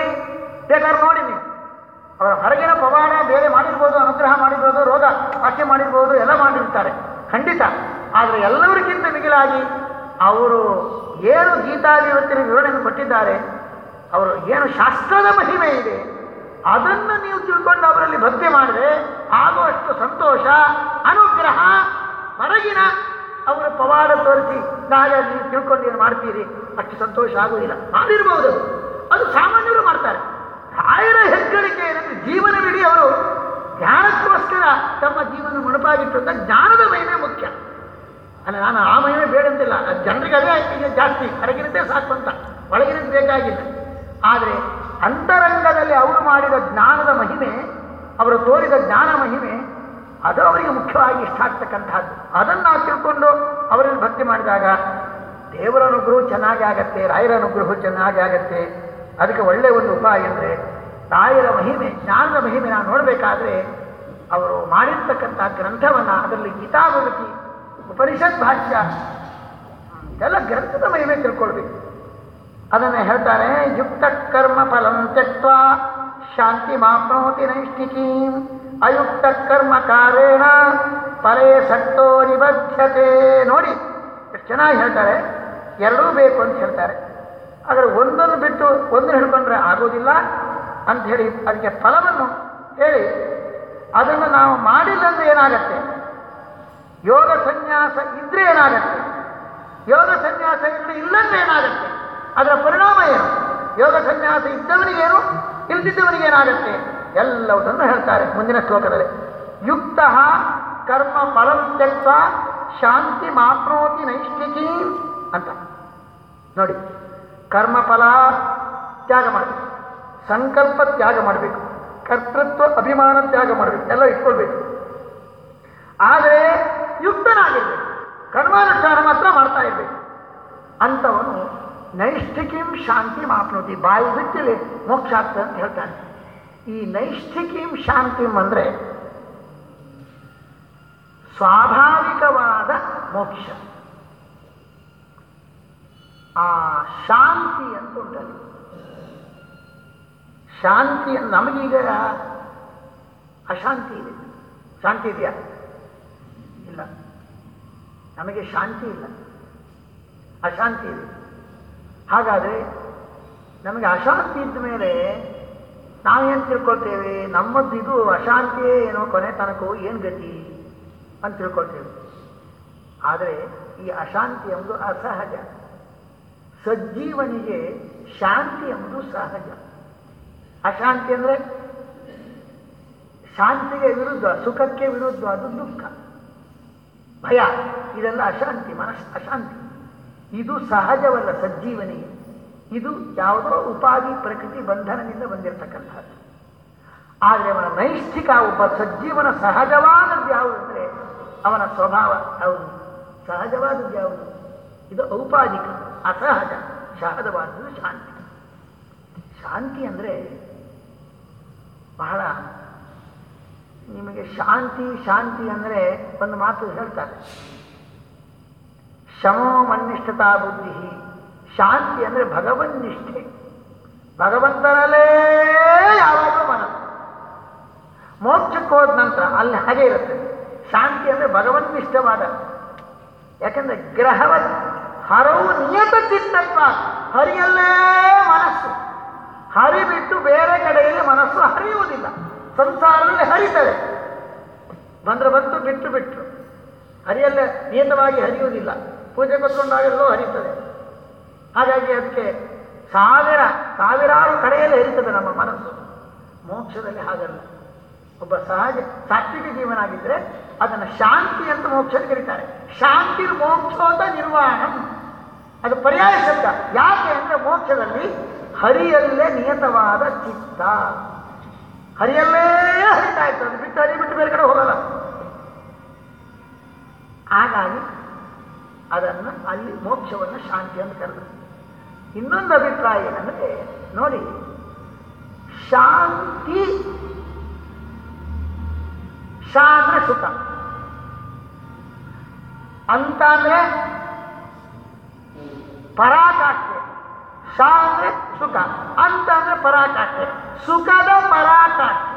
ಬೇಕಾದ್ರೆ ನೋಡಿ ನೀವು. ಅವರ ಹೊರಗಿನ ಪವಾಡ ಬೇರೆ ಮಾಡಿರ್ಬೋದು, ಅನುಗ್ರಹ ಮಾಡಿರ್ಬೋದು, ರೋಗ ವಾಕ್ಯ ಮಾಡಿರ್ಬೋದು, ಎಲ್ಲ ಮಾಡಿರ್ತಾರೆ. ಖಂಡಿತ. ಆದರೆ ಎಲ್ಲರಿಗಿಂತ ಮಿಗಿಲಾಗಿ ಅವರು ಏನು ಗೀತಾದಿವತ್ತಿನ ವಿವರಣೆಯನ್ನು ಕೊಟ್ಟಿದ್ದಾರೆ, ಅವರು ಏನು ಶಾಸ್ತ್ರದ ಮಹಿಮೆ ಇದೆ, ಅದನ್ನು ನೀವು ತಿಳ್ಕೊಂಡು ಅವರಲ್ಲಿ ಭಕ್ತಿ ಮಾಡಿದ್ರೆ ಆಗುವಷ್ಟು ಸಂತೋಷ, ಅನುಗ್ರಹ ಹೊರಗಿನ ಅವರ ಪವಾಡ ತೋರಿಸಿ ನಾಳೆ ನೀವು ತಿಳ್ಕೊಂಡು ಏನು ಮಾಡ್ತೀರಿ? ಅಷ್ಟು ಸಂತೋಷ ಆಗುವುದಿಲ್ಲ. ಮಾಡಿರ್ಬೋದು. ಅದು. ಅದು ಸಾಮಾನ್ಯರು ಮಾಡ್ತಾರೆ. ರಾಯರ ಹೆಗ್ಗಳಿಕೆ ಏನಂದ್ರೆ ಜೀವನವಿಡೀ ಅವರು ಜ್ಞಾನಕ್ಕೋಸ್ಕರ ತಮ್ಮ ಜೀವನ ಮುಡುಪಾಗಿಟ್ಟು ಅಂತ ಜ್ಞಾನದ ಮಹಿಮೆ ಮುಖ್ಯ. ಅಲ್ಲ, ನಾನು ಆ ಮಹಿಮೆ ಬೇಡಂತಿಲ್ಲ ಜನರಿಗೆ ಅದೇ ಈಗ ಜಾಸ್ತಿ. ಹೊರಗಿನದ್ದೇ ಸಾಕು ಅಂತ. ಒಳಗಿನದ್ದು ಬೇಕಾಗಿಲ್ಲ. ಆದರೆ ಅಂತರಂಗದಲ್ಲಿ ಅವರು ಮಾಡಿದ ಜ್ಞಾನದ ಮಹಿಮೆ, ಅವರು ತೋರಿದ ಜ್ಞಾನ ಮಹಿಮೆ, ಅದು ಅವರಿಗೆ ಮುಖ್ಯವಾಗಿ ಇಷ್ಟ ಆಗ್ತಕ್ಕಂಥದ್ದು. ಅದನ್ನು ತಿಳ್ಕೊಂಡು ಅವರಲ್ಲಿ ಭಕ್ತಿ ಮಾಡಿದಾಗ ದೇವರ ಅನುಗ್ರಹ ಚೆನ್ನಾಗಿ ಆಗತ್ತೆ, ರಾಯರ ಅನುಗ್ರಹ ಚೆನ್ನಾಗಿ ಆಗತ್ತೆ. ಅದಕ್ಕೆ ಒಳ್ಳೆಯ ಒಂದು ಉಪಾಯ ಅಂದರೆ ತಾಯಿಯ ಮಹಿಮೆ, ಜ್ಞಾನದ ಮಹಿಮೆ ನಾವು ನೋಡಬೇಕಾದ್ರೆ, ಅವರು ಮಾಡಿರ್ತಕ್ಕಂಥ ಗ್ರಂಥವನ್ನು ಅದರಲ್ಲಿ ಗೀತಾಭಿವೃದ್ಧಿ, ಉಪನಿಷತ್ ಭಾಷ್ಯ, ಇದೆಲ್ಲ ಗ್ರಂಥದ ಮಹಿಮೆ ತಿಳ್ಕೊಳ್ಬೇಕು. ಅದನ್ನು ಹೇಳ್ತಾರೆ, ಯುಕ್ತ ಕರ್ಮ ಫಲಂ ತ್ಯಕ್ತ ಶಾಂತಿ ಮಾಪ್ನೋತಿ ನೈಷ್ಠಿಕೀಂ ಅಯುಕ್ತ ಕರ್ಮ ಕಾರೇಣ ಸಕ್ತೋ ನಿಬದ್ಧತೆ ನೋಡಿ, ಎಷ್ಟು ಚೆನ್ನಾಗಿ ಹೇಳ್ತಾರೆ, ಎರಡೂ ಬೇಕು ಅಂತ ಹೇಳ್ತಾರೆ. ಆದರೆ ಒಂದನ್ನು ಬಿಟ್ಟು ಒಂದನ್ನು ಹಿಡ್ಕೊಂಡ್ರೆ ಆಗೋದಿಲ್ಲ ಅಂತ ಹೇಳಿ ಅದಕ್ಕೆ ಫಲವನ್ನು ಹೇಳಿ. ಅದನ್ನು ನಾವು ಮಾಡಿಲ್ಲ ಅಂದರೆ ಏನಾಗತ್ತೆ? ಯೋಗ ಸನ್ಯಾಸ ಇದ್ರೆ ಏನಾಗತ್ತೆ? ಯೋಗ ಸನ್ಯಾಸ ಇದ್ರೆ ಇಲ್ಲಂದ್ರೆ ಏನಾಗತ್ತೆ? ಅದರ ಪರಿಣಾಮ ಏನು? ಯೋಗ ಸನ್ಯಾಸ ಇದ್ದವನಿಗೇನು ಇಲ್ದಿದ್ದವನಿಗೆ ಏನಾಗತ್ತೆ? ಎಲ್ಲವುದನ್ನು ಹೇಳ್ತಾರೆ ಮುಂದಿನ ಶ್ಲೋಕದಲ್ಲಿ. ಯುಕ್ತ ಕರ್ಮ ಫಲಂ ಶಾಂತಿ ಮಾತ್ರೋತಿ ನೈಷ್ಠಿಕೀ ಅಂತ. ನೋಡಿ. ಕರ್ಮಫಲ ತ್ಯಾಗ ಮಾಡಬೇಕು. ಸಂಕಲ್ಪ ತ್ಯಾಗ ಮಾಡಬೇಕು. ಕರ್ತೃತ್ವ ಅಭಿಮಾನ ತ್ಯಾಗ ಮಾಡಬೇಕು. ಎಲ್ಲ ಇಟ್ಕೊಳ್ಬೇಕು. ಆದರೆ ಯುಕ್ತನಾಗಿರ್ಬೇಕು. ಕರ್ಮಾನುಷ್ಠಾನ ಮಾತ್ರ ಮಾಡ್ತಾ ಇರ್ಬೇಕು. ಅಂಥವನು ನೈಷ್ಠಿಕೀಂ ಶಾಂತಿ ಮಾಪ್ನೋತಿ ಬಾಯಿ ಬಿಟ್ಟಲ್ಲಿ ಮೋಕ್ಷ ಅಂತ ಹೇಳ್ತಾನೆ. ಈ ನೈಷ್ಠಿಕೀಂ ಶಾಂತಿಂ ಅಂದರೆ ಸ್ವಾಭಾವಿಕವಾದ ಮೋಕ್ಷ. ಆ ಶಾಂತಿ ಅಂತ ಉಂಟಲ್ಲಿ ಶಾಂತಿ ನಮಗೀಗ ಅಶಾಂತಿ ಇದೆ. ಶಾಂತಿ ಇದೆಯಾ? ಇಲ್ಲ. ನಮಗೆ ಶಾಂತಿ ಇಲ್ಲ. ಅಶಾಂತಿ ಇದೆ. ಹಾಗಾದರೆ ನಮಗೆ ಅಶಾಂತಿ ಇದ್ದ ಮೇಲೆ ನಾವೇನು ತಿಳ್ಕೊಳ್ತೇವೆ? ನಮ್ಮದ್ದು ಇದು ಅಶಾಂತಿಯೇ ಏನೋ ಕೊನೆ ತನಕವೂ ಏನು ಗತಿ ಅಂತ ತಿಳ್ಕೊಳ್ತೇವೆ. ಆದರೆ ಈ ಅಶಾಂತಿ ಎಂಬುದು ಅಸಹಜ. ಸಜ್ಜೀವನಿಗೆ ಶಾಂತಿ ಎಂಬುದು ಸಹಜ. ಅಶಾಂತಿ ಅಂದರೆ ಶಾಂತಿಗೆ ವಿರುದ್ಧ, ಸುಖಕ್ಕೆ ವಿರುದ್ಧ, ಅದು ದುಃಖ. ಭಯ, ಇದೆಲ್ಲ ಅಶಾಂತಿ ಮನಸ್ ಅಶಾಂತಿ. ಇದು ಸಹಜವಲ್ಲ ಸಜ್ಜೀವನಿಗೆ ಇದು ಯಾವುದೋ ಉಪಾಧಿ, ಪ್ರಕೃತಿ, ಬಂಧನದಿಂದ ಬಂದಿರತಕ್ಕಂಥದ್ದು. ಆದರೆ ಅವನ ನೈಷ್ಠಿಕ ಒಬ್ಬ ಸಜ್ಜೀವನ ಸಹಜವಾದದ್ದು ಯಾವುದು ಅಂದರೆ ಅವನ ಸ್ವಭಾವ ಹೌದು ಸಹಜವಾದದ್ದು ಯಾವುದು? ಇದು ಔಪಾಧಿಕ. ಅಸಹಜ ಸಹಜವಾದದ್ದು ಶಾಂತಿ. ಶಾಂತಿ ಅಂದರೆ ಬಹಳ ನಿಮಗೆ ಶಾಂತಿ ಶಾಂತಿ ಅಂದರೆ ಒಂದು ಮಾತು ಹೇಳ್ತಾರೆ. ಶಮೋಮನ್ನಿಷ್ಠತಾ ಬುದ್ಧಿ ಶಾಂತಿ ಅಂದರೆ ಭಗವನ್ನಿಷ್ಠೆ ಭಗವಂತನಲ್ಲೇ ಯಾವಾಗಲೂ ಮನಸ್ಸು. ಮೋಕ್ಷಕ್ಕೆ ಹೋದ ನಂತರ ಅಲ್ಲಿ ಹಾಗೆ ಇರುತ್ತೆ. ಶಾಂತಿ ಅಂದರೆ ಭಗವನ್ನಿಷ್ಠವಾದ ಯಾಕಂದ್ರೆ ಗ್ರಹವ ಹರವು ನಿಯತ ಚಿತ್ತತ್ವ ಹರಿಯಲ್ಲೇ ಮನಸ್ಸು. ಹರಿ ಬಿಟ್ಟು ಬೇರೆ ಕಡೆಯಲ್ಲಿ ಮನಸ್ಸು ಹರಿಯುವುದಿಲ್ಲ. ಸಂಸಾರದಲ್ಲಿ ಹರಿತದೆ. ಬಂದ್ರೆ ಬಂತು, ಬಿಟ್ಟು ಬಿಟ್ಟು ಹರಿಯಲ್ಲೇ ನಿಯತವಾಗಿ ಹರಿಯುವುದಿಲ್ಲ. ಪೂಜೆ ಕೊಟ್ಕೊಂಡಾಗೆಲ್ಲೋ ಹರಿತದೆ. ಹಾಗಾಗಿ ಅದಕ್ಕೆ ಸಾವಿರ, ಸಾವಿರಾರು ಕಡೆಯಲ್ಲಿ ಹರಿತದೆ ನಮ್ಮ ಮನಸ್ಸು. ಮೋಕ್ಷದಲ್ಲಿ ಹಾಗಲ್ಲ. ಒಬ್ಬ ಸಹಜ ಸಾತ್ವಿಕ ಜೀವನ ಆಗಿದ್ರೆ ಅದನ್ನು ಶಾಂತಿ ಅಂತ ಮೋಕ್ಷ ಕರೀತಾರೆ. ಶಾಂತಿ ಮೋಕ್ಷೋದ ನಿರ್ವಾಣಂ. ಅದು ಪರ್ಯಾಯ ಶಬ್ದ. ಯಾಕೆ ಅಂದ್ರೆ ಮೋಕ್ಷದಲ್ಲಿ ಹರಿಯಲ್ಲೇ ನಿಯತವಾದ ಚಿತ್ತ. ಹರಿಯಲ್ಲೇ ಹರಿತಾ ಇತ್ತು ಅದು ಬಿಟ್ಟು ಹರಿ ಬಿಟ್ಟು ಬೇರೆ ಕಡೆ ಹೋಗಲ್ಲ. ಹಾಗಾಗಿ ಅದನ್ನು ಅಲ್ಲಿ ಮೋಕ್ಷವನ್ನು ಶಾಂತಿ ಅಂತ ಕರೆದರು. ಇನ್ನೊಂದು ಅಭಿಪ್ರಾಯ ಏನಂದರೆ, ನೋಡಿ, ಶಾಂತಿ ಶಾ ಅಂದ್ರೆ ಸುಖ ಅಂತ ಅಂದ್ರೆ ಪರಾಕಾಷ್ಠೆ ಶಾ ಅಂದ್ರೆ ಸುಖ ಅಂತ ಅಂದ್ರೆ ಪರಾಕಾಷ್ಠೆ ಸುಖದ ಪರಾಕಾಷ್ಠೆ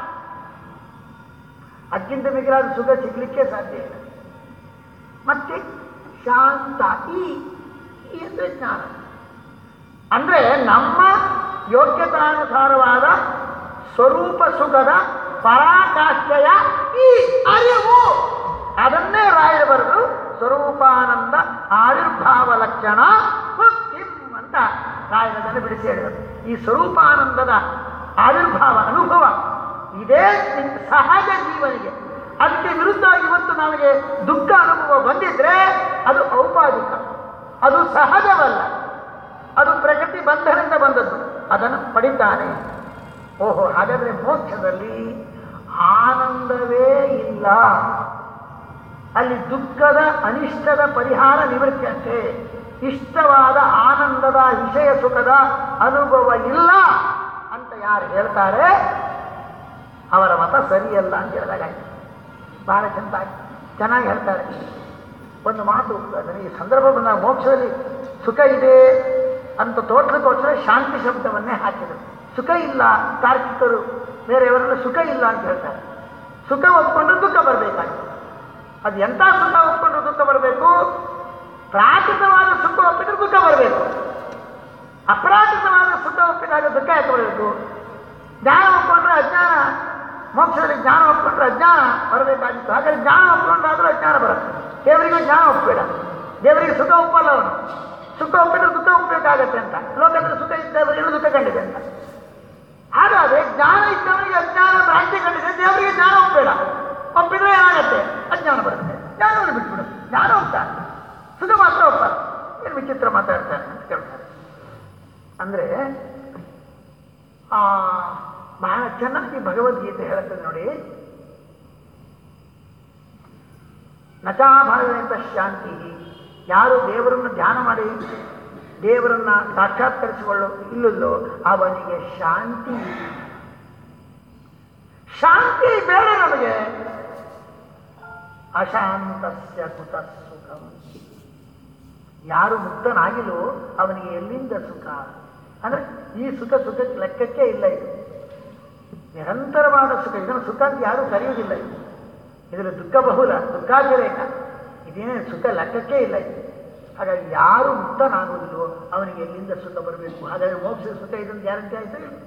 ಅದಕ್ಕಿಂತ ಮಿಗಿಲಾದ ಸುಖ ಸಿಗ್ಲಿಕ್ಕೆ ಸಾಧ್ಯ ಇಲ್ಲ ಮತ್ತೆ ಶಾಂತ ಈ ಈ ಅಂದ್ರೆ ಜ್ಞಾನ ಅಂದ್ರೆ ನಮ್ಮ ಯೋಗ್ಯತಾನುಸಾರವಾದ ಸ್ವರೂಪ ಸುಖದ ಪರಾಕಾಷ್ಠೆಯ ಈ ಅರಿವು. ಅದನ್ನೇ ರಾಯರು ಬರೆದು ಸ್ವರೂಪಾನಂದ ಆವಿರ್ಭಾವ ಲಕ್ಷಣ ಅಂತ ರಾಯರದಲ್ಲಿ ಬಿಡಿಸಿ ಹೇಳಿದರು. ಈ ಸ್ವರೂಪಾನಂದದ ಆವಿರ್ಭಾವ ಅನುಭವ ಇದೇ ಸಹಜ ಜೀವನಿಗೆ. ಅದಕ್ಕೆ ವಿರುದ್ಧ ಇವತ್ತು ನಮಗೆ ದುಃಖ ಅನುಭವ ಬಂದಿದ್ರೆ ಅದು ಔಪಾದಿಕ ಅದು ಸಹಜವಲ್ಲ. ಅದು ಪ್ರಕೃತಿ ಬಂಧನದಿಂದ ಬಂದದ್ದು. ಅದನ್ನು ಪಡಿತಾನೆ ಓಹೋ, ಹಾಗಾದರೆ ಮೋಕ್ಷದಲ್ಲಿ ಆನಂದವೇ ಇಲ್ಲ. ಅಲ್ಲಿ ದುಃಖದ ಅನಿಷ್ಟದ ಪರಿಹಾರ ನಿವೃತ್ತಿ ಅಷ್ಟೇ ಇಷ್ಟವಾದ ಆನಂದದ, ವಿಷಯ ಸುಖದ ಅನುಭವ ಇಲ್ಲ ಅಂತ ಯಾರು ಹೇಳ್ತಾರೆ? ಅವರ ಮತ ಸರಿಯಲ್ಲ ಅಂತ ಹೇಳಿದಾಗ ಬಹಳ ಚಂದ ಚೆನ್ನಾಗಿ ಹೇಳ್ತಾರೆ. ಒಂದು ಮಾತು ಈ ಸಂದರ್ಭ ಬಂದಾಗ ಮೋಕ್ಷದಲ್ಲಿ ಸುಖ ಇದೆ ಅಂತ ತೋರ್ಸಕ್ಕೋಸ್ಕರ ಶಾಂತಿ ಶಬ್ದವನ್ನೇ ಹಾಕಿದರು. ಸುಖ ಇಲ್ಲ ತಾರ್ಕಿಕರು ಬೇರೆಯವರೆಲ್ಲ ಸುಖ ಇಲ್ಲ ಅಂತ ಹೇಳ್ತಾರೆ. ಸುಖ ಒಪ್ಕೊಂಡ್ರೆ ದುಃಖ ಬರಬೇಕಾಗಿತ್ತು ಅದು ಎಂಥ ಸುಖ ಒಪ್ಕೊಂಡ್ರೆ ದುಃಖ ಬರಬೇಕು? ಪ್ರಾಕೃತವಾದ ಸುಖ ಒಪ್ಪಿದ್ರೆ ದುಃಖ ಬರಬೇಕು. ಅಪ್ರಾಕೃತವಾದ ಸುಖ ಒಪ್ಪಿದಾಗ ದುಃಖ ಯಾಕೆ ಬರಬೇಕು? ಜ್ಞಾನ ಒಪ್ಕೊಂಡ್ರೆ ಅಜ್ಞಾನ, ಮೋಕ್ಷದಲ್ಲಿ ಜ್ಞಾನ ಒಪ್ಕೊಂಡ್ರೆ ಅಜ್ಞಾನ ಬರಬೇಕಾಗಿತ್ತು. ಹಾಗಾದ್ರೆ ಜ್ಞಾನ ಒಪ್ಕೊಂಡ್ರಾದ್ರೂ ಅಜ್ಞಾನ ಬರುತ್ತೆ. ದೇವರಿಗೆ ಜ್ಞಾನ ಒಪ್ಪಬೇಡ ದೇವರಿಗೆ ಸುಖ ಒಪ್ಪಲ್ಲ ಅವನು. ಸುಖ ಒಪ್ಪಿದ್ರೆ ದುಃಖ ಒಪ್ಪಬೇಕಾಗತ್ತೆ ಅಂತ. ಲೋಕದಲ್ಲಿ ಸುಖ ಇದ್ದವರಿಗೆ ದುಃಖ ಕಂಡಿದೆ ಅಂತ. ಹಾಗಾದ್ರೆ ಜ್ಞಾನ ಇದ್ದವರಿಗೆ ಅಜ್ಞಾನ ಭ್ರಾಂತಿ ಕಂಡಿದೆ ದೇವರಿಗೆ ಜ್ಞಾನ ಒಪ್ಪಬೇಡ ಒಪ್ಪಿದ್ರೆ ಏನಾಗತ್ತೆ? ಅಜ್ಞಾನ ಬರುತ್ತೆ. ಜ್ಞಾನವನ್ನು ಬಿಟ್ಬಿಡುತ್ತೆ ಜ್ಞಾನ ಹೋಗ್ತಾರೆ ಸುಖ ಮಾತ್ರ ಹೋಗ್ತಾರೆ ಏನು ವಿಚಿತ್ರ ಮಾತಾಡ್ತಾರೆ ಅಂತ ಕೇಳ್ತಾರೆ. ಅಂದ್ರೆ, ಆ, ಬಹಳ ಚೆನ್ನಾಗಿ ಭಗವದ್ಗೀತೆ ಹೇಳುತ್ತದೆ ನೋಡಿ. ನಚಾಭಾಗದಂತ ಶಾಂತಿ. ಯಾರು ದೇವರನ್ನು ಧ್ಯಾನ ಮಾಡಿ ದೇವರನ್ನ ಸಾಕ್ಷಾತ್ಕರಿಸಿಕೊಳ್ಳೋ ಇಲ್ಲಲ್ಲೋ ಅವನಿಗೆ ಶಾಂತಿ. ಶಾಂತಿ ಬೇಡ ನಮಗೆ. ಅಶಾಂತಸ್ಯ ಕುತ ಸುಖ ಯಾರು ಮುಕ್ತನಾಗಿಲ್ಲೋ ಅವನಿಗೆ ಎಲ್ಲಿಂದ ಸುಖ? ಅಂದ್ರೆ ಈ ಸುಖ ಸುಖ ಲೆಕ್ಕಕ್ಕೆ ಇಲ್ಲ ಇದು. ನಿರಂತರವಾದ ಸುಖ. ಇದನ್ನು ಸುಖ ಅಂತ ಯಾರೂ ಕರೆಯುವುದಿಲ್ಲ ಇದು. ಇದರಲ್ಲಿ ದುಃಖ ಬಹುಲ ದುಃಖಾತಿರೇಕ ಇದೇನೇ ಸುಖ ಲೆಕ್ಕಕ್ಕೆ ಇಲ್ಲ ಇದು. ಹಾಗಾಗಿ ಯಾರು ಮುಕ್ತನಾಗುವುದಿಲ್ಲವೋ ಅವನಿಗೆ ಎಲ್ಲಿಂದ ಸುಖ ಬರಬೇಕು? ಹಾಗಾಗಿ ಮೋಕ್ಷದ ಸುಖ ಇದನ್ನು ಗ್ಯಾರಂಟಿ ಆಯಿತು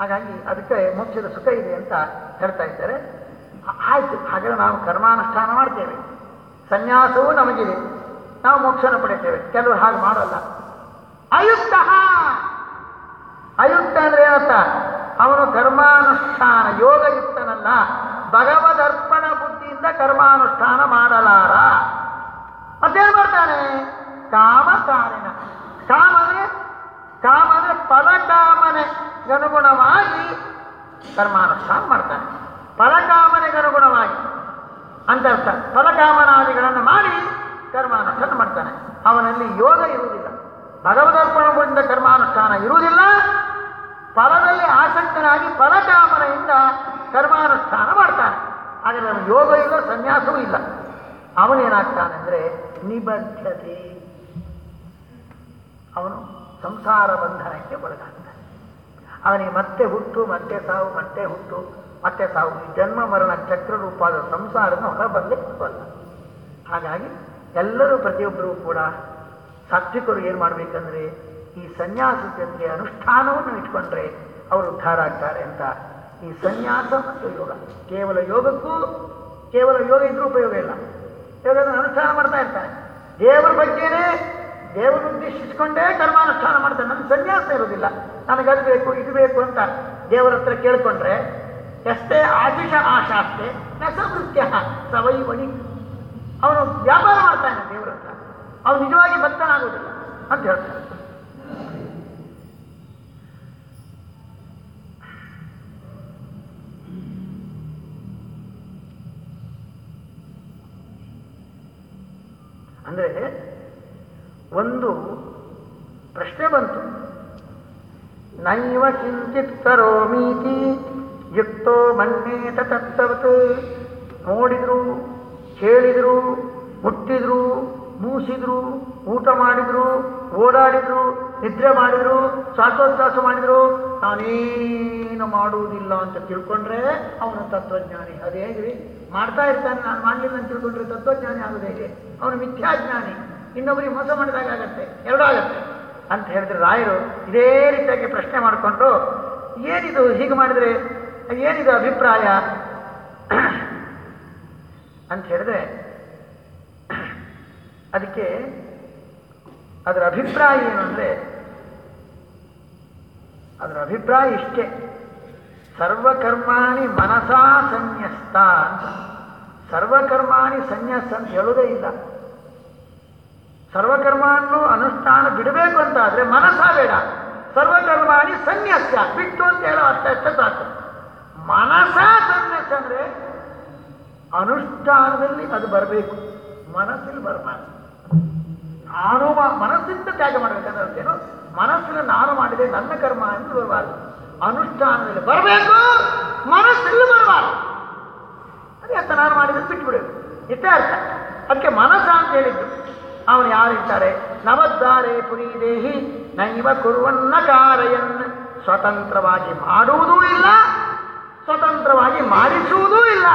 ಹಾಗಾಗಿ ಅದಕ್ಕೆ ಮೋಕ್ಷದ ಸುಖ ಇದೆ ಅಂತ ಹೇಳ್ತಾ ಇದ್ದಾರೆ. ಆಯಿತು ಹಾಗಾದ್ರೆ ನಾವು ಕರ್ಮಾನುಷ್ಠಾನ ಮಾಡ್ತೇವೆ. ಸನ್ಯಾಸವೂ ನಮಗಿದೆ. ನಾವು ಮೋಕ್ಷನ ಪಡಿತೇವೆ ಕೆಲವರು ಹಾಗೆ ಮಾಡಲ್ಲ. ಅಯುಕ್ತ! ಅಯುಕ್ತ ಅಂದ್ರೆ ಏನಂತ ಅವನು ಕರ್ಮಾನುಷ್ಠಾನ, ಯೋಗಯುಕ್ತನಲ್ಲ. ಭಗವದರ್ಪಣ ಬುದ್ಧಿಯಿಂದ ಕರ್ಮಾನುಷ್ಠಾನ ಮಾಡಲಾರ. ಮತ್ತೇನು ಮಾಡ್ತಾನೆ ಕಾಮಕಾರಿಣ. ಕಾಮ ಅಂದ್ರೆ ಕಾಮ ಅಂದ್ರೆ ಫಲಕಾಮನೆಗನುಗುಣವಾಗಿ ಕರ್ಮಾನುಷ್ಠಾನ ಮಾಡ್ತಾನೆ. ಫಲಕಾಮನೆಗನುಗುಣವಾಗಿ ಅಂತ ಅರ್ಥ. ಫಲಕಾಮನಾದಿಗಳನ್ನು ಮಾಡಿ ಕರ್ಮಾನುಷ್ಠಾನ ಮಾಡ್ತಾನೆ. ಅವನಲ್ಲಿ ಯೋಗ ಇರುವುದಿಲ್ಲ. ಭಗವದರ್ಪಣಗೊಂಡ ಕರ್ಮಾನುಷ್ಠಾನ ಇರುವುದಿಲ್ಲ. ಫಲದಲ್ಲಿ ಆಸಕ್ತನಾಗಿ ಫಲಕಾಮನೆಯಿಂದ ಕರ್ಮಾನುಷ್ಠಾನ ಮಾಡ್ತಾನೆ. ಆದರೆ ಯೋಗ ಇಲ್ಲ ಸನ್ಯಾಸವೂ ಇಲ್ಲ. ಅವನೇನಾಗ್ತಾನೆ ಅಂದರೆ ನಿಬದ್ಧತೆ. ಅವನು ಸಂಸಾರ ಬಂಧನಕ್ಕೆ ಒಳಗಾಗ್ತಾನೆ. ಅವನಿಗೆ ಮತ್ತೆ ಹುಟ್ಟು, ಮತ್ತೆ ಸಾವು, ಮತ್ತೆ ಹುಟ್ಟು, ಮತ್ತೆ ಸಾವು. ಈ ಜನ್ಮ, ಮರಣ, ಚಕ್ರ ರೂಪವಾದ ಸಂಸಾರನ ಹೊರ ಬರಲಿಕ್ಕಲ್ಲ ಹಾಗಾಗಿ ಎಲ್ಲರೂ ಪ್ರತಿಯೊಬ್ಬರೂ ಕೂಡ ಸಾತ್ವಿಕರು ಏನು ಮಾಡಬೇಕಂದ್ರೆ ಈ ಸನ್ಯಾಸ ಅನುಷ್ಠಾನವನ್ನು ಇಟ್ಕೊಂಡ್ರೆ ಅವರು ಉದ್ಧಾರ ಆಗ್ತಾರೆ ಅಂತ ಈ ಸನ್ಯಾಸ ಮತ್ತು ಯೋಗ. ಕೇವಲ ಯೋಗಕ್ಕೂ, ಕೇವಲ ಯೋಗ ಇದ್ರೂ ಉಪಯೋಗ ಇಲ್ಲ. ಯೋಗದ ಅನುಷ್ಠಾನ ಮಾಡ್ತಾ ಇರ್ತಾನೆ ದೇವರ ಬಗ್ಗೆನೇ ದೇವರು ಉದ್ದೇಶಿಸಿಕೊಂಡೇ ಕರ್ಮಾನುಷ್ಠಾನ ಮಾಡ್ತಾನೆ ನನ್ನ ಸನ್ಯಾಸ ಇರೋದಿಲ್ಲ ನನಗೆ ಅದು ಬೇಕು, ಇದು ಬೇಕು ಅಂತ ದೇವರ ಹತ್ರ ಕೇಳ್ಕೊಂಡ್ರೆ, ಎಷ್ಟೇ ಆಶಿಷ ಆಶಾಸ್ತೆ, ನಸವೃತ್ಯ ಸವೈ ವಣಿ ಅವನು ವ್ಯಾಪಾರ ಮಾಡ್ತಾನೆ ದೇವರ ಹತ್ರ. ಅವನು ನಿಜವಾಗಿ ಭಕ್ತನಾಗುವುದಿಲ್ಲ ಅಂತ ಹೇಳ್ತಾನೆ ಅಂದರೆ ಒಂದು ಪ್ರಶ್ನೆ ಬಂತು. ನೈವ ಕಿಂಚಿತ್ ಕರೋಮೀತಿ ಯುಕ್ತೋ ಮನ್ನೇತ ತತ್ತವತ್ ನೋಡಿದ್ರು, ಕೇಳಿದ್ರು, ಮುಟ್ಟಿದ್ರು, ಮೂಸಿದ್ರು, ಊಟ ಮಾಡಿದ್ರು, ಓಡಾಡಿದ್ರು, ನಿದ್ರೆ ಮಾಡಿದ್ರು, ಶ್ವಾಸೋಚ್ಛ್ವಾಸ ಮಾಡಿದ್ರು ನಾನೇನು ಮಾಡುವುದಿಲ್ಲ ಅಂತ ತಿಳ್ಕೊಂಡ್ರೆ ಅವನು ತತ್ವಜ್ಞಾನಿ. ಅದು ಹೇಗ್ರಿ ಮಾಡ್ತಾ ಇರ್ತಾನೆ, ನಾನು ಮಾಡಲಿಲ್ಲ ಅಂತ ತಿಳ್ಕೊಂಡ್ರೆ ತತ್ವಜ್ಞಾನಿ ಆಗೋದು ಹೇಗೆ? ಅವನು ಮಿಥ್ಯಾಜ್ಞಾನಿ ಇನ್ನೊಬ್ಬರಿಗೆ ಮೋಸ ಮಾಡಿದಾಗ ಆಗತ್ತೆ. ಎರಡೂ ಆಗತ್ತೆ. ಅಂತ ಹೇಳಿದ್ರೆ ರಾಯರು ಇದೇ ರೀತಿಯಾಗಿ ಪ್ರಶ್ನೆ ಮಾಡಿಕೊಂಡು, ಏನಿದು ಹೀಗೆ ಮಾಡಿದ್ರೆ, ಏನಿದು ಅಭಿಪ್ರಾಯ? ಅಂತ ಹೇಳಿದ್ರೆ, ಅದಕ್ಕೆ ಅದರ ಅಭಿಪ್ರಾಯ ಏನು ಅಂದರೆ, ಅದರ ಅಭಿಪ್ರಾಯ ಇಷ್ಟೇ. ಸರ್ವಕರ್ಮಾಣಿ ಮನಸಾ ಸನ್ಯಸ್ತ ಅಂತ. ಸರ್ವಕರ್ಮಾಣಿ ಸನ್ಯಸ್ತ ಅಂತ ಹೇಳೋದೇ ಇಲ್ಲ. ಸರ್ವಕರ್ಮವನ್ನು ಅನುಷ್ಠಾನ ಬಿಡಬೇಕು ಅಂತ ಆದರೆ ಮನಸ್ಸ ಬೇಡ. ಸರ್ವಕರ್ಮಾಣಿ ಸನ್ಯಾಸ ಬಿಟ್ಟು ಅಂತ ಹೇಳೋ ಅರ್ಥ ಅಷ್ಟೇ ಸಾಕು. ಮನಸ್ಸ ಸನ್ಯಾಸ ಅಂದರೆ ಅನುಷ್ಠಾನದಲ್ಲಿ ಅದು ಬರಬೇಕು. ಮನಸ್ಸಲ್ಲಿ ಬರಬಾರ್ದು. ನಾನು ಮನಸ್ಸಿಂದ ತ್ಯಾಗ ಮಾಡಬೇಕಂದ್ರೆ ಅರ್ಥೇನು ಮನಸ್ಸಿನ ನಾನು ಮಾಡಿದೆ ನನ್ನ ಕರ್ಮ ಅಂತ ಬರಬಾರ್ದು. ಅನುಷ್ಠಾನದಲ್ಲಿ ಬರಬೇಕು ಮನಸ್ಸಲ್ಲಿ ಬರಬಾರ್ದು. ಅದೇ ಅರ್ಥ ನಾನು ಮಾಡಿದ್ರೆ ಬಿಟ್ಟು ಬಿಡಬೇಕು ಇಷ್ಟೇ ಅರ್ಥ. ಅದಕ್ಕೆ ಮನಸ್ಸ ಅಂತ ಹೇಳಿದ್ದು. ಅವನು ಯಾರಿದ್ದಾರೆ? ನವದ್ದಾರೆ ಪುರಿ ದೇಹಿ ನೈವ ಕುರುವನ್ನ ಕಾರಯನ್. ಸ್ವತಂತ್ರವಾಗಿ ಮಾಡುವುದೂ ಇಲ್ಲ, ಸ್ವತಂತ್ರವಾಗಿ ಮಾಡಿಸುವುದೂ ಇಲ್ಲ.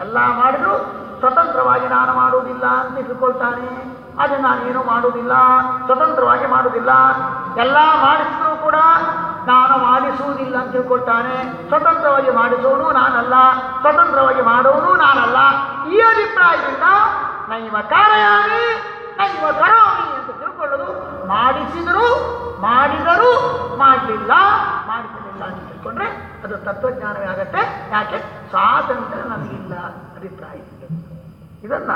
ಎಲ್ಲ ಮಾಡಿದ್ರು ಸ್ವತಂತ್ರವಾಗಿ ನಾನು ಮಾಡುವುದಿಲ್ಲ ಅಂತ ತಿಳ್ಕೊಳ್ತಾನೆ. ಆದರೆ ನಾನೇನು ಮಾಡುವುದಿಲ್ಲ, ಸ್ವತಂತ್ರವಾಗಿ ಮಾಡುವುದಿಲ್ಲ. ಎಲ್ಲ ಮಾಡಿಸಿದ್ರು ಕೂಡ ನಾನು ಮಾಡಿಸುವುದಿಲ್ಲ ಅಂತ ತಿಳ್ಕೊಳ್ತಾನೆ. ಸ್ವತಂತ್ರವಾಗಿ ಮಾಡಿಸೋನು ನಾನಲ್ಲ, ಸ್ವತಂತ್ರವಾಗಿ ಮಾಡೋನು ನಾನಲ್ಲ. ಈ ಅಭಿಪ್ರಾಯದಿಂದ ನೈವ ಕಾರಯಾಮಿ ನೈವ ಕರೋಮಿ ಅಂತ ತಿಳ್ಕೊಳ್ಳೋದು ಮಾಡಿಸಿದರು, ಮಾಡಿದರು ಮಾಡಲಿಲ್ಲ ಮಾಡಿಸಲಿಲ್ಲ ಅಂತ ತಿಳ್ಕೊಂಡ್ರೆ ಅದು ತತ್ವಜ್ಞಾನವೇ ಆಗತ್ತೆ. ಯಾಕೆ? ಸ್ವಾತಂತ್ರ್ಯ ನನಗಿಲ್ಲ ಅಭಿಪ್ರಾಯ. ಇದನ್ನ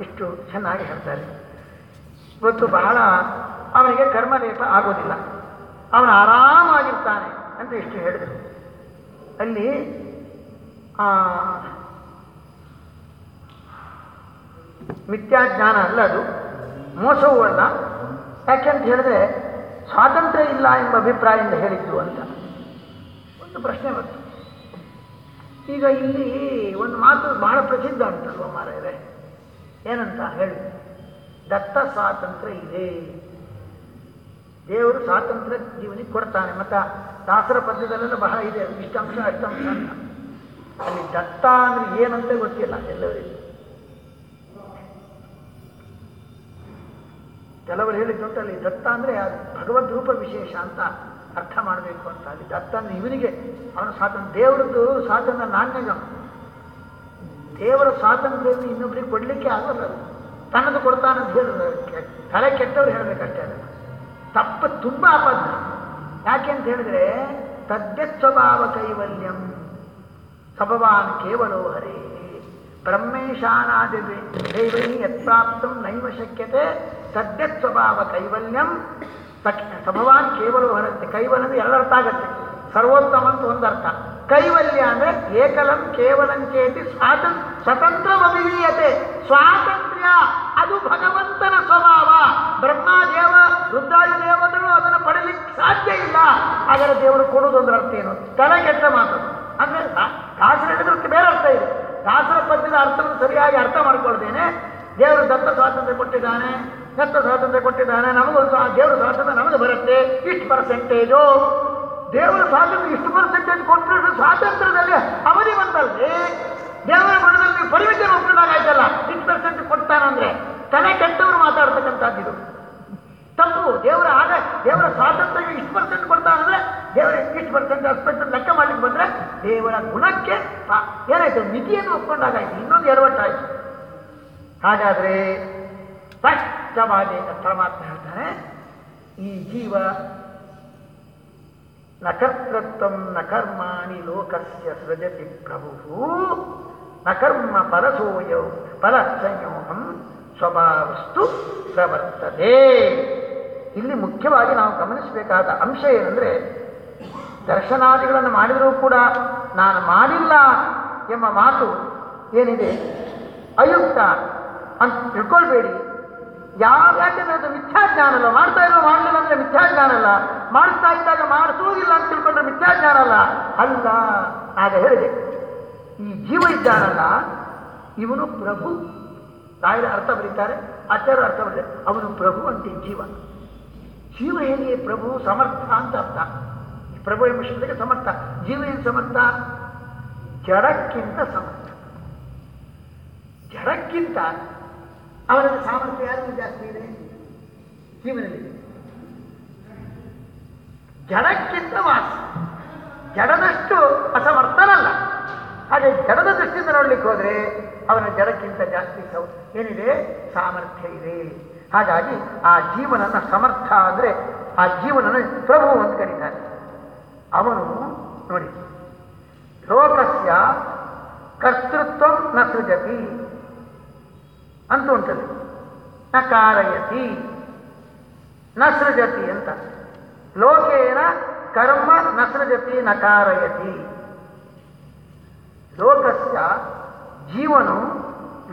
ಇಷ್ಟು ಚೆನ್ನಾಗಿ ಹೇಳ್ತಾರೆ ಇವತ್ತು ಬಹಳ ಅವನಿಗೆ ಕರ್ಮಲೇಪ ಆಗೋದಿಲ್ಲ. ಅವನು ಆರಾಮಾಗಿರ್ತಾನೆ ಅಂತ ಇಷ್ಟು ಹೇಳಿದರು. ಅಲ್ಲಿ ಆ, ಮಿಥ್ಯಾಜ್ಞಾನ ಅಲ್ಲ ಅದು. ಮೋಸವೂ ಅಲ್ಲ. ಯಾಕೆಂತ ಹೇಳಿದ್ರೆ ಸ್ವಾತಂತ್ರ್ಯ ಇಲ್ಲ ಎಂಬ ಅಭಿಪ್ರಾಯದಿಂದ ಹೇಳಿದ್ದು ಅಂತ. ಒಂದು ಪ್ರಶ್ನೆ ಬಂತು. ಈಗ ಇಲ್ಲಿ ಒಂದು ಮಾತು ಬಹಳ ಪ್ರಸಿದ್ಧ ಅಂತಲ್ವ ಮಾರೇ ಏನಂತ ಹೇಳಿ. ದತ್ತ ಸ್ವಾತಂತ್ರ್ಯ ಇದೆ. ದೇವರು ಸ್ವಾತಂತ್ರ್ಯ ಜೀವನಿಗೆ ಕೊಡ್ತಾನೆ. ಮತ್ತು ದಾಸರ ಪದ್ಯದಲ್ಲೆಲ್ಲ ಬಹಳ ಇದೆ. ಇಷ್ಟಂಶ, ಅಷ್ಟಂಶ ಅಂತ. ಅಲ್ಲಿ ದತ್ತ ಅಂದ್ರೆ ಏನಂತ ಗೊತ್ತಿಲ್ಲ ಎಲ್ಲರಿಗೂ. ಕೆಲವರು ಹೇಳಿದ್ದುಂಟು ಅಲ್ಲಿ ದತ್ತ ಅಂದರೆ ಅದು ಭಗವದ್ ರೂಪ ವಿಶೇಷ ಅಂತ ಅರ್ಥ ಮಾಡಬೇಕು ಅಂತ ಅಲ್ಲಿ ದತ್ತ ಇವನಿಗೆ, ಅವನ ಸ್ವಾತಂತ್ರ್ಯ ದೇವರದ್ದು ಸ್ವಾತಂತ್ರ್ಯ ನಾಣ್ಯಗ ದೇವರ ಸ್ವಾತಂತ್ರ್ಯವನ್ನು ಇನ್ನೊಬ್ಬರಿಗೆ ಕೊಡಲಿಕ್ಕೆ ಆಗಲ್ಲ ತನ್ನದು ಕೊಡ್ತಾನಂತ ಹೇಳಿದ್ರು ತಲೆ ಕೆಟ್ಟವ್ರು ಹೇಳಬೇಕಷ್ಟೇ ಅದನ್ನು ತಪ್ಪು ತುಂಬ ಅಬದ್ಧ. ಯಾಕೆ ಅಂತ ಹೇಳಿದ್ರೆ ತದ್ಯತ್ ಸ್ವಭಾವ ಕೈವಲ್ಯಂ ಸಭವಾನ್ ಕೇವಲೋ ಹರೇ. ಬ್ರಹ್ಮೇಶಾನಾದಿ ದೈವೈ ಯತ್ಪ್ರಾಪ್ತಂ ನೈವ ಶಕ್ಯತೆ. ತದ್ಯತ್ ಸ್ವಭಾವ ಕೈವಲ್ಯಂ ತಕ್ ಸಭವಾನ್ ಕೇವಲ ಹೊರತ್ತೆ ಕೈವಲ್ಯ ಅಂದ್ರೆ ಎರಡರ್ಥ ಆಗತ್ತೆ. ಸರ್ವೋತ್ತಮ ಅಂತ ಒಂದರ್ಥ. ಕೈವಲ್ಯ ಅಂದ್ರೆ ಏಕಲಂ ಕೇವಲಂಚೇತಿ ಸ್ವತಂತ್ರ ಸ್ವತಂತ್ರಮಭಿವೀಯತೆ ಸ್ವಾತಂತ್ರ್ಯ, ಅದು ಭಗವಂತನ ಸ್ವಭಾವ. ಬ್ರಹ್ಮದೇವ ರುದ್ರಾದಿ ದೇವತೆಗಳು ಅದನ್ನು ಪಡೆಯಲಿಕ್ಕೆ ಸಾಧ್ಯ ಇಲ್ಲ. ಆದರೆ ದೇವರು ಕೊಡುವುದೊಂದರ ಅರ್ಥ ಏನು? ತಲೆ ಕೆಟ್ಟ ಮಾತು. ಅಂದ್ರೆ ದಾಸರ ಹೇಳಿದ್ರಕ್ಕೆ ಬೇರೆ ಅರ್ಥ ಇದೆ. ದಾಸರ ಪದ್ಯದ ಅರ್ಥವನ್ನು ಸರಿಯಾಗಿ ಅರ್ಥ ಮಾಡ್ಕೊಳ್ತೇನೆ. ದೇವರು ದತ್ತ ಸ್ವಾತಂತ್ರ್ಯ ಕೊಟ್ಟಿದ್ದಾನೆ. ದತ್ತ ಸ್ವಾತಂತ್ರ್ಯ ಕೊಟ್ಟಿದ್ದಾನೆ ನಮಗೂ ಸಹ ದೇವರ ಸ್ವಾತಂತ್ರ್ಯ ನಮಗೆ ಬರುತ್ತೆ. ಇಷ್ಟು ಪರ್ಸೆಂಟೇಜು ದೇವರ ಸ್ವಾತಂತ್ರ್ಯ ಇಷ್ಟು ಪರ್ಸೆಂಟೇಜ್ ಕೊಟ್ಟರೆ ಸ್ವಾತಂತ್ರ್ಯದಲ್ಲಿ ಅವಧಿ ಬಂತಲ್ರಿ? ದೇವರ ಮನದಲ್ಲಿ ಪರಿಮಿತಿ ಒಪ್ಪಿದಾಗಾಯ್ತಲ್ಲ ಇಷ್ಟು ಪರ್ಸೆಂಟ್ ಕೊಡ್ತಾನಂದ್ರೆ ತಲೆ ಕೆಟ್ಟವರು ಮಾತಾಡ್ತಕ್ಕಂಥದ್ದು ತಪ್ಪು. ದೇವರ ಆಗ ದೇವರ ಸ್ವಾತಂತ್ರ್ಯ ಇಷ್ಟು ಪರ್ಸೆಂಟ್ ಕೊಡ್ತಾನಂದ್ರೆ ದೇವರ ಇಷ್ಟು ಪರ್ಸೆಂಟ್ ಅಷ್ಟು ಲೆಕ್ಕ ಮಾಡಲಿಕ್ಕೆ ಬಂದ್ರೆ ದೇವರ ಗುಣಕ್ಕೆ ಏನಾಯ್ತು? ಮಿತಿಯನ್ನು ಒಪ್ಕೊಂಡಾಗಾಯ್ತು. ಇನ್ನೊಂದು ಎಡವಟ್ಟಾಯ್ತು ಹಾಗಾದ್ರೆ ಸ್ಪಷ್ಟವಾಗಿ ಪರಮಾತ್ಮ ಹೇಳ್ತಾನೆ ಈ ಜೀವ ನ ಕರ್ತೃತ್ವ ನ ಕರ್ಮಾಣಿ ಲೋಕಸ್ಯ ಸೃಜತಿ ಪ್ರಭು ನ ಕರ್ಮ ಪರಸೋಯ ಪರ ಸಂಯೋಗಂ ಸ್ವಭಾವಸ್ತು ಪ್ರವರ್ತದೆ. ಇಲ್ಲಿ ಮುಖ್ಯವಾಗಿ ನಾವು ಗಮನಿಸಬೇಕಾದ ಅಂಶ ಏನಂದ್ರೆ, ದರ್ಶನಾದಿಗಳನ್ನು ಮಾಡಿದರೂ ಕೂಡ ನಾನು ಮಾಡಿಲ್ಲ ಎಂಬ ಮಾತು ಏನಿದೆ? ಅಯುಕ್ತ ಅಂತ ತಿಳ್ಕೊಳ್ಬೇಡಿ. ಯಾವ ಯಾಕೆಂದ್ರೆ ಅದು ಮಿಥ್ಯಾಜ್ಞಾನ ಅಲ್ಲ? ಮಾಡ್ತಾ ಇರೋ ಮಾಡಲಿಲ್ಲ ಅಂದ್ರೆ ಮಿಥ್ಯಾಜ್ಞಾನ ಅಲ್ಲ. ಮಾಡಿಸ್ತಾ ಇದ್ದಾಗ ಮಾಡಿಸುವುದಿಲ್ಲ ಅಂತ ತಿಳ್ಕೊಂಡ್ರೆ ಮಿಥ್ಯಾಜ್ಞಾನ ಅಲ್ಲ. ಅಲ್ಲ. ಆಗ ಹೇಳಿದೆ, ಈ ಜೀವ ಇದ್ದಾನಲ್ಲ, ಇವನು ಪ್ರಭು. ರಾಯರ ಅರ್ಥ ಬರೀತಾರೆ ಆಚಾರ್ಯ ಅರ್ಥ ಬರೀತಾರೆ. ಅವನು ಪ್ರಭು ಅಂತೆ ಜೀವ. ಜೀವ ಹೇಗೆ ಪ್ರಭು ಸಮರ್ಥ ಅಂತ ಅರ್ಥ. ಪ್ರಭು ಎಂಬ ಶಬ್ದಕ್ಕೆ ಸಮರ್ಥ. ಜೀವ ಏನು ಸಮರ್ಥ? ಜಡಕ್ಕಿಂತ ಸಮರ್ಥ. ಜಡಕ್ಕಿಂತ ಅವರಲ್ಲಿ ಸಾಮರ್ಥ್ಯ ಯಾರಿಗೂ ಜಾಸ್ತಿ ಇದೆ? ಜೀವನದಲ್ಲಿ. ಜಡಕ್ಕಿಂತ ವಾಸ ಜಡದಷ್ಟು ಅಸಮರ್ಥನಲ್ಲ ಹಾಗೆ ಜಡದ ದೃಷ್ಟಿಯಿಂದ ನೋಡ್ಲಿಕ್ಕೆ ಹೋದ್ರೆ ಅವನ ಜಡಕ್ಕಿಂತ ಜಾಸ್ತಿ ಸೌ, ಏನಿದೆ? ಸಾಮರ್ಥ್ಯ ಇದೆ. ಹಾಗಾಗಿ ಆ ಜೀವನನ ಸಮರ್ಥ ಅಂದ್ರೆ ಆ ಜೀವನನ ಪ್ರಭು ಅಂತ ಕರೀತಾರೆ. ಅವನು ನೋಡಿ, ಲೋಕಸ್ಯ ಕರ್ತೃತ್ವ ನ ಸೃಜತಿ. ಅಂತ ಉಂಟಲ್ಲಿ ನ ಕಾರಯತಿ, ನ ಸೃಜತಿ ಅಂತ. ಲೋಕೇನ ಕರ್ಮ ನ ಸೃಜತಿ ನ ಕಾರಯತಿ. ಲೋಕಸ್ಯ ಜೀವನು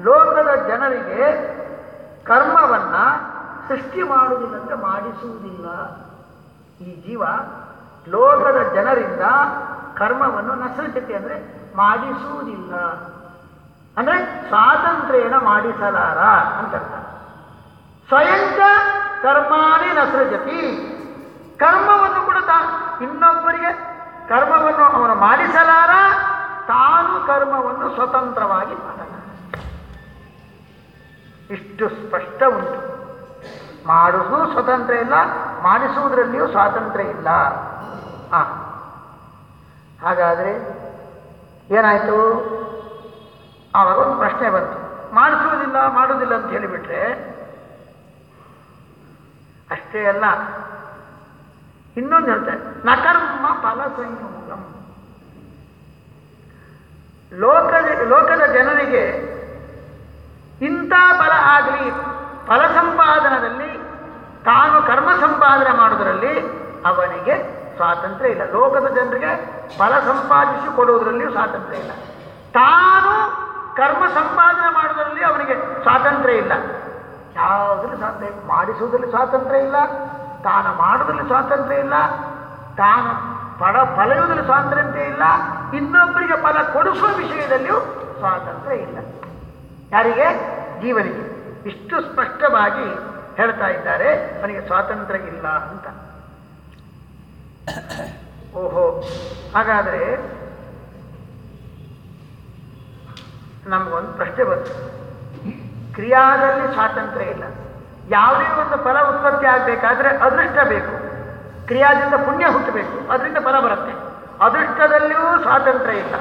ಲೋಕದ ಜನರಿಗೆ ಕರ್ಮವನ್ನು ಸೃಷ್ಟಿ ಮಾಡುವುದಿಲ್ಲಂತೆ ಮಾಡಿಸುವುದಿಲ್ಲ. ಈ ಜೀವ ಲೋಕದ ಜನರಿಂದ ಕರ್ಮವನ್ನು ನಸೃಜತೆ ಅಂದರೆ ಮಾಡಿಸುವುದಿಲ್ಲ. ಅಂದ್ರೆ ಸ್ವಾತಂತ್ರ್ಯನ ಮಾಡಿಸಲಾರ ಅಂತ. ಸ್ವಯಂಚ ಕರ್ಮಾನಿ ನಸೃಜತಿ. ಕರ್ಮವನ್ನು ಕೂಡ ತಾ, ಇನ್ನೊಬ್ಬರಿಗೆ ಕರ್ಮವನ್ನು ಅವನು ಮಾಡಿಸಲಾರ, ತಾನು ಕರ್ಮವನ್ನು ಸ್ವತಂತ್ರವಾಗಿ ಮಾಡಲ್ಲ. ಇಷ್ಟು ಸ್ಪಷ್ಟ ಉಂಟು. ಮಾಡುವುದು ಸ್ವತಂತ್ರ ಇಲ್ಲ, ಮಾಡಿಸುವುದರಲ್ಲಿಯೂ ಸ್ವಾತಂತ್ರ್ಯ ಇಲ್ಲ. ಹಾಗಾದರೆ ಏನಾಯಿತು? ಆವಾಗ ಒಂದು ಪ್ರಶ್ನೆ ಬಂತು. ಮಾಡಿಸುವುದಿಲ್ಲ, ಮಾಡುವುದಿಲ್ಲ ಅಂತ ಹೇಳಿಬಿಟ್ರೆ ಅಷ್ಟೇ ಅಲ್ಲ. ಇನ್ನೊಂದು ಹೇಳ್ತಾರೆ ನಕರ್ಮ ಫಲ ಸಂಯೋಗಂ ಲೋಕದ ಲೋಕದ ಜನರಿಗೆ ಇಂಥ ಫಲ ಆಗಲಿ, ಫಲ ಸಂಪಾದನದಲ್ಲಿ ತಾನು ಕರ್ಮ ಸಂಪಾದನೆ ಮಾಡುವುದರಲ್ಲಿ ಅವನಿಗೆ ಸ್ವಾತಂತ್ರ್ಯ ಇಲ್ಲ. ಲೋಕದ ಜನರಿಗೆ ಫಲ ಸಂಪಾದಿಸಿ ಕೊಡುವುದರಲ್ಲಿಯೂ ಸ್ವಾತಂತ್ರ್ಯ ಇಲ್ಲ. ತಾನು ಕರ್ಮ ಸಂಪಾದನೆ ಮಾಡುವುದರಲ್ಲಿ ಅವನಿಗೆ ಸ್ವಾತಂತ್ರ್ಯ ಇಲ್ಲ. ಯಾವುದರಲ್ಲಿ ಸ್ವಾತಂತ್ರ್ಯ ಮಾಡಿಸುವುದರಲ್ಲಿ ಸ್ವಾತಂತ್ರ್ಯ ಇಲ್ಲ. ತಾನು ಮಾಡುವುದರಲ್ಲಿ ಸ್ವಾತಂತ್ರ್ಯ ಇಲ್ಲ. ತಾನು ಪಡ ಫಲೆಯುವುದರಲ್ಲಿ ಸ್ವಾತಂತ್ರ್ಯ ಇಲ್ಲ. ಇನ್ನೊಬ್ಬರಿಗೆ ಫಲ ಕೊಡಿಸುವ ವಿಷಯದಲ್ಲಿಯೂ ಸ್ವಾತಂತ್ರ್ಯ ಇಲ್ಲ. ಯಾರಿಗೆ? ಜೀವನಿಗೆ. ಇಷ್ಟು ಸ್ಪಷ್ಟವಾಗಿ ಹೇಳ್ತಾ ಇದ್ದಾರೆ. ಅವನಿಗೆ ಸ್ವಾತಂತ್ರ್ಯ ಇಲ್ಲ ಅಂತ. ಓಹೋ. ಹಾಗಾದರೆ ನಮಗೊಂದು ಪ್ರಶ್ನೆ ಬಂತು. ಕ್ರಿಯಾದಲ್ಲಿ ಸ್ವಾತಂತ್ರ್ಯ ಇಲ್ಲ. ಯಾವುದೇ ಒಂದು ಫಲ ಉತ್ಪತ್ತಿ ಆಗಬೇಕಾದ್ರೆ ಅದೃಷ್ಟ ಬೇಕು. ಕ್ರಿಯಾದಿಂದ ಪುಣ್ಯ ಹುಟ್ಟಬೇಕು. ಅದರಿಂದ ಫಲ ಬರುತ್ತೆ. ಅದೃಷ್ಟದಲ್ಲಿಯೂ ಸ್ವಾತಂತ್ರ್ಯ ಇಲ್ಲ.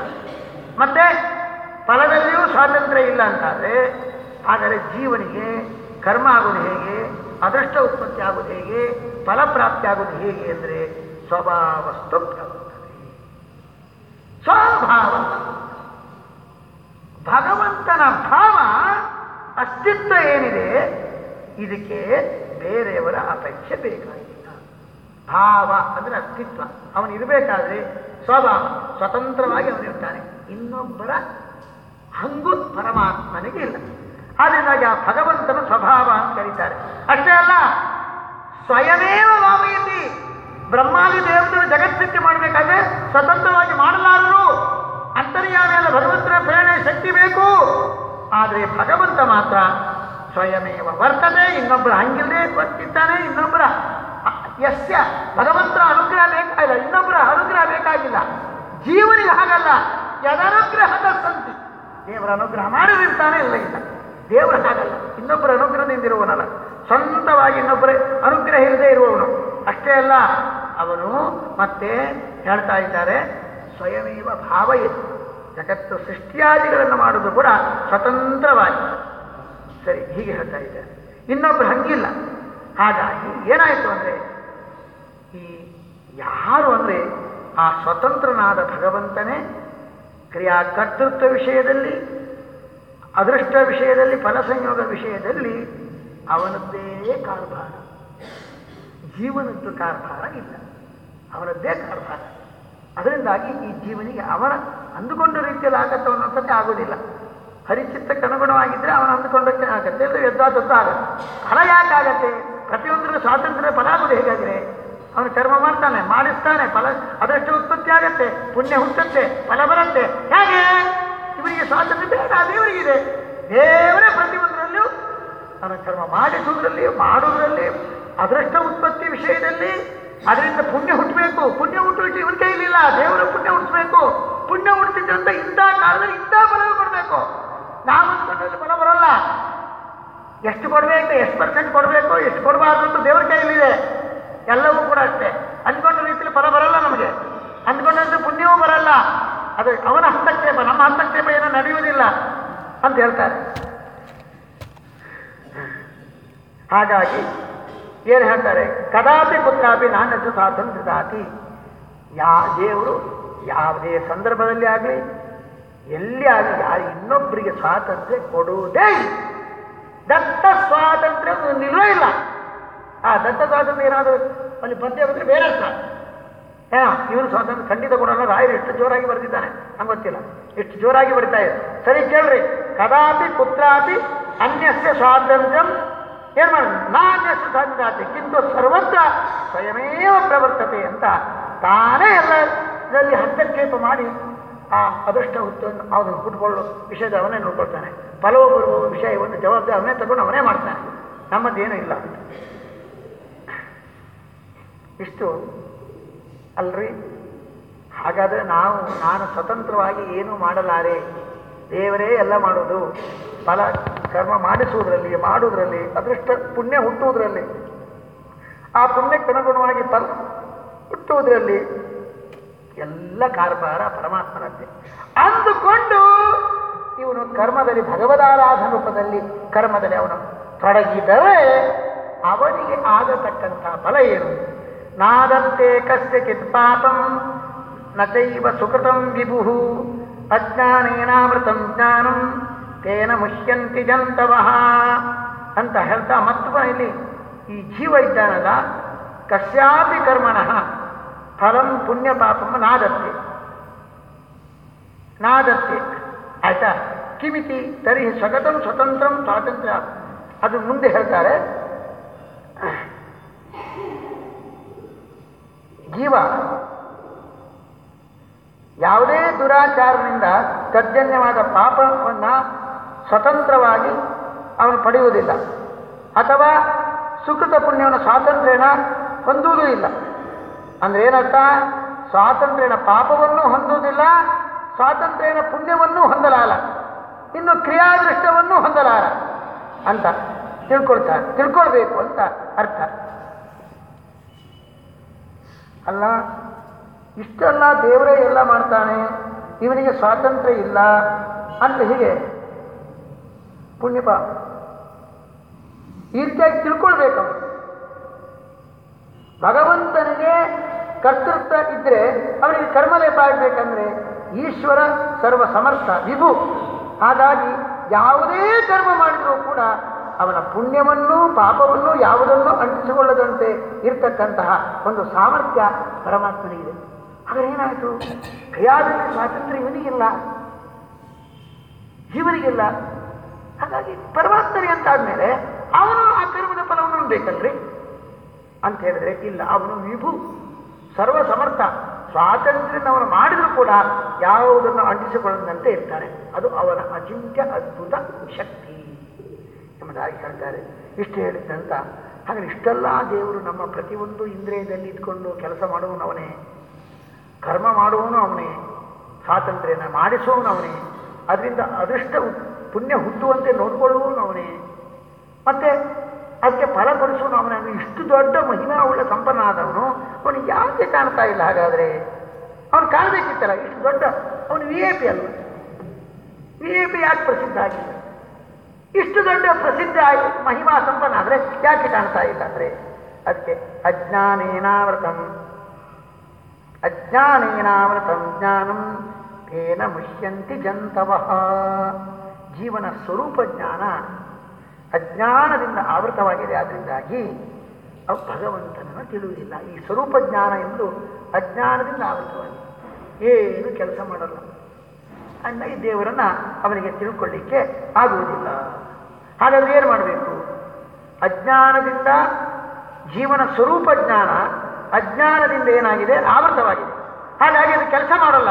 ಮತ್ತೆ ಫಲದಲ್ಲಿಯೂ ಸ್ವಾತಂತ್ರ್ಯ ಇಲ್ಲ ಅಂತಾದರೆ, ಆದರೆ ಜೀವನಿಗೆ ಕರ್ಮ ಆಗೋದು ಹೇಗೆ? ಅದೃಷ್ಟ ಉತ್ಪತ್ತಿ ಆಗೋದು ಹೇಗೆ? ಫಲಪ್ರಾಪ್ತಿ ಆಗೋದು ಹೇಗೆ ಅಂದರೆ ಸ್ವಭಾವಸ್ತು ಸ್ವಭಾವ. ಭಗವಂತನ ಭಾವ ಅಸ್ತಿತ್ವ ಏನಿದೆ, ಇದಕ್ಕೆ ಬೇರೆಯವರ ಅಪೇಕ್ಷೆ ಬೇಕಾಗಿಲ್ಲ. ಭಾವ ಅಂದರೆ ಅಸ್ತಿತ್ವ. ಅವನು ಇರಬೇಕಾದ್ರೆ ಸ್ವಭಾವ, ಸ್ವತಂತ್ರವಾಗಿ ಅವನಿರ್ತಾನೆ ಇನ್ನೊಬ್ಬರ ಹಂಗು ಪರಮಾತ್ಮನಿಗೆ ಇಲ್ಲ. ಆದ್ದರಿಂದಾಗಿ ಆ ಭಗವಂತನ ಸ್ವಭಾವ ಅಂತ ಕರೀತಾರೆ. ಅಷ್ಟೇ ಅಲ್ಲ, ಸ್ವಯಮೇವ ಭಾವಯತಿ. ಬ್ರಹ್ಮಾದಿ ದೇವತೆಯನ್ನು ಜಗತ್ಸೃಷ್ಟಿ ಮಾಡಬೇಕಾದ್ರೆ ಸ್ವತಂತ್ರವಾಗಿ ಮಾಡಲಾರರು. ಅಂತರ್ಯಾಮಿಯಾದ ಭಗವಂತನ ಪ್ರೇರಣೆ ಶಕ್ತಿ ಬೇಕು. ಆದರೆ ಭಗವಂತ ಮಾತ್ರ ಸ್ವಯಮೇವ ವರ್ತನೆ ಇನ್ನೊಬ್ಬರ ಹಂಗಿಲ್ಲದೆ ಗೊತ್ತಿದ್ದಾನೆ ಇನ್ನೊಬ್ಬರ ಯಸ್ಯ ಭಗವಂತನ ಅನುಗ್ರಹ ಬೇಕಾಗಿಲ್ಲ ಇನ್ನೊಬ್ಬರ ಅನುಗ್ರಹ ಬೇಕಾಗಿಲ್ಲ. ಜೀವನಿಗೆ ಹಾಗಲ್ಲ, ಯದನುಗ್ರಹದ ಸಂತಿ. ದೇವರ ಅನುಗ್ರಹ ಮಾಡದಿರ್ತಾನೆ, ಇಲ್ಲ ಇಲ್ಲ. ದೇವರು ಹಾಗಲ್ಲ ಇನ್ನೊಬ್ಬರ ಅನುಗ್ರಹದಿಂದಿರುವವನಲ್ಲ ಸ್ವಂತವಾಗಿ ಇನ್ನೊಬ್ಬರ ಅನುಗ್ರಹ ಇಲ್ಲದೆ ಇರುವವನು. ಅಷ್ಟೇ ಅಲ್ಲ, ಅವನು ಮತ್ತೆ ಹೇಳ್ತಾ ಇದ್ದಾರೆ, ಸ್ವಯಮೇವ ಭಾವ ಜಗತ್ತು ಸೃಷ್ಟಿಯಾದಿಗಳನ್ನು ಮಾಡುವುದು ಕೂಡ ಸ್ವತಂತ್ರವಾಗಿ. ಸರಿ, ಹೀಗೆ ಹೇಳ್ತಾ ಇದ್ದಾರೆ ಇನ್ನೊಬ್ರು ಹಂಗಿಲ್ಲ. ಹಾಗಾಗಿ ಏನಾಯಿತು ಅಂದರೆ, ಈ ಯಾರು ಅಂದರೆ ಆ ಸ್ವತಂತ್ರನಾದ ಭಗವಂತನೇ ಕ್ರಿಯಾಕರ್ತೃತ್ವ ವಿಷಯದಲ್ಲಿ, ಅದೃಷ್ಟ ವಿಷಯದಲ್ಲಿ, ಫಲಸಂಯೋಗ ವಿಷಯದಲ್ಲಿ ಅವನದ್ದೇ ಕಾರ್ಭಾರ. ಜೀವನದ್ದು ಕಾರ್ಭಾರ ಇಲ್ಲ. ಅವನದ್ದೇ ಕಾರ್ಭಾರ. ಅದರಿಂದಾಗಿ ಈ ಜೀವನಿಗೆ ಅವನ ಅಂದುಕೊಂಡ ರೀತಿಯಲ್ಲಿ ಆಗತ್ತೆ ಅನ್ನೋಂಥದ್ದೇ ಆಗೋದಿಲ್ಲ. ಹರಿಚಿತ್ತಕ್ಕೆ ಅನುಗುಣವಾಗಿದ್ದರೆ ಅವನು ಅಂದುಕೊಂಡಕ್ಕೆ ಆಗತ್ತೆ. ಇಲ್ಲ ಎದ್ದಾದದ್ದು ಆಗತ್ತೆ. ಫಲ ಯಾಕಾಗತ್ತೆ ಪ್ರತಿಯೊಂದರ ಸ್ವಾತಂತ್ರ್ಯ ಫಲ ಆಗೋದು ಹೇಗಾದರೆ ಅವನು ಕರ್ಮ ಮಾಡ್ತಾನೆ, ಮಾಡಿಸ್ತಾನೆ, ಫಲ ಅದಷ್ಟು ಉತ್ಪತ್ತಿ ಆಗತ್ತೆ, ಪುಣ್ಯ ಹುಟ್ಟುತ್ತೆ, ಫಲ ಬರುತ್ತೆ. ಹೇಗೆ? ಇವರಿಗೆ ಸ್ವಾತಂತ್ರ್ಯ ಬೇಡ, ದೇವರಿಗಿದೆ. ದೇವರೇ ಪ್ರತಿಯೊಂದರಲ್ಲೂ ಅವನ ಕರ್ಮ ಮಾಡಿಸುವುದರಲ್ಲಿ ಮಾಡುವುದರಲ್ಲಿ ಅದೃಷ್ಟ ಉತ್ಪತ್ತಿ ವಿಷಯದಲ್ಲಿ ಅದರಿಂದ ಪುಣ್ಯ ಹುಟ್ಟಬೇಕು. ಪುಣ್ಯ ಹುಟ್ಟು ವಿಷಯ ಇವನ ಕೈಲಿಲ್ಲ. ದೇವರು ಪುಣ್ಯ ಹುಟ್ಟಬೇಕು ಪುಣ್ಯ ಹುಟ್ಟಿದ್ರಿಂದ ಇಂಥ ಕಾಲದಲ್ಲಿ ಇಂಥ ಫಲ ಕೊಡಬೇಕು. ನಾವು ಅಂದ್ಕೊಂಡಲ್ಲಿ ಫಲ ಬರಲ್ಲ. ಎಷ್ಟು ಕೊಡಬೇಕು, ಎಷ್ಟು ಪರ್ಸೆಂಟ್ ಕೊಡಬೇಕು, ಎಷ್ಟು ಕೊಡಬಾರ್ದು ಅಂತ ದೇವರ ಕೈಯಲ್ಲಿದೆ ಎಲ್ಲವೂ ಕೂಡ ಅಷ್ಟೇ. ಅಂದ್ಕೊಂಡ ರೀತಿಯಲ್ಲಿ ಫಲ ಬರಲ್ಲ ನಮಗೆ. ಅಂದ್ಕೊಂಡಂತೆ ಪುಣ್ಯವೂ ಬರಲ್ಲ. ಅದು ಅವನ ಹಸ್ತಕ್ಷೇಪ, ನಮ್ಮ ಹಸ್ತಕ್ಷೇಪ ಏನೋ ನಡೆಯುವುದಿಲ್ಲ ಅಂತ ಹೇಳ್ತಾರೆ. ಹಾಗಾಗಿ ಏನು ಹೇಳ್ತಾರೆ? ಕದಾಪಿ ಕುತ್ರಾಪಿ ನಾನದ್ದು ಸ್ವಾತಂತ್ರ್ಯ ದಾತಿ ಯಾ ದೇವರು ಯಾವುದೇ ಸಂದರ್ಭದಲ್ಲಿ ಆಗಲಿ, ಎಲ್ಲಿ ಆಗಲಿ ಯಾರು ಇನ್ನೊಬ್ಬರಿಗೆ ಸ್ವಾತಂತ್ರ್ಯ ಕೊಡುವುದೇ. ದತ್ತ ಸ್ವಾತಂತ್ರ್ಯ ನಿಲ್ವೇ ಇಲ್ಲ. ಆ ದತ್ತ ಸ್ವಾತಂತ್ರ್ಯ ಏನಾದರೂ ಅಲ್ಲಿ ಪದ್ಯ ಬಂದರೆ ಬೇರೆ ಅರ್ಥ. ಏ ಇವರು ಸ್ವಾತಂತ್ರ್ಯ ಖಂಡಿತ ಕೊಡಲ್ಲ ರಾಯರು ಎಷ್ಟು ಜೋರಾಗಿ ಬರೆದಿದ್ದಾನೆ ನಂಗೆ ಗೊತ್ತಿಲ್ಲ. ಎಷ್ಟು ಜೋರಾಗಿ ಬರಿತಾ ಇದೆ ಸರಿ ಕೇಳ್ರಿ. ಕದಾಪಿ ಕುತ್ರಾಪಿ ಅನ್ಯಸ್ಯ ಸ್ವಾತಂತ್ರ್ಯಂ ಏನ್ ಮಾಡೋದು ನಾನೇ ಸ್ವಾತಂತ್ರ್ಯ ಕಿಂತು ಸರ್ವತ್ರ ಸ್ವಯಮೇವ ಪ್ರವರ್ತತೆ ಅಂತ ತಾನೇ ಎಲ್ಲದಲ್ಲಿ ಹಸ್ತಕ್ಷೇಪ ಮಾಡಿ ಆ ಅದೃಷ್ಟ ಹುತ್ತನ್ನು ಅವನು ಹುಟ್ಕೊಳ್ಳೋ ವಿಷಯದ ಅವನೇ ನೋಡ್ಕೊಳ್ತಾನೆ. ಫಲವು ಬರುವ ವಿಷಯವನ್ನು ಜವಾಬ್ದಾರಿ ಅವನೇ ತಗೊಂಡು ಅವನೇ ಮಾಡ್ತಾನೆ. ನಮ್ಮದೇನೂ ಇಲ್ಲ. ಇಷ್ಟು ಅಲ್ರಿ? ಹಾಗಾದರೆ ನಾವು, ನಾನು ಸ್ವತಂತ್ರವಾಗಿ ಏನು ಮಾಡಲಾರೆ, ದೇವರೇ ಎಲ್ಲ ಮಾಡೋದು. ಫಲ ಕರ್ಮ ಮಾಡಿಸುವುದರಲ್ಲಿ, ಮಾಡುವುದರಲ್ಲಿ, ಅದೃಷ್ಟ ಪುಣ್ಯ ಹುಟ್ಟುವುದರಲ್ಲಿ. ಆ ಪುಣ್ಯಕ್ಕೆ ಅನುಗುಣವಾಗಿ ಫಲ ಹುಟ್ಟುವುದರಲ್ಲಿ ಎಲ್ಲ ಕಾರ್ಬಾರ ಪರಮಾತ್ಮನಂತೆ. ಅಂದುಕೊಂಡು ಇವನು ಕರ್ಮದಲ್ಲಿ ಭಗವದಾರಾಧನ ರೂಪದಲ್ಲಿ ಕರ್ಮದಲ್ಲಿ ಅವನು ತೊಡಗಿದರೆ ಅವನಿಗೆ ಆಗತಕ್ಕಂಥ ಫಲ ಏನು? ನಾದಂತೆ ಕಸ್ಯಚಿತ್ ಪಾಪಂ, ನ ಚೈವ ಸುಕೃತಂ ವಿಭು ಅಜ್ಞಾನೇನಾಮೃತಂ ಜ್ಞಾನಂ. ತೇನ ಮುಷ್ಯಂತಿ ಜಂತವಹ ಅಂತ ಹೇಳ್ತಾ ಮತ್ತು ಇಲ್ಲಿ ಈ ಜೀವ ಇದ್ದಾನಲ್ಲ, ಕಸ್ಯಾಪಿ ಕರ್ಮಣಃ, ಫಲಂ ಪುಣ್ಯ ಪಾಪಂ ನಾದತ್ತೆ. ನಾದತ್ತೆ. ಆಯ್ತಾ? ಕಿಮಿತಿ? ತರಿ ಸ್ವಗತಂ ಸ್ವತಂತ್ರಂ ಸ್ವಾತಂತ್ರ್ಯ. ಅದು ಮುಂದೆ ಹೇಳ್ತಾರೆ. ಜೀವ ಯಾವುದೇ ದುರಾಚಾರದಿಂದ ತರ್ಜನ್ಯವಾದ ಪಾಪವನ್ನ ಸ್ವತಂತ್ರವಾಗಿ ಅವನು ಪಡೆಯುವುದಿಲ್ಲ. ಅಥವಾ ಸುಕೃತ ಪುಣ್ಯವನ್ನು ಸ್ವಾತಂತ್ರ್ಯನ ಹೊಂದುವುದೂ ಇಲ್ಲ. ಅಂದ್ರೆ ಏನರ್ಥ? ಸ್ವಾತಂತ್ರ್ಯನ ಪಾಪವನ್ನು ಹೊಂದುವುದಿಲ್ಲ, ಸ್ವಾತಂತ್ರ್ಯನ ಪುಣ್ಯವನ್ನು ಹೊಂದಲಾರ ಇನ್ನು ಕ್ರಿಯಾದೃಷ್ಟವನ್ನು ಹೊಂದಲಾರ ಅಂತ ತಿಳ್ಕೊಳ್ತಾ, ತಿಳ್ಕೊಳ್ಬೇಕು ಅಂತ ಅರ್ಥ. ಅಲ್ಲ, ಇಷ್ಟೆಲ್ಲ ದೇವರೇ ಎಲ್ಲ ಮಾಡ್ತಾನೆ, ಇವನಿಗೆ ಸ್ವಾತಂತ್ರ್ಯ ಇಲ್ಲ ಅಂತ ಹೀಗೆ ಪುಣ್ಯಪ. ಈ ರೀತಿಯಾಗಿ ತಿಳ್ಕೊಳ್ಬೇಕು. ಭಗವಂತನಿಗೆ ಕರ್ತೃತ್ವ ಇದ್ರೆ ಅವನಿಗೆ ಕರ್ಮಲೇಪ ಆಗಬೇಕಂದ್ರೆ ಈಶ್ವರ ಸರ್ವ ಸಮರ್ಥ ವಿಭು. ಹಾಗಾಗಿ ಯಾವುದೇ ಕರ್ಮ ಮಾಡಿದರೂ ಕೂಡ ಅವನ ಪುಣ್ಯವನ್ನು ಪಾಪವನ್ನು ಯಾವುದನ್ನು ಅಂಟಿಸಿಕೊಳ್ಳದಂತೆ ಇರ್ತಕ್ಕಂತಹ ಒಂದು ಸಾಮರ್ಥ್ಯ ಪರಮಾತ್ಮನಿಗಿದೆ. ಆದರೆ ಏನಾಯಿತು? ಕ್ರಿಯಾದಲ್ಲಿ ಸ್ವಾತಂತ್ರ್ಯ ಇವನಿಗಿಲ್ಲ. ಜೀವನಿಗಿಲ್ಲ ಹಾಗಾಗಿ ಪರಮಾತ್ಮನಿಗೆ ಅಂತಾದ್ಮೇಲೆ ಅವನು ಆ ಕರ್ಮದ ಫಲವನ್ನು ಬೇಕಲ್ರಿ ಅಂತ ಹೇಳಿದ್ರೆ, ಇಲ್ಲ, ಅವನು ವಿಭು ಸರ್ವ ಸಮರ್ಥ ಸ್ವಾತಂತ್ರ್ಯವನ್ನು ಮಾಡಿದರೂ ಕೂಡ ಯಾವುದನ್ನು ಅಂಟಿಸಿಕೊಳ್ಳದಂತೆ ಇರ್ತಾರೆ ಅದು ಅವನ ಅಚಿಂತ್ಯ ಅದ್ಭುತ ಶಕ್ತಿ. ಎಂಬುದಾಗಿ ಹೇಳ್ತಾರೆ. ಇಷ್ಟು ಹೇಳಿದ್ದಂತ ಹಾಗೆ ಇಷ್ಟೆಲ್ಲ ದೇವರು ನಮ್ಮ ಪ್ರತಿಯೊಂದು ಇಂದ್ರಿಯದಲ್ಲಿ ಇದ್ಕೊಂಡು ಕೆಲಸ ಮಾಡುವನು ಅವನೇ. ಕರ್ಮ ಮಾಡುವವನು ಅವನೇ. ಸ್ವಾತಂತ್ರ್ಯನ ಮಾಡಿಸುವವನು ಅವನೇ. ಅದರಿಂದ ಅದೃಷ್ಟ ಪುಣ್ಯ ಹುಟ್ಟುವಂತೆ ನೋಡ್ಕೊಳ್ಳುವುದು ಅವನೇ. ಮತ್ತೆ ಅದಕ್ಕೆ ಫಲ ಕೊಡಿಸುವನು ಅವನೇ ಇಷ್ಟು ದೊಡ್ಡ ಮಹಿಮಾ ಉಳ್ಳ ಸಂಪನ್ನ ಆದವನು. ಅವನು ಯಾಕೆ ಕಾಣ್ತಾ ಇಲ್ಲ. ಹಾಗಾದ್ರೆ ಅವನು ಕಾಣಬೇಕಿತ್ತಲ್ಲ. ಇಷ್ಟು ದೊಡ್ಡ ಅವನು ವಿ ಎ ಪಿ ಅಲ್ಲ ವಿ ಎ ಪಿ ಯಾಕೆ ಪ್ರಸಿದ್ಧ ಆಗಿಲ್ಲ? ಇಷ್ಟು ದೊಡ್ಡ ಪ್ರಸಿದ್ಧ ಆಗಿ ಮಹಿಮಾ ಸಂಪನ್ನ ಆದರೆ ಯಾಕೆ ಕಾಣ್ತಾ ಇಲ್ಲ ಅಂದ್ರೆ? ಅದಕ್ಕೆ ಅಜ್ಞಾನೇನಾವೃತಂ. ಅಜ್ಞಾನೇನಾವೃತಂ ಜ್ಞಾನಂ. ತೇನ ಮುಷ್ಯಂತಿ ಜಂತವಃ. ಜೀವನ ಸ್ವರೂಪ ಜ್ಞಾನ ಅಜ್ಞಾನದಿಂದ ಆವೃತವಾಗಿದೆ. ಆದ್ದರಿಂದಾಗಿ ಅವು ಭಗವಂತನನ್ನು ತಿಳಿಯುವುದಿಲ್ಲ. ಈ ಸ್ವರೂಪ ಜ್ಞಾನ ಎಂದು ಅಜ್ಞಾನದಿಂದ ಆವೃತವಾಗಿದೆ. ಏನು ಕೆಲಸ ಮಾಡಲ್ಲ. ಅನ್ನ ಈ ದೇವರನ್ನು ಅವನಿಗೆ ತಿಳ್ಕೊಳ್ಳಿಕ್ಕೆ ಆಗುವುದಿಲ್ಲ. ಹಾಗಾದ್ರೆ ಏನು ಮಾಡಬೇಕು? ಅಜ್ಞಾನದಿಂದ ಜೀವನ ಸ್ವರೂಪ ಜ್ಞಾನ ಅಜ್ಞಾನದಿಂದ ಏನಾಗಿದೆ? ಆವೃತವಾಗಿದೆ. ಹಾಗಾಗಿ ಅದು ಕೆಲಸ ಮಾಡಲ್ಲ.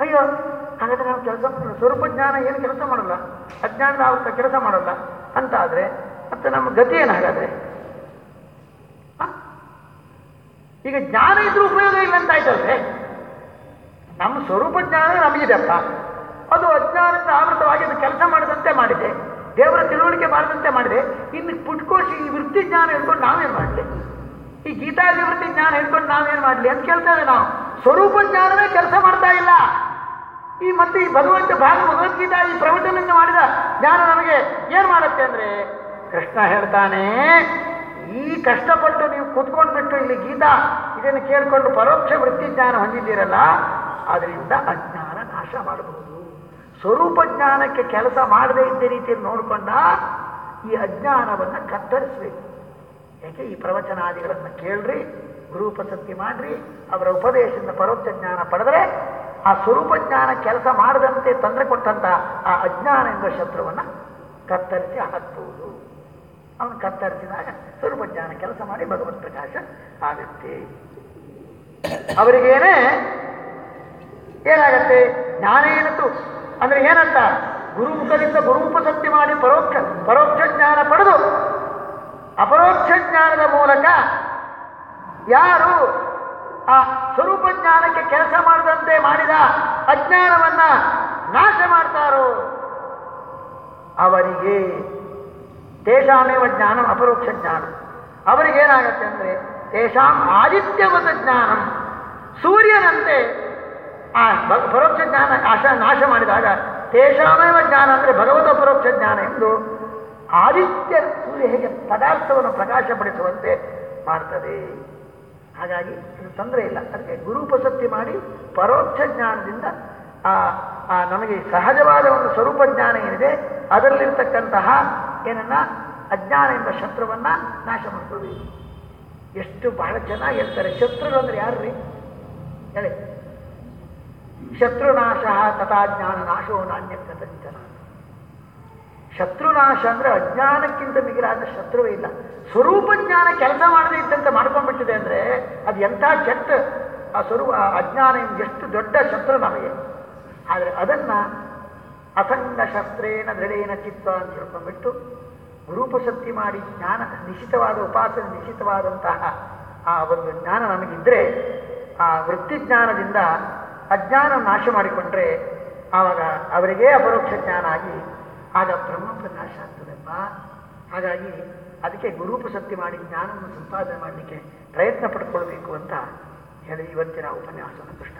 ಅಯ್ಯೋ ಹಾಗಾದ್ರೆ ನಾವು ಕೆಲಸ ಸ್ವರೂಪ ಜ್ಞಾನ ಏನು ಕೆಲಸ ಮಾಡಲ್ಲ, ಅಜ್ಞಾನದ ನಾವು ಕೆಲಸ ಮಾಡಲ್ಲ ಅಂತ ಆದರೆ ಮತ್ತೆ ನಮ್ಮ ಗತಿ ಏನು ಹಾಗಾದ್ರೆ? ಆ? ಈಗ ಜ್ಞಾನ ಇದ್ರೂ ಉಪಯೋಗ ಇಲ್ಲ ಅಂತ ಆಯ್ತಲ್ವೇ ನಮ್ಮ ಸ್ವರೂಪ ಜ್ಞಾನ ನಮಗಿದೆಪ್ಪ ಅದು ಅಜ್ಞಾನದ ಆವೃತವಾಗಿ ಅದು ಕೆಲಸ ಮಾಡದಂತೆ ಮಾಡಿದೆ, ದೇವರ ತಿಳುವಳಿಕೆ ಮಾಡದಂತೆ ಮಾಡಿದೆ. ಇನ್ನು ಪುಟ್ಕೋಶಿ ಈ ವೃತ್ತಿ ಜ್ಞಾನ ಹಿಡ್ಕೊಂಡು ನಾವೇನು ಮಾಡಲಿ? ಈ ಗೀತಾ ವೃತ್ತಿ ಜ್ಞಾನ ಹಿಡ್ಕೊಂಡು ನಾವೇನು ಮಾಡಲಿ ಅಂತ ಕೇಳ್ತೇವೆ ನಾವು. ಸ್ವರೂಪ ಜ್ಞಾನವೇ ಕೆಲಸ ಮಾಡ್ತಾ ಇಲ್ಲ. ಈ ಮತ್ತೆ ಈ ಭಗವಂತ ಭಾಗ ಭಗವದ್ಗೀತಾ ಈ ಪ್ರವಚನದಿಂದ ಮಾಡಿದ ಜ್ಞಾನ ನಮಗೆ ಏನು ಮಾಡುತ್ತೆ ಅಂದ್ರೆ ಕೃಷ್ಣ ಹೇಳ್ತಾನೆ, ಈ ಕಷ್ಟಪಟ್ಟು ನೀವು ಕುತ್ಕೊಂಡ್ಬಿಟ್ಟು ಇಲ್ಲಿ ಗೀತಾ ಇದನ್ನು ಕೇಳಿಕೊಂಡು ಪರೋಕ್ಷ ವೃತ್ತಿ ಜ್ಞಾನ ಹೊಂದಿದ್ದೀರಲ್ಲ ಅದರಿಂದ ಅಜ್ಞಾನ ನಾಶ ಮಾಡಬಹುದು. ಸ್ವರೂಪ ಜ್ಞಾನಕ್ಕೆ ಕೆಲಸ ಮಾಡದೇ ಇದ್ದ ರೀತಿಯಲ್ಲಿ ನೋಡಿಕೊಂಡ ಈ ಅಜ್ಞಾನವನ್ನು ಕತ್ತರಿಸಬೇಕು ಯಾಕೆ ಈ ಪ್ರವಚನಾದಿಗಳನ್ನು ಕೇಳ್ರಿ, ಗುರುಪಸಕ್ತಿ ಮಾಡ್ರಿ, ಅವರ ಉಪದೇಶದಿಂದ ಪರೋಕ್ಷ ಜ್ಞಾನ ಪಡೆದರೆ ಆ ಸ್ವರೂಪ ಜ್ಞಾನ ಕೆಲಸ ಮಾಡದಂತೆ ತೊಂದರೆ ಕೊಟ್ಟಂತ ಆ ಅಜ್ಞಾನ ಎಂಬ ಶತ್ರುವನ್ನು ಕತ್ತರಿಸಿ ಹಾಕ್ಬೋದು ಅವನು ಕತ್ತರಿಸಿದಾಗ ಸ್ವರೂಪ ಜ್ಞಾನ ಕೆಲಸ ಮಾಡಿ ಭಗವತ್ ಪ್ರಕಾಶ ಆಗುತ್ತೆ. ಅವರಿಗೇನೆ ಏನಾಗತ್ತೆ? ಜ್ಞಾನ ಏನತ್ತು? ಅಂದ್ರೆ ಏನಂತ? ಗುರುಮುಖದಿಂದ ಗುರುಪಸಕ್ತಿ ಮಾಡಿ ಪರೋಕ್ಷ ಪರೋಕ್ಷ ಜ್ಞಾನ ಪಡೆದು, ಅಪರೋಕ್ಷ ಜ್ಞಾನದ ಮೂಲಕ ಯಾರು ಆ ಸ್ವರೂಪ ಜ್ಞಾನಕ್ಕೆ ಕೆಲಸ ಮಾಡದಂತೆ ಮಾಡಿದ ಅಜ್ಞಾನವನ್ನ ನಾಶ ಮಾಡ್ತಾರೋ? ಅವರಿಗೆ ತೇಷಾಮೇವ ಜ್ಞಾನ, ಅಪರೋಕ್ಷ ಜ್ಞಾನ. ಅವರಿಗೇನಾಗತ್ತೆ ಅಂದರೆ ತೇಷಾಂ ಆದಿತ್ಯವತ ಜ್ಞಾನಂ. ಸೂರ್ಯನಂತೆ ಆ ಪರೋಕ್ಷ ಜ್ಞಾನ ಆಶ ನಾಶ ಮಾಡಿದಾಗ ತೇಷಾಮೇವ ಜ್ಞಾನ ಅಂದರೆ ಭಗವತ ಪರೋಕ್ಷ ಜ್ಞಾನ ಎಂದು ಆದಿತ್ಯ ಸೂರ್ಯ ಹೇಗೆ ಪದಾರ್ಥವನ್ನು ಪ್ರಕಾಶಪಡಿಸುವಂತೆ ಮಾಡ್ತದೆ. ಹಾಗಾಗಿ ಇದು ತೊಂದರೆ ಇಲ್ಲ. ಅದಕ್ಕೆ ಗುರುಪಸಕ್ತಿ ಮಾಡಿ ಪರೋಕ್ಷ ಜ್ಞಾನದಿಂದ ಆ ಆ ನಮಗೆ ಸಹಜವಾದ ಒಂದು ಸ್ವರೂಪ ಜ್ಞಾನ ಏನಿದೆ, ಅದರಲ್ಲಿರ್ತಕ್ಕಂತಹ ಏನನ್ನ, ಅಜ್ಞಾನ ಎಂಬ ಶತ್ರುವನ್ನ ನಾಶ ಮಾಡ್ಕೊಳ್ಬೇಕು. ಎಷ್ಟು ಬಹಳ ಚೆನ್ನಾಗಿ ಹೇಳ್ತಾರೆ. ಶತ್ರುಗಳು ಅಂದ್ರೆ ಯಾರು ರೀ ಹೇಳಿ. ಶತ್ರುನಾಶ ತಥಾ ಜ್ಞಾನ ನಾಶೋ ನಾಣ್ಯ ಕಥಂಚನ ಶತ್ರುನಾಶ ಅಂದ್ರೆ ಅಜ್ಞಾನಕ್ಕಿಂತ ಮಿಗಿಲಾದ ಶತ್ರುವೇ ಇಲ್ಲ. ಸ್ವರೂಪ ಜ್ಞಾನ ಕೆಲಸ ಮಾಡದೇ ಇದ್ದಂತೆ ಮಾಡ್ಕೊಂಡ್ಬಿಟ್ಟಿದೆ ಅಂದ್ರೆ ಅದು ಎಂಥ ಕೆಟ್ಟ ಆ ಸ್ವರೂಪ ಅಜ್ಞಾನ ಎಷ್ಟು ದೊಡ್ಡ ಶತ್ರು ನಮಗೆ. ಆದರೆ ಅದನ್ನ ಅಸಂಗ ಶಸ್ತ್ರೇನ ದೃಢೇನ ಚಿತ್ತ ಅಂತ ಹೇಳ್ಕೊಂಡ್ಬಿಟ್ಟು ರೂಪಶಕ್ತಿ ಮಾಡಿ ಜ್ಞಾನ ನಿಶ್ಚಿತವಾದ ಉಪಾಸನೆ ನಿಶ್ಚಿತವಾದಂತಹ ಆ ಒಂದು ಜ್ಞಾನ ನಮಗಿದ್ರೆ, ಆ ವೃತ್ತಿ ಜ್ಞಾನದಿಂದ ಅಜ್ಞಾನ ನಾಶ ಮಾಡಿಕೊಂಡ್ರೆ ಆವಾಗ ಅವರಿಗೇ ಅಪರೋಕ್ಷ ಜ್ಞಾನ ಆಗಿ ಆಗ ಬ್ರಹ್ಮ ಪ್ರಕಾಶ ಆಗ್ತದಪ್ಪ ಹಾಗಾಗಿ ಅದಕ್ಕೆ ಗುರುಪಸಕ್ತಿ ಮಾಡಿ ಜ್ಞಾನವನ್ನು ಸಂಪಾದನೆ ಮಾಡಲಿಕ್ಕೆ ಪ್ರಯತ್ನ ಪಡ್ಕೊಳ್ಬೇಕು ಅಂತ ಹೇಳಿ ಇವತ್ತಿನ ಉಪನ್ಯಾಸವನ್ನು ಕೃಷ್ಣ